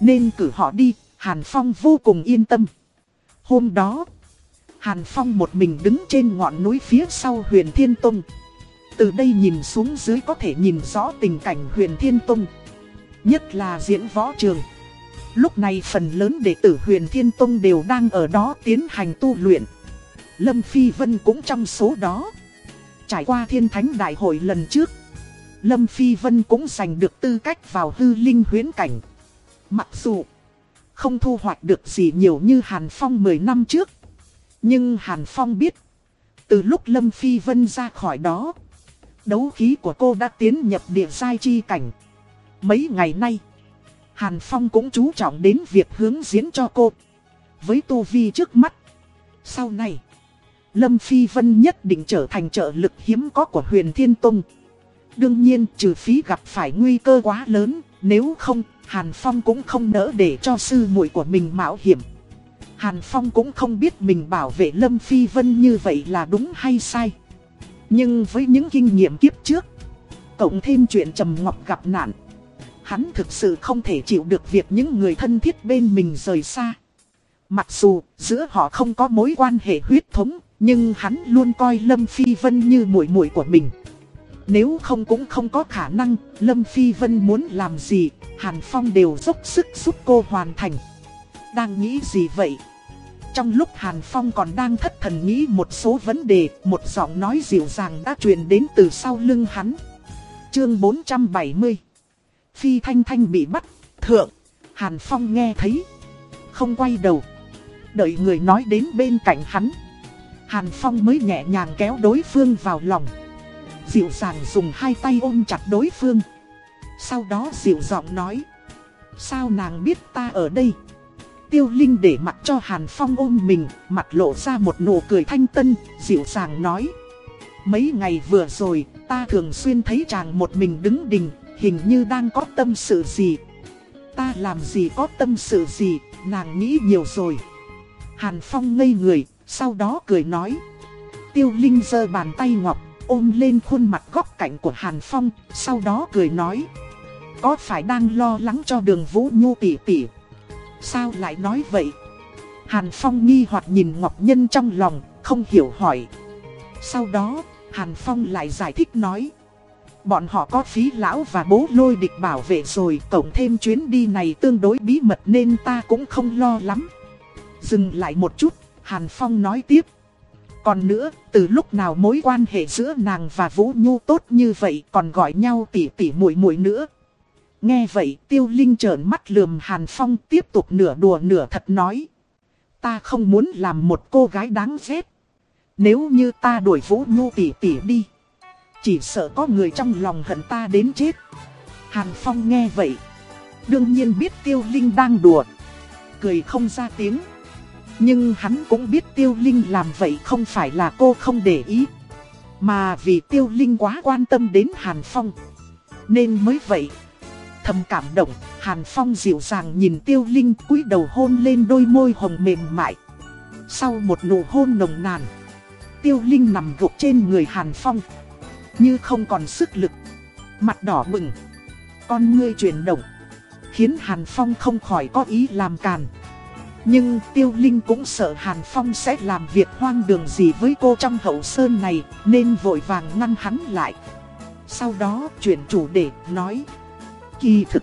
Nên cử họ đi, Hàn Phong vô cùng yên tâm. Hôm đó, Hàn Phong một mình đứng trên ngọn núi phía sau huyền Thiên Tông. Từ đây nhìn xuống dưới có thể nhìn rõ tình cảnh huyền Thiên Tông. Nhất là diễn võ trường. Lúc này phần lớn đệ tử huyền Thiên Tông đều đang ở đó tiến hành tu luyện. Lâm Phi Vân cũng trong số đó. Trải qua thiên thánh đại hội lần trước. Lâm Phi Vân cũng giành được tư cách vào hư linh huyến cảnh. Mặc dù không thu hoạch được gì nhiều như Hàn Phong 10 năm trước. Nhưng Hàn Phong biết, từ lúc Lâm Phi Vân ra khỏi đó, đấu khí của cô đã tiến nhập địa giai chi cảnh. Mấy ngày nay, Hàn Phong cũng chú trọng đến việc hướng diễn cho cô. Với tu vi trước mắt, sau này, Lâm Phi Vân nhất định trở thành trợ lực hiếm có của huyền Thiên Tông. Đương nhiên trừ phí gặp phải nguy cơ quá lớn, nếu không, Hàn Phong cũng không nỡ để cho sư muội của mình mạo hiểm. Hàn Phong cũng không biết mình bảo vệ Lâm Phi Vân như vậy là đúng hay sai. Nhưng với những kinh nghiệm kiếp trước, cộng thêm chuyện Trầm Ngọc gặp nạn, hắn thực sự không thể chịu được việc những người thân thiết bên mình rời xa. Mặc dù giữa họ không có mối quan hệ huyết thống, nhưng hắn luôn coi Lâm Phi Vân như muội muội của mình. Nếu không cũng không có khả năng, Lâm Phi Vân muốn làm gì, Hàn Phong đều dốc sức giúp cô hoàn thành. Đang nghĩ gì vậy? Trong lúc Hàn Phong còn đang thất thần nghĩ một số vấn đề, một giọng nói dịu dàng đã truyền đến từ sau lưng hắn. Chương 470 Phi Thanh Thanh bị bắt, thượng, Hàn Phong nghe thấy. Không quay đầu. Đợi người nói đến bên cạnh hắn. Hàn Phong mới nhẹ nhàng kéo đối phương vào lòng. Dịu dàng dùng hai tay ôm chặt đối phương. Sau đó dịu giọng nói. Sao nàng biết ta ở đây? Tiêu Linh để mặt cho Hàn Phong ôm mình, mặt lộ ra một nụ cười thanh tân, dịu dàng nói. Mấy ngày vừa rồi, ta thường xuyên thấy chàng một mình đứng đình, hình như đang có tâm sự gì. Ta làm gì có tâm sự gì, nàng nghĩ nhiều rồi. Hàn Phong ngây người, sau đó cười nói. Tiêu Linh giơ bàn tay ngọc, ôm lên khuôn mặt góc cạnh của Hàn Phong, sau đó cười nói. Có phải đang lo lắng cho đường Vũ Nhu tỷ tỷ? Sao lại nói vậy? Hàn Phong nghi hoặc nhìn Ngọc Nhân trong lòng, không hiểu hỏi. Sau đó, Hàn Phong lại giải thích nói. Bọn họ có phí lão và bố lôi địch bảo vệ rồi, cộng thêm chuyến đi này tương đối bí mật nên ta cũng không lo lắm. Dừng lại một chút, Hàn Phong nói tiếp. Còn nữa, từ lúc nào mối quan hệ giữa nàng và Vũ Nhu tốt như vậy còn gọi nhau tỉ tỉ muội muội nữa. Nghe vậy tiêu linh trợn mắt lườm Hàn Phong tiếp tục nửa đùa nửa thật nói. Ta không muốn làm một cô gái đáng ghét. Nếu như ta đuổi Vũ Nhu tỉ tỉ đi. Chỉ sợ có người trong lòng hận ta đến chết. Hàn Phong nghe vậy. Đương nhiên biết tiêu linh đang đùa. Cười không ra tiếng. Nhưng hắn cũng biết tiêu linh làm vậy không phải là cô không để ý. Mà vì tiêu linh quá quan tâm đến Hàn Phong. Nên mới vậy. Thầm cảm động, Hàn Phong dịu dàng nhìn tiêu linh cúi đầu hôn lên đôi môi hồng mềm mại. Sau một nụ hôn nồng nàn, tiêu linh nằm gục trên người Hàn Phong. Như không còn sức lực. Mặt đỏ bừng. Con ngươi chuyển động. Khiến Hàn Phong không khỏi có ý làm càn. Nhưng Tiêu Linh cũng sợ Hàn Phong sẽ làm việc hoang đường gì với cô trong hậu sơn này, Nên vội vàng ngăn hắn lại. Sau đó, chuyển chủ đề, nói, Kỳ thực,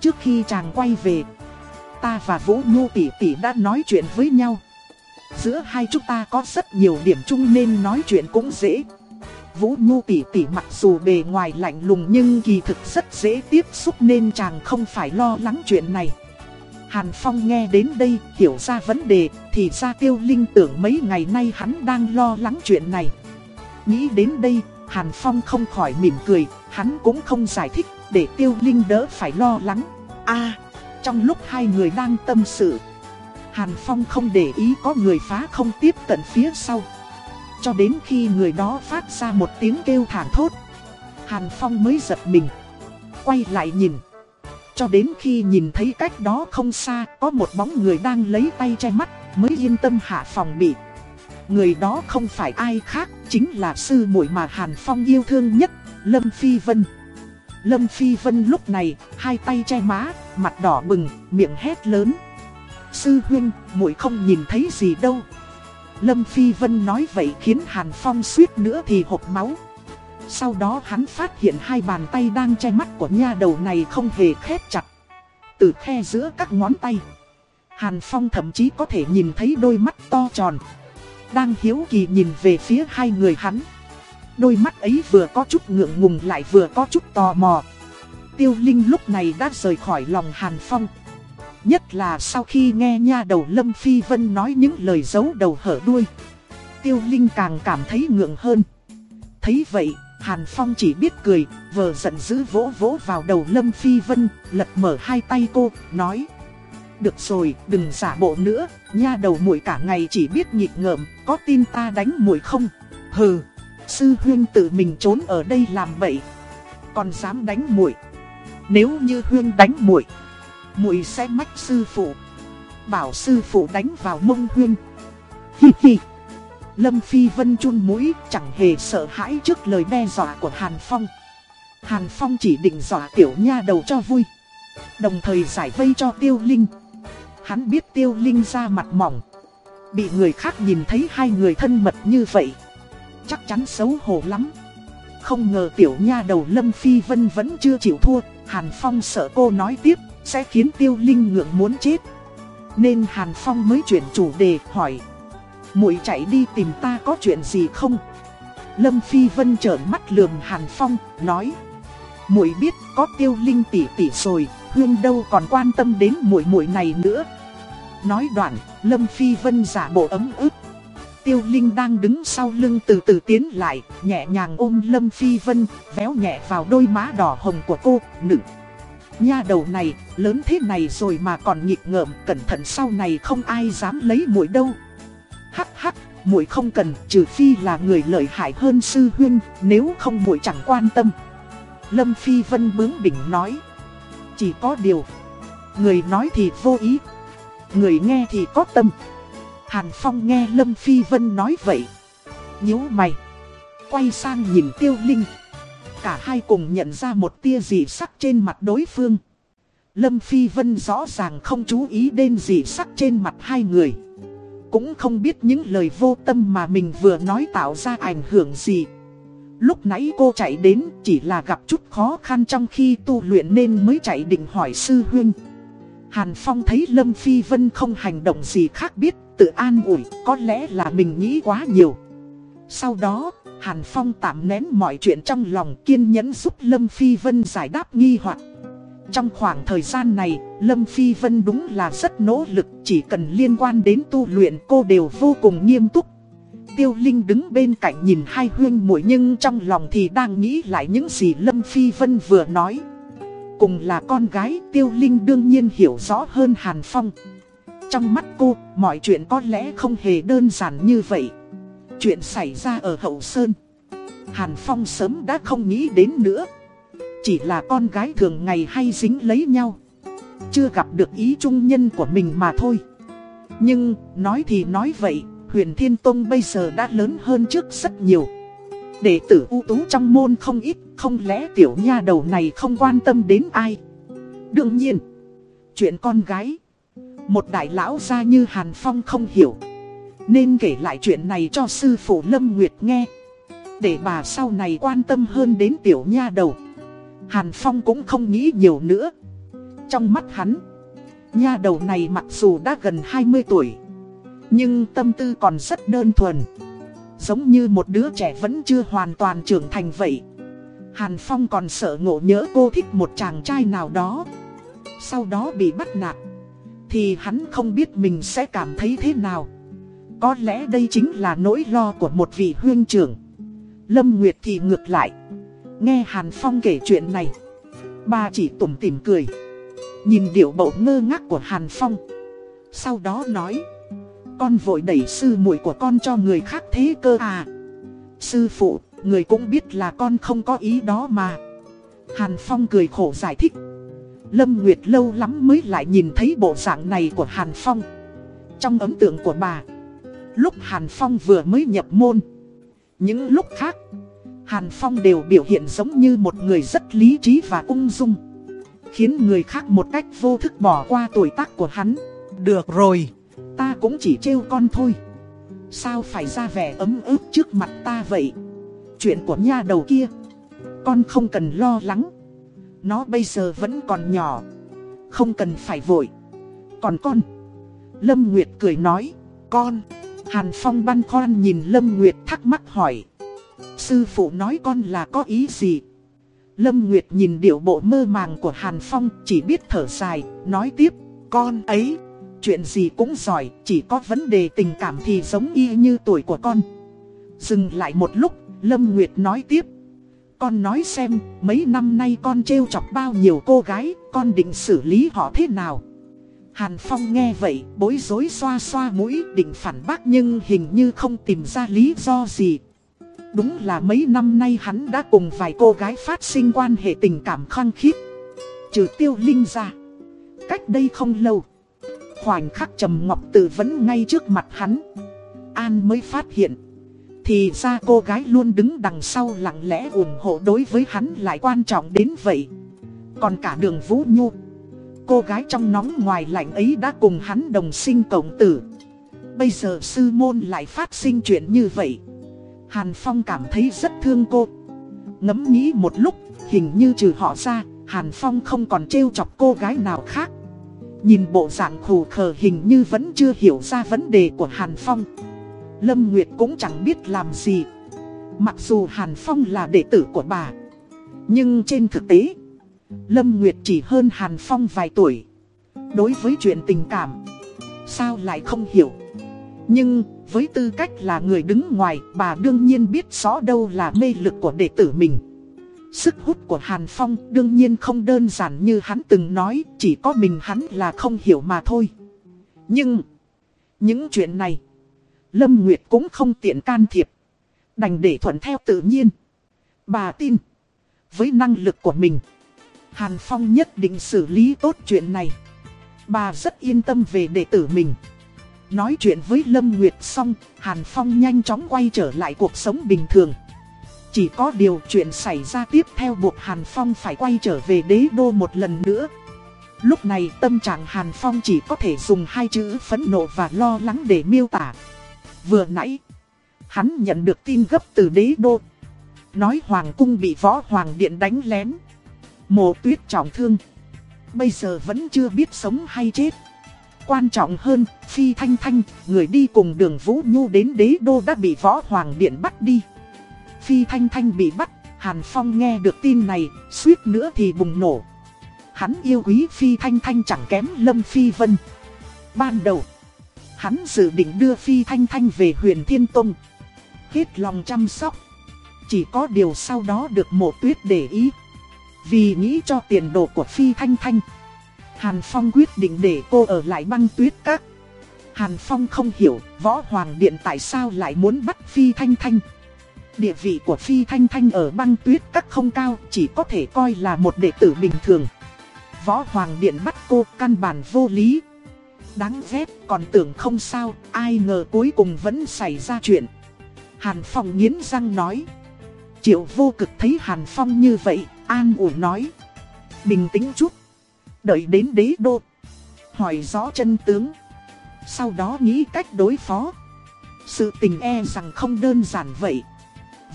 Trước khi chàng quay về, Ta và Vũ Nhu tỷ tỷ đã nói chuyện với nhau. Giữa hai chúng ta có rất nhiều điểm chung nên nói chuyện cũng dễ. Vũ Nhu tỷ tỷ mặc dù bề ngoài lạnh lùng nhưng kỳ thực rất dễ tiếp xúc nên chàng không phải lo lắng chuyện này. Hàn Phong nghe đến đây hiểu ra vấn đề thì ra tiêu linh tưởng mấy ngày nay hắn đang lo lắng chuyện này. Nghĩ đến đây, Hàn Phong không khỏi mỉm cười, hắn cũng không giải thích để tiêu linh đỡ phải lo lắng. a trong lúc hai người đang tâm sự, Hàn Phong không để ý có người phá không tiếp cận phía sau. Cho đến khi người đó phát ra một tiếng kêu thảm thốt, Hàn Phong mới giật mình. Quay lại nhìn cho đến khi nhìn thấy cách đó không xa có một bóng người đang lấy tay che mắt mới yên tâm hạ phòng bị. Người đó không phải ai khác, chính là sư muội mà Hàn Phong yêu thương nhất, Lâm Phi Vân. Lâm Phi Vân lúc này, hai tay che má, mặt đỏ bừng, miệng hét lớn. Sư huynh, muội không nhìn thấy gì đâu. Lâm Phi Vân nói vậy khiến Hàn Phong suýt nữa thì hộp máu. Sau đó hắn phát hiện hai bàn tay đang che mắt của nha đầu này không hề khép chặt. Từ khe giữa các ngón tay. Hàn Phong thậm chí có thể nhìn thấy đôi mắt to tròn. Đang hiếu kỳ nhìn về phía hai người hắn. Đôi mắt ấy vừa có chút ngượng ngùng lại vừa có chút tò mò. Tiêu Linh lúc này đã rời khỏi lòng Hàn Phong. Nhất là sau khi nghe nha đầu Lâm Phi Vân nói những lời giấu đầu hở đuôi. Tiêu Linh càng cảm thấy ngượng hơn. Thấy vậy, Hàn Phong chỉ biết cười, vờ giận dữ vỗ vỗ vào đầu Lâm Phi Vân, lật mở hai tay cô, nói. Được rồi, đừng giả bộ nữa, nha đầu muội cả ngày chỉ biết nhịp ngợm, có tin ta đánh muội không? Hừ, sư huyên tự mình trốn ở đây làm bậy, còn dám đánh muội. Nếu như huyên đánh muội, muội sẽ mách sư phụ, bảo sư phụ đánh vào mông huyên. Hi hi. Lâm Phi Vân chun mũi, chẳng hề sợ hãi trước lời đe dọa của Hàn Phong. Hàn Phong chỉ định dọa tiểu nha đầu cho vui. Đồng thời giải vây cho Tiêu Linh. Hắn biết Tiêu Linh ra mặt mỏng. Bị người khác nhìn thấy hai người thân mật như vậy. Chắc chắn xấu hổ lắm. Không ngờ tiểu nha đầu Lâm Phi Vân vẫn chưa chịu thua. Hàn Phong sợ cô nói tiếp, sẽ khiến Tiêu Linh ngượng muốn chết. Nên Hàn Phong mới chuyển chủ đề hỏi muội chạy đi tìm ta có chuyện gì không? Lâm Phi Vân trợn mắt lườm Hàn Phong, nói. muội biết có tiêu linh tỷ tỷ rồi, Hương đâu còn quan tâm đến muội muội này nữa. Nói đoạn, Lâm Phi Vân giả bộ ấm ức. Tiêu Linh đang đứng sau lưng từ từ tiến lại, nhẹ nhàng ôm Lâm Phi Vân, véo nhẹ vào đôi má đỏ hồng của cô, nựng. Nha đầu này, lớn thế này rồi mà còn nghịch ngợm, cẩn thận sau này không ai dám lấy muội đâu. Hắc hắc, muội không cần, trừ phi là người lợi hại hơn sư huynh, nếu không muội chẳng quan tâm. Lâm Phi Vân bướng bỉnh nói. Chỉ có điều. Người nói thì vô ý. Người nghe thì có tâm. Hàn Phong nghe Lâm Phi Vân nói vậy. nhíu mày. Quay sang nhìn Tiêu Linh. Cả hai cùng nhận ra một tia dị sắc trên mặt đối phương. Lâm Phi Vân rõ ràng không chú ý đến dị sắc trên mặt hai người. Cũng không biết những lời vô tâm mà mình vừa nói tạo ra ảnh hưởng gì. Lúc nãy cô chạy đến chỉ là gặp chút khó khăn trong khi tu luyện nên mới chạy định hỏi sư huynh. Hàn Phong thấy Lâm Phi Vân không hành động gì khác biết, tự an ủi, có lẽ là mình nghĩ quá nhiều. Sau đó, Hàn Phong tạm nén mọi chuyện trong lòng kiên nhẫn giúp Lâm Phi Vân giải đáp nghi hoặc. Trong khoảng thời gian này, Lâm Phi Vân đúng là rất nỗ lực, chỉ cần liên quan đến tu luyện cô đều vô cùng nghiêm túc. Tiêu Linh đứng bên cạnh nhìn hai huyên muội nhưng trong lòng thì đang nghĩ lại những gì Lâm Phi Vân vừa nói. Cùng là con gái, Tiêu Linh đương nhiên hiểu rõ hơn Hàn Phong. Trong mắt cô, mọi chuyện có lẽ không hề đơn giản như vậy. Chuyện xảy ra ở Hậu Sơn. Hàn Phong sớm đã không nghĩ đến nữa. Chỉ là con gái thường ngày hay dính lấy nhau. Chưa gặp được ý trung nhân của mình mà thôi. Nhưng, nói thì nói vậy, Huyền Thiên Tông bây giờ đã lớn hơn trước rất nhiều. Đệ tử ưu tú trong môn không ít, Không lẽ tiểu nha đầu này không quan tâm đến ai? Đương nhiên, Chuyện con gái, Một đại lão gia như Hàn Phong không hiểu. Nên kể lại chuyện này cho sư phụ Lâm Nguyệt nghe. Để bà sau này quan tâm hơn đến tiểu nha đầu. Hàn Phong cũng không nghĩ nhiều nữa. Trong mắt hắn, nha đầu này mặc dù đã gần 20 tuổi, nhưng tâm tư còn rất đơn thuần. Giống như một đứa trẻ vẫn chưa hoàn toàn trưởng thành vậy. Hàn Phong còn sợ ngộ nhớ cô thích một chàng trai nào đó. Sau đó bị bắt nạt. Thì hắn không biết mình sẽ cảm thấy thế nào. Có lẽ đây chính là nỗi lo của một vị huyên trưởng. Lâm Nguyệt thì ngược lại. Nghe Hàn Phong kể chuyện này. Bà chỉ tủm tỉm cười. Nhìn điệu bộ ngơ ngác của Hàn Phong. Sau đó nói Con vội đẩy sư muội của con cho người khác thế cơ à. Sư phụ, người cũng biết là con không có ý đó mà. Hàn Phong cười khổ giải thích. Lâm Nguyệt lâu lắm mới lại nhìn thấy bộ dạng này của Hàn Phong. Trong ấn tượng của bà Lúc Hàn Phong vừa mới nhập môn Những lúc khác Hàn Phong đều biểu hiện giống như một người rất lý trí và ung dung. Khiến người khác một cách vô thức bỏ qua tuổi tác của hắn. Được rồi, ta cũng chỉ trêu con thôi. Sao phải ra vẻ ấm ức trước mặt ta vậy? Chuyện của nha đầu kia. Con không cần lo lắng. Nó bây giờ vẫn còn nhỏ. Không cần phải vội. Còn con. Lâm Nguyệt cười nói. Con. Hàn Phong băn khoăn nhìn Lâm Nguyệt thắc mắc hỏi Sư phụ nói con là có ý gì? Lâm Nguyệt nhìn điệu bộ mơ màng của Hàn Phong chỉ biết thở dài, nói tiếp, con ấy, chuyện gì cũng giỏi, chỉ có vấn đề tình cảm thì giống y như tuổi của con. Dừng lại một lúc, Lâm Nguyệt nói tiếp, con nói xem, mấy năm nay con trêu chọc bao nhiêu cô gái, con định xử lý họ thế nào? Hàn Phong nghe vậy, bối rối xoa xoa mũi, định phản bác nhưng hình như không tìm ra lý do gì, Đúng là mấy năm nay hắn đã cùng vài cô gái phát sinh quan hệ tình cảm khăng khít. Trừ tiêu linh ra, Cách đây không lâu, Khoảnh khắc Trầm Ngọc Tử vẫn ngay trước mặt hắn. An mới phát hiện, Thì ra cô gái luôn đứng đằng sau lặng lẽ ủng hộ đối với hắn lại quan trọng đến vậy. Còn cả đường Vũ Nhu, Cô gái trong nóng ngoài lạnh ấy đã cùng hắn đồng sinh cộng tử. Bây giờ sư môn lại phát sinh chuyện như vậy. Hàn Phong cảm thấy rất thương cô. Ngẫm nghĩ một lúc, hình như trừ họ ra, Hàn Phong không còn trêu chọc cô gái nào khác. Nhìn bộ dạng khủ khờ hình như vẫn chưa hiểu ra vấn đề của Hàn Phong. Lâm Nguyệt cũng chẳng biết làm gì. Mặc dù Hàn Phong là đệ tử của bà. Nhưng trên thực tế, Lâm Nguyệt chỉ hơn Hàn Phong vài tuổi. Đối với chuyện tình cảm, sao lại không hiểu. Nhưng với tư cách là người đứng ngoài, bà đương nhiên biết rõ đâu là mê lực của đệ tử mình. Sức hút của Hàn Phong đương nhiên không đơn giản như hắn từng nói, chỉ có mình hắn là không hiểu mà thôi. Nhưng, những chuyện này, Lâm Nguyệt cũng không tiện can thiệp. Đành để thuận theo tự nhiên. Bà tin, với năng lực của mình. Hàn Phong nhất định xử lý tốt chuyện này. Bà rất yên tâm về đệ tử mình. Nói chuyện với Lâm Nguyệt xong, Hàn Phong nhanh chóng quay trở lại cuộc sống bình thường. Chỉ có điều chuyện xảy ra tiếp theo buộc Hàn Phong phải quay trở về đế đô một lần nữa. Lúc này tâm trạng Hàn Phong chỉ có thể dùng hai chữ phẫn nộ và lo lắng để miêu tả. Vừa nãy, hắn nhận được tin gấp từ đế đô. Nói Hoàng cung bị võ Hoàng điện đánh lén. Mộ tuyết trọng thương. Bây giờ vẫn chưa biết sống hay chết. Quan trọng hơn, Phi Thanh Thanh, người đi cùng đường Vũ Nhu đến đế đô đã bị võ Hoàng điện bắt đi. Phi Thanh Thanh bị bắt, Hàn Phong nghe được tin này, suýt nữa thì bùng nổ. Hắn yêu quý Phi Thanh Thanh chẳng kém Lâm Phi Vân. Ban đầu, hắn dự định đưa Phi Thanh Thanh về huyền Thiên Tông. Hết lòng chăm sóc. Chỉ có điều sau đó được mộ tuyết để ý. Vì nghĩ cho tiền đồ của Phi Thanh Thanh. Hàn Phong quyết định để cô ở lại băng tuyết các. Hàn Phong không hiểu võ hoàng điện tại sao lại muốn bắt Phi Thanh Thanh. Địa vị của Phi Thanh Thanh ở băng tuyết các không cao chỉ có thể coi là một đệ tử bình thường. Võ Hoàng Điện bắt cô căn bản vô lý. Đáng ghét còn tưởng không sao, ai ngờ cuối cùng vẫn xảy ra chuyện. Hàn Phong nghiến răng nói. Triệu vô cực thấy Hàn Phong như vậy, an ủi nói. Bình tĩnh chút. Đợi đến đế đô. Hỏi rõ chân tướng. Sau đó nghĩ cách đối phó. Sự tình e rằng không đơn giản vậy.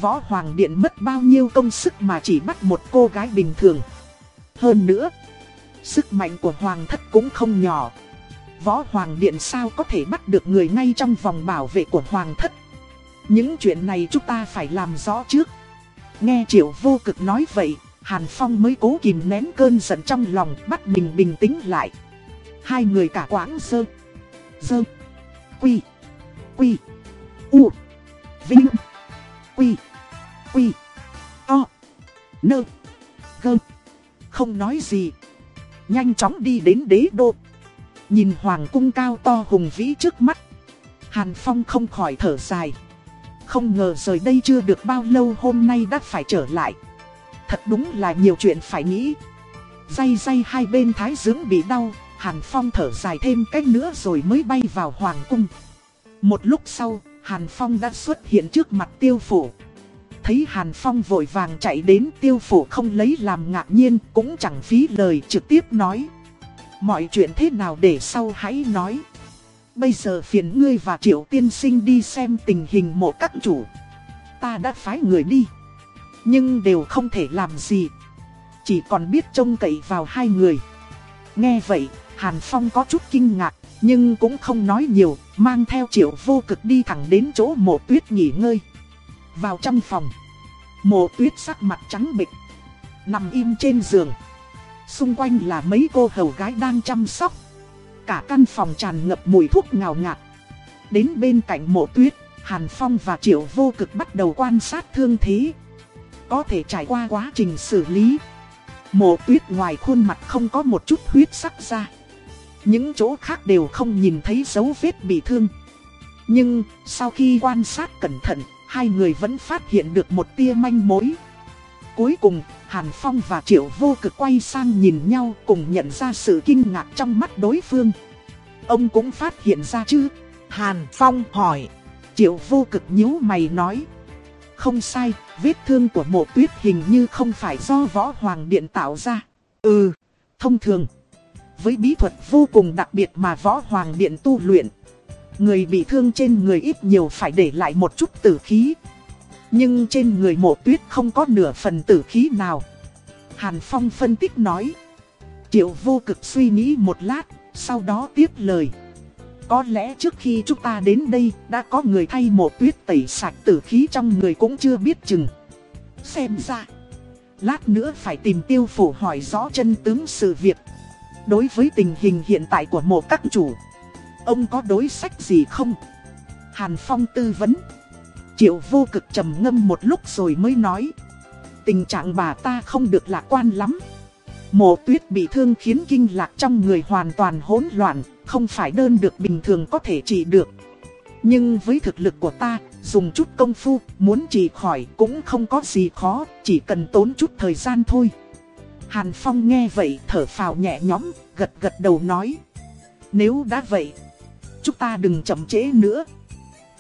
Võ Hoàng Điện mất bao nhiêu công sức mà chỉ bắt một cô gái bình thường. Hơn nữa, sức mạnh của Hoàng thất cũng không nhỏ. Võ Hoàng Điện sao có thể bắt được người ngay trong vòng bảo vệ của Hoàng thất. Những chuyện này chúng ta phải làm rõ trước. Nghe Triệu vô cực nói vậy, Hàn Phong mới cố kìm nén cơn giận trong lòng bắt mình bình tĩnh lại. Hai người cả quãng sơ, sơ, quy, quy, u, vinh, quy, quy, o, nơ, gơ. Không nói gì. Nhanh chóng đi đến đế đô. Nhìn hoàng cung cao to hùng vĩ trước mắt. Hàn Phong không khỏi thở dài. Không ngờ rời đây chưa được bao lâu hôm nay đã phải trở lại. Thật đúng là nhiều chuyện phải nghĩ. dây dây hai bên thái dưỡng bị đau, Hàn Phong thở dài thêm cách nữa rồi mới bay vào hoàng cung. Một lúc sau, Hàn Phong đã xuất hiện trước mặt tiêu phủ. Thấy Hàn Phong vội vàng chạy đến tiêu phủ không lấy làm ngạc nhiên cũng chẳng phí lời trực tiếp nói. Mọi chuyện thế nào để sau hãy nói. Bây giờ phiền ngươi và triệu tiên sinh đi xem tình hình mộ các chủ. Ta đã phái người đi. Nhưng đều không thể làm gì. Chỉ còn biết trông cậy vào hai người. Nghe vậy, Hàn Phong có chút kinh ngạc, nhưng cũng không nói nhiều, mang theo triệu vô cực đi thẳng đến chỗ mộ tuyết nghỉ ngơi. Vào trong phòng, mộ tuyết sắc mặt trắng bệch, nằm im trên giường. Xung quanh là mấy cô hầu gái đang chăm sóc. Cả căn phòng tràn ngập mùi thuốc ngào ngạt. Đến bên cạnh mộ tuyết, Hàn Phong và Triệu Vô Cực bắt đầu quan sát thương thế. Có thể trải qua quá trình xử lý. Mộ tuyết ngoài khuôn mặt không có một chút huyết sắc ra. Những chỗ khác đều không nhìn thấy dấu vết bị thương. Nhưng, sau khi quan sát cẩn thận, hai người vẫn phát hiện được một tia manh mối. Cuối cùng, Hàn Phong và Triệu Vô Cực quay sang nhìn nhau cùng nhận ra sự kinh ngạc trong mắt đối phương. Ông cũng phát hiện ra chứ? Hàn Phong hỏi. Triệu Vô Cực nhíu mày nói. Không sai, vết thương của mộ tuyết hình như không phải do võ hoàng điện tạo ra. Ừ, thông thường. Với bí thuật vô cùng đặc biệt mà võ hoàng điện tu luyện. Người bị thương trên người ít nhiều phải để lại một chút tử khí. Nhưng trên người mộ tuyết không có nửa phần tử khí nào. Hàn Phong phân tích nói. Triệu vô cực suy nghĩ một lát, sau đó tiếp lời. Có lẽ trước khi chúng ta đến đây đã có người thay mộ tuyết tẩy sạch tử khí trong người cũng chưa biết chừng. Xem ra, lát nữa phải tìm tiêu phủ hỏi rõ chân tướng sự việc. Đối với tình hình hiện tại của mộ các chủ, ông có đối sách gì không? Hàn Phong tư vấn. Triệu vô cực trầm ngâm một lúc rồi mới nói. Tình trạng bà ta không được lạc quan lắm. Mộ tuyết bị thương khiến kinh lạc trong người hoàn toàn hỗn loạn, không phải đơn được bình thường có thể trị được. Nhưng với thực lực của ta, dùng chút công phu, muốn trị khỏi cũng không có gì khó, chỉ cần tốn chút thời gian thôi. Hàn Phong nghe vậy thở phào nhẹ nhõm, gật gật đầu nói. Nếu đã vậy, chúng ta đừng chậm trễ nữa.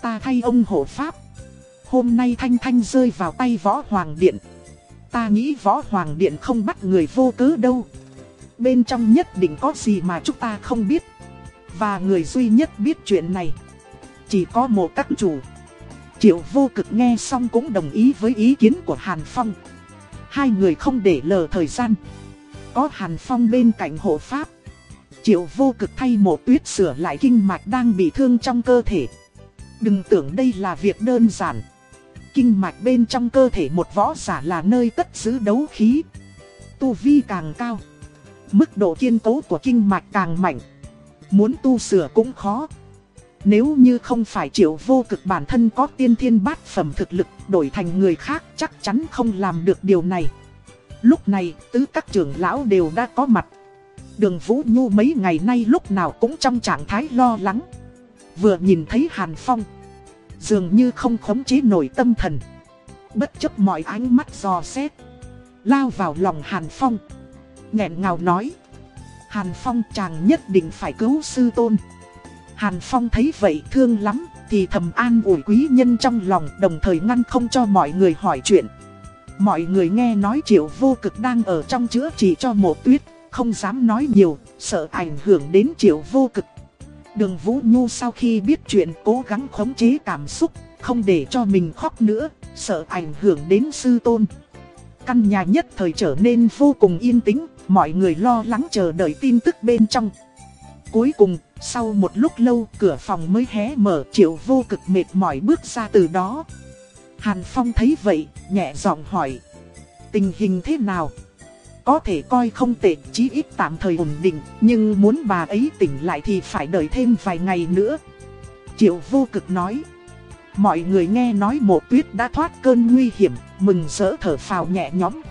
Ta thay ông hộ pháp. Hôm nay Thanh Thanh rơi vào tay Võ Hoàng Điện. Ta nghĩ Võ Hoàng Điện không bắt người vô cớ đâu. Bên trong nhất định có gì mà chúng ta không biết. Và người duy nhất biết chuyện này. Chỉ có một các chủ. Triệu vô cực nghe xong cũng đồng ý với ý kiến của Hàn Phong. Hai người không để lờ thời gian. Có Hàn Phong bên cạnh hộ pháp. Triệu vô cực thay một tuyết sửa lại kinh mạch đang bị thương trong cơ thể. Đừng tưởng đây là việc đơn giản. Kinh mạch bên trong cơ thể một võ giả là nơi cất giữ đấu khí. Tu vi càng cao. Mức độ kiên cố của kinh mạch càng mạnh. Muốn tu sửa cũng khó. Nếu như không phải triệu vô cực bản thân có tiên thiên bát phẩm thực lực đổi thành người khác chắc chắn không làm được điều này. Lúc này, tứ các trưởng lão đều đã có mặt. Đường Vũ Nhu mấy ngày nay lúc nào cũng trong trạng thái lo lắng. Vừa nhìn thấy Hàn Phong. Dường như không khống chế nổi tâm thần. Bất chấp mọi ánh mắt dò xét. Lao vào lòng Hàn Phong. nghẹn ngào nói. Hàn Phong chàng nhất định phải cứu sư tôn. Hàn Phong thấy vậy thương lắm, thì thầm an ủi quý nhân trong lòng đồng thời ngăn không cho mọi người hỏi chuyện. Mọi người nghe nói triệu vô cực đang ở trong chữa trị cho mộ tuyết, không dám nói nhiều, sợ ảnh hưởng đến triệu vô cực. Đường Vũ Nhu sau khi biết chuyện cố gắng khống chế cảm xúc, không để cho mình khóc nữa, sợ ảnh hưởng đến sư tôn. Căn nhà nhất thời trở nên vô cùng yên tĩnh, mọi người lo lắng chờ đợi tin tức bên trong. Cuối cùng, sau một lúc lâu cửa phòng mới hé mở triệu vô cực mệt mỏi bước ra từ đó. Hàn Phong thấy vậy, nhẹ giọng hỏi. Tình hình thế nào? Có thể coi không tệ, chí ít tạm thời ổn định, nhưng muốn bà ấy tỉnh lại thì phải đợi thêm vài ngày nữa. Triệu vô cực nói. Mọi người nghe nói mộ tuyết đã thoát cơn nguy hiểm, mừng rỡ thở phào nhẹ nhõm.